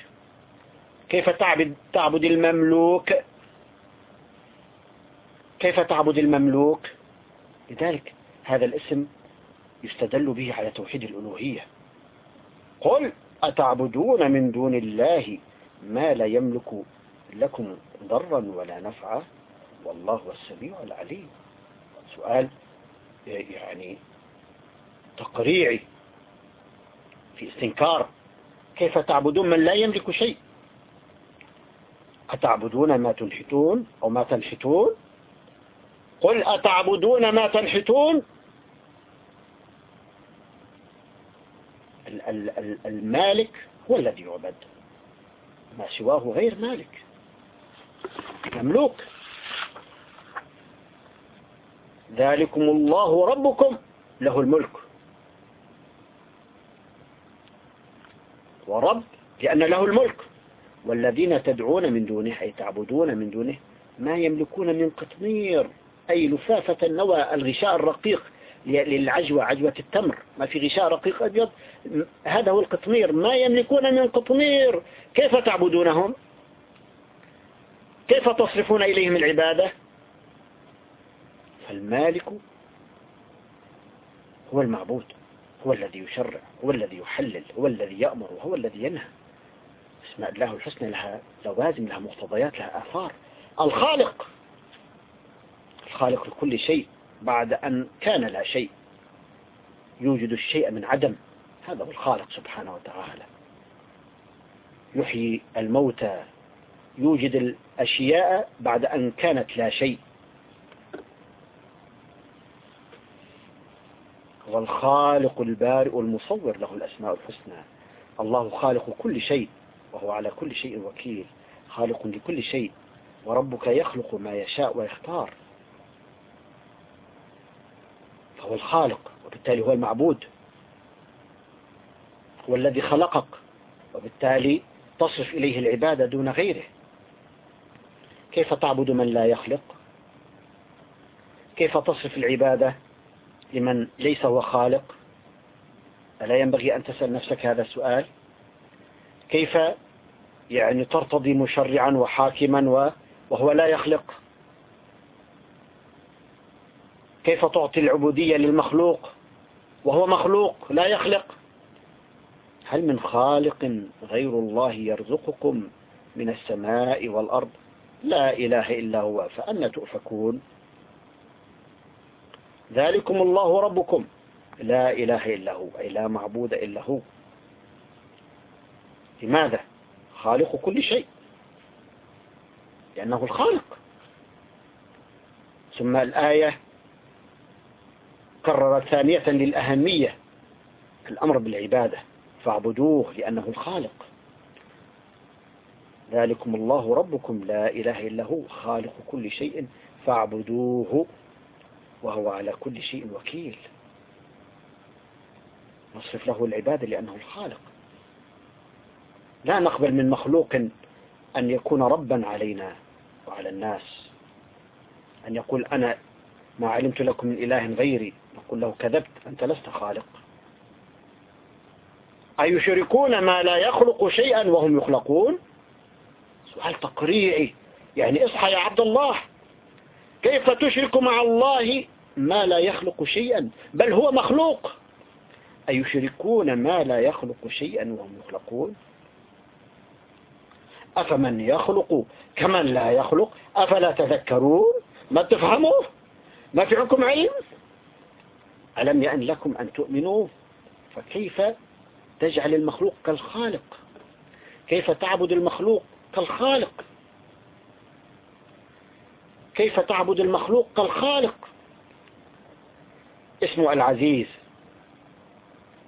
كيف تعبد تعبد المملوك؟ كيف تعبد المملوك؟ لذلك هذا الاسم يستدل به على توحيد الألوهية. قل أتعبدون من دون الله ما لا يملك لكم ضرا ولا نفعا؟ والله هو السميع العليم. سؤال يعني تقريعي في استنكار. كيف تعبدون من لا يملك شيء؟ أتعبدون ما تنحتون أو ما تنحتون؟ قل أتعبدون ما تنحتون؟ المالك هو الذي يعبد. ما سواه غير مالك. مملوك. ذلكم الله ربكم له الملك. ورب لأن له الملك. والذين تدعون من دونه أي تعبدون من دونه ما يملكون من قطمير أي لفافة النوى الغشاء الرقيق. للعجوة عجوة التمر. ما في غشاء رقيق أبيض. هذا هو القطمير. ما يملكون من قطمير كيف تعبدونهم؟ كيف تصرفون إليهم العبادة؟ فالمالك هو المعبود هو الذي يشرع هو الذي يحلل هو الذي يأمر وهو الذي ينهى. اسماء الله الحسنى لها لوازم لها مقتضيات لها آثار. الخالق. الخالق لكل شيء. بعد أن كان لا شيء يوجد الشيء من عدم. هذا هو الخالق سبحانه وتعالى. يحيي الموتى يوجد الأشياء بعد أن كانت لا شيء. والخالق البارئ المصور له الأسماء الحسنى. الله خالق كل شيء وهو على كل شيء وكيل خالق لكل شيء وربك يخلق ما يشاء ويختار. فهو الخالق وبالتالي هو المعبود. هو الذي خلقك وبالتالي تصرف إليه العبادة دون غيره. كيف تعبد من لا يخلق؟ كيف تصرف العبادة لمن ليس هو خالق؟ ألا ينبغي أن تسأل نفسك هذا السؤال؟ كيف يعني ترتضي مشرعا وحاكما وهو لا يخلق؟ كيف تعطي العبودية للمخلوق وهو مخلوق لا يخلق؟ هل من خالق غير الله يرزقكم من السماء والأرض؟ لا إله إلا هو فأنا تؤفكون. ذلكم الله ربكم. لا إله إلا هو أي لا معبود إلا هو. لماذا؟ خالق كل شيء. لأنه الخالق. ثم الآية كررت ثانية للأهمية. الأمر بالعبادة. فاعبدوه لأنه الخالق. ذلكم الله ربكم. لا إله إلا هو. خالق كل شيء. فاعبدوه وهو على كل شيء وكيل. نصرف له العبادة لأنه الخالق. لا نقبل من مخلوق أن يكون ربا علينا وعلى الناس. أن يقول أنا ما علمت لكم من إله غيري. نقول له كذبت أنت لست خالق. أيشركون ما لا يخلق شيئا وهم يخلقون؟ سؤال تقريعي. يعني اصحى يا عبد الله. كيف تشرك مع الله ما لا يخلق شيئا؟ بل هو مخلوق. أيشركون ما لا يخلق شيئا وهم يخلقون؟ أفمن يخلق كمن لا يخلق؟ أفلا تذكرون؟ ما تفهموا؟ ما في عندكم علم؟ ألم يأن لكم أن تؤمنوا؟ فكيف تجعل المخلوق كالخالق؟ كيف تعبد المخلوق كالخالق؟ كيف تعبد المخلوق كالخالق؟ اسمه العزيز.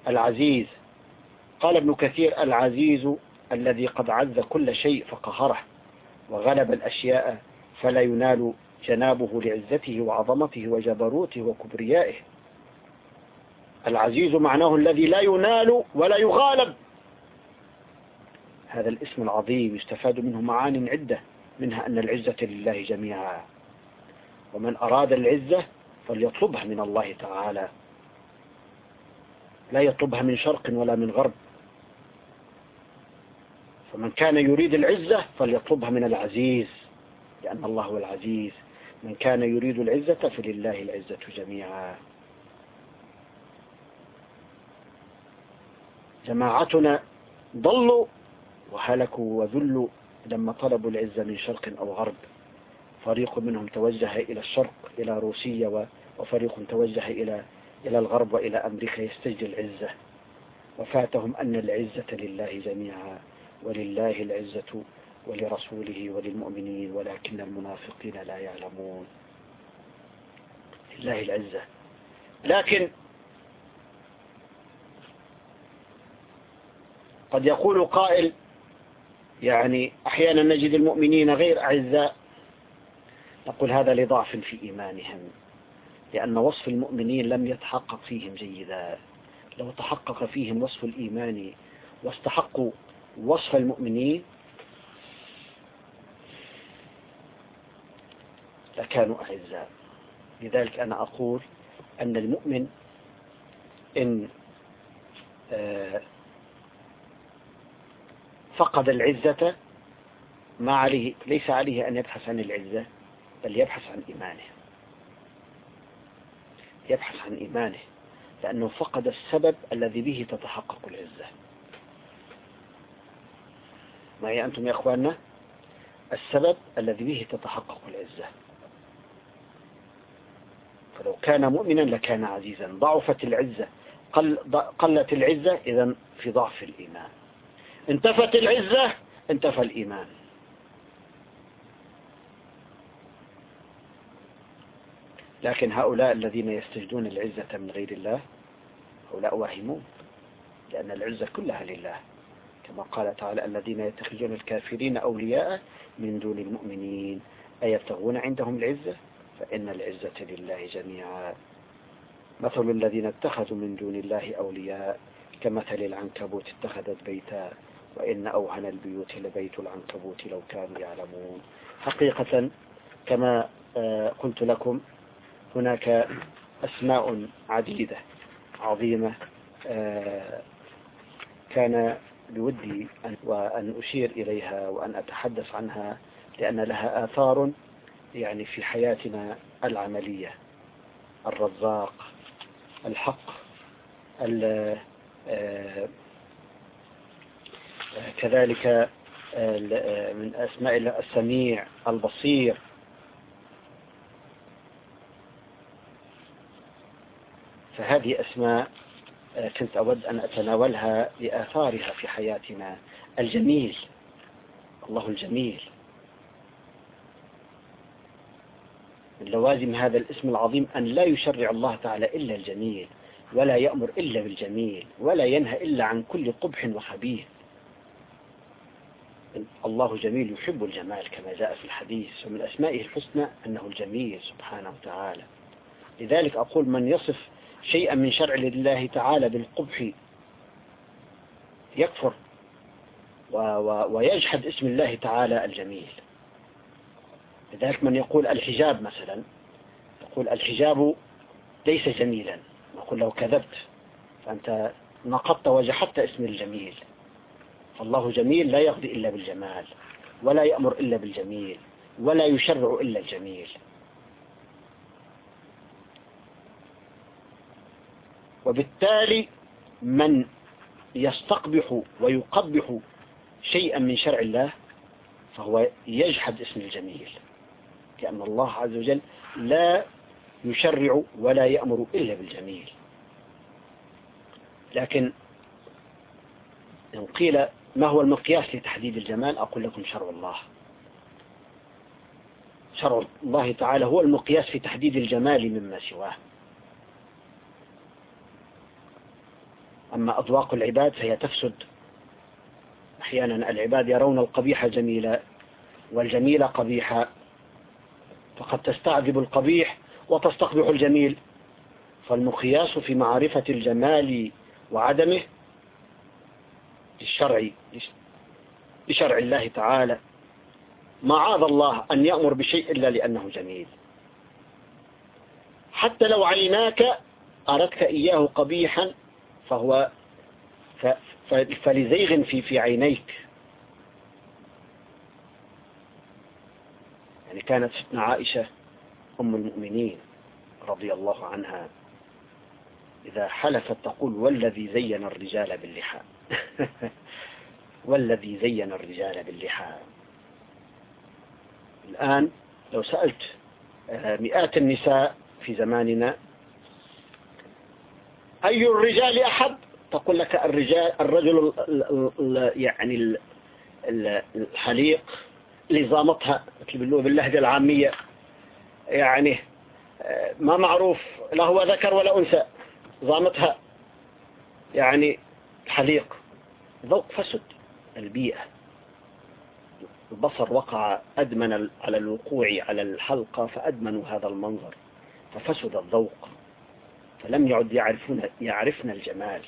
العزيز. قال ابن كثير العزيز الذي قد عز كل شيء فقهره وغلب الأشياء فلا ينال جنابه لعزته وعظمته وجبروته وكبريائه. العزيز معناه الذي لا ينال ولا يغالب. هذا الاسم العظيم يستفاد منه معان عدة منها أن العزة لله جميعا. ومن أراد العزة فليطلبها من الله تعالى. لا يطلبها من شرق ولا من غرب. فمن كان يريد العزة فليطلبها من العزيز لأن الله هو العزيز. من كان يريد العزة فلله العزة جميعا. جماعتنا ضلوا وهلكوا وذلوا لما طلبوا العزة من شرق أو غرب. فريق منهم توجه إلى الشرق إلى روسيا وفريق توجه إلى إلى الغرب وإلى أمريكا يستجد العزة. وفاتهم أن العزة لله جميعا ولله العزة ولرسوله وللمؤمنين ولكن المنافقين لا يعلمون. لله العزة. لكن قد يقول قائل يعني أحيانا نجد المؤمنين غير أعزاء نقول هذا لضعف في إيمانهم لأن وصف المؤمنين لم يتحقق فيهم جيدا. لو تحقق فيهم وصف الإيمان واستحقوا وصف المؤمنين لكانوا أعزاء. لذلك أنا أقول أن المؤمن إن آه، فقد العزة ما عليه ليس عليه أن يبحث عن العزة بل يبحث عن إيمانه. يبحث عن إيمانه لأنه فقد السبب الذي به تتحقق العزة. معي أنتم يا أخواننا؟ السبب الذي به تتحقق العزة. فلو كان مؤمنا لكان عزيزا. ضعفت العزة. قل قلت العزة إذا في ضعف الإيمان. انتفت العزة انتفى الإيمان. لكن هؤلاء الذين يستجدون العزة من غير الله هؤلاء واهمون لأن العزة كلها لله. كما قال تعالى الذين يتخذون الكافرين أولياء من دون المؤمنين. أيبتغون عندهم العزة؟ فإن العزة لله جميعا. مثل الذين اتخذوا من دون الله أولياء كمثل العنكبوت اتخذت بيتا وإن أوهن البيوت لبيت العنكبوت لو كانوا يعلمون. حقيقة كما آه، قلت لكم هناك أسماء عديدة عظيمة آه، كان بودي أن أشير إليها وأن أتحدث عنها لأن لها آثار يعني في حياتنا العملية الرزاق الحق آه، كذلك من أسماء السميع البصير. فهذه أسماء آه، كنت أود أن أتناولها لآثارها في حياتنا. الجميل الله الجميل. من لوازم هذا الاسم العظيم أن لا يشرع الله تعالى إلا الجميل ولا يأمر إلا بالجميل ولا ينهى إلا عن كل قبح وخبيث. الله جميل يحب الجمال كما جاء في الحديث ومن أسمائه الحسنى أنه الجميل سبحانه وتعالى. لذلك أقول من يصف شيئا من شرع الله تعالى بالقبح يكفر ويجحد اسم الله تعالى الجميل. لذلك من يقول الحجاب مثلا يقول الحجاب ليس جميلا. نقول له كذبت فأنت نقضت وجحدت اسم الجميل. فالله جميل لا يقضي إلا بالجمال ولا يأمر إلا بالجميل ولا يشرع إلا الجميل. وبالتالي من يستقبح ويقبح شيئا من شرع الله فهو يجحد اسم الجميل. لأن الله عز وجل لا يشرع ولا يأمر إلا بالجميل. لكن إن قيل ما هو المقياس لتحديد الجمال أقول لكم شرع الله. شرع الله تعالى هو المقياس في تحديد الجمال مما سواه. أما أذواق العباد فهي تفسد. أحيانا العباد يرون القبيح جميلا والجميل قبيحا. فقد تستعذب القبيح وتستقبح الجميل. فالمقياس في معرفة الجمال وعدمه للشرع لشرع الله تعالى. معاذ الله أن يأمر بشيء إلا لأنه جميل. حتى لو عيناك أردت إياه قبيحا فهو فلزيغ في في عينيك. يعني كانت ستنا عائشة أم المؤمنين رضي الله عنها. إذا حلفت تقول والذي زين الرجال باللحى. [laughs] والذي زين الرجال باللحى. الآن لو سألت آه، مئات النساء في زماننا أي الرجال أحب؟ تقول لك الرجال الرجل يعني الحليق اللي زامتها باللهجة العامية. يعني ما معروف لا هو ذكر ولا أنثى. زامتها يعني حليق ذوق فسد البيئة. البصر وقع أدمن على الوقوع على الحلقة فأدمنوا هذا المنظر. ففسد الذوق. فلم يعد يعرفون يعرفن الجمال.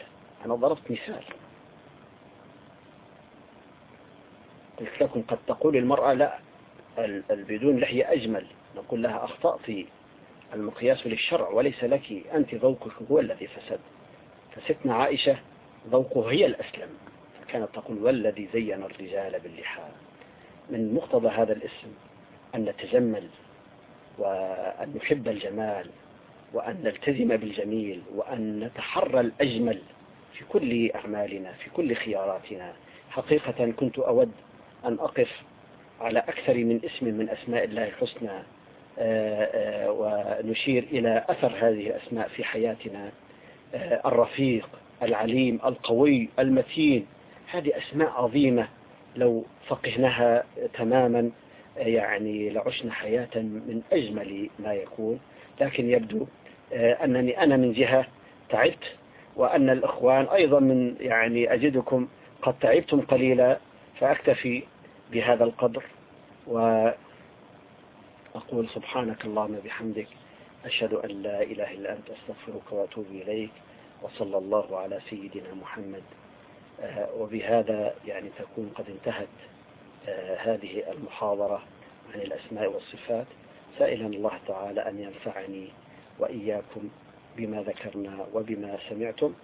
أنا ضربت مثال. قلت لكم قد تقول المرأة لا البدون لحية أجمل نقول لها أخطأت المقياس للشرع وليس لك أنت ذوقك هو الذي فسد. فستنا عائشة ذوقه هي الأسلم. فكانت تقول والذي زين الرجال باللحى من مقتضى هذا الاسم أن نتجمل وأن نحب الجمال وأن نلتزم بالجميل وأن نتحرى الأجمل في كل أعمالنا في كل خياراتنا. حقيقة كنت أود أن أقف على أكثر من اسم من أسماء الله الحسنى آه، آه، ونشير إلى أثر هذه الأسماء في حياتنا آه، الرفيق العليم القوي المتين. هذه أسماء عظيمة لو فقهناها تماما يعني لعشنا حياة من أجمل ما يكون. لكن يبدو أنني أنا من جهة تعبت وأن الإخوان أيضا من يعني أجدكم قد تعبتم قليلا فأكتفي بهذا القدر وأقول سبحانك اللهم بحمدك أشهد أن لا إله إلا أنت أستغفرك وأتوب إليك وصلى الله على سيدنا محمد. آه، وبهذا يعني تكون قد انتهت آه، هذه المحاضرة عن الأسماء والصفات. سائلا الله تعالى أن ينفعني وإياكم بما ذكرنا وبما سمعتم.